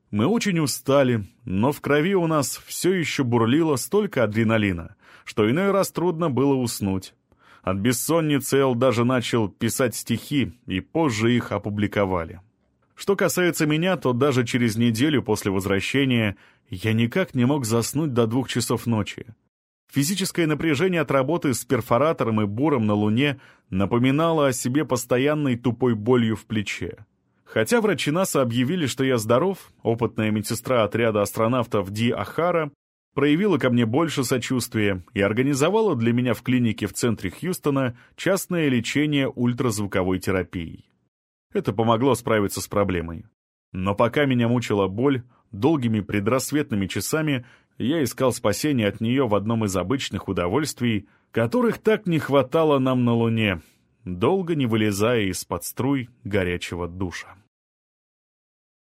Мы очень устали, но в крови у нас все еще бурлило столько адреналина, что иной раз трудно было уснуть. От бессонницы Эл даже начал писать стихи, и позже их опубликовали. Что касается меня, то даже через неделю после возвращения я никак не мог заснуть до двух часов ночи. Физическое напряжение от работы с перфоратором и буром на Луне напоминало о себе постоянной тупой болью в плече. Хотя врачи НАСА объявили, что я здоров, опытная медсестра отряда астронавтов Ди Ахара проявила ко мне больше сочувствия и организовала для меня в клинике в центре Хьюстона частное лечение ультразвуковой терапией. Это помогло справиться с проблемой. Но пока меня мучила боль, Долгими предрассветными часами я искал спасения от нее в одном из обычных удовольствий, которых так не хватало нам на Луне, долго не вылезая из-под струй горячего душа.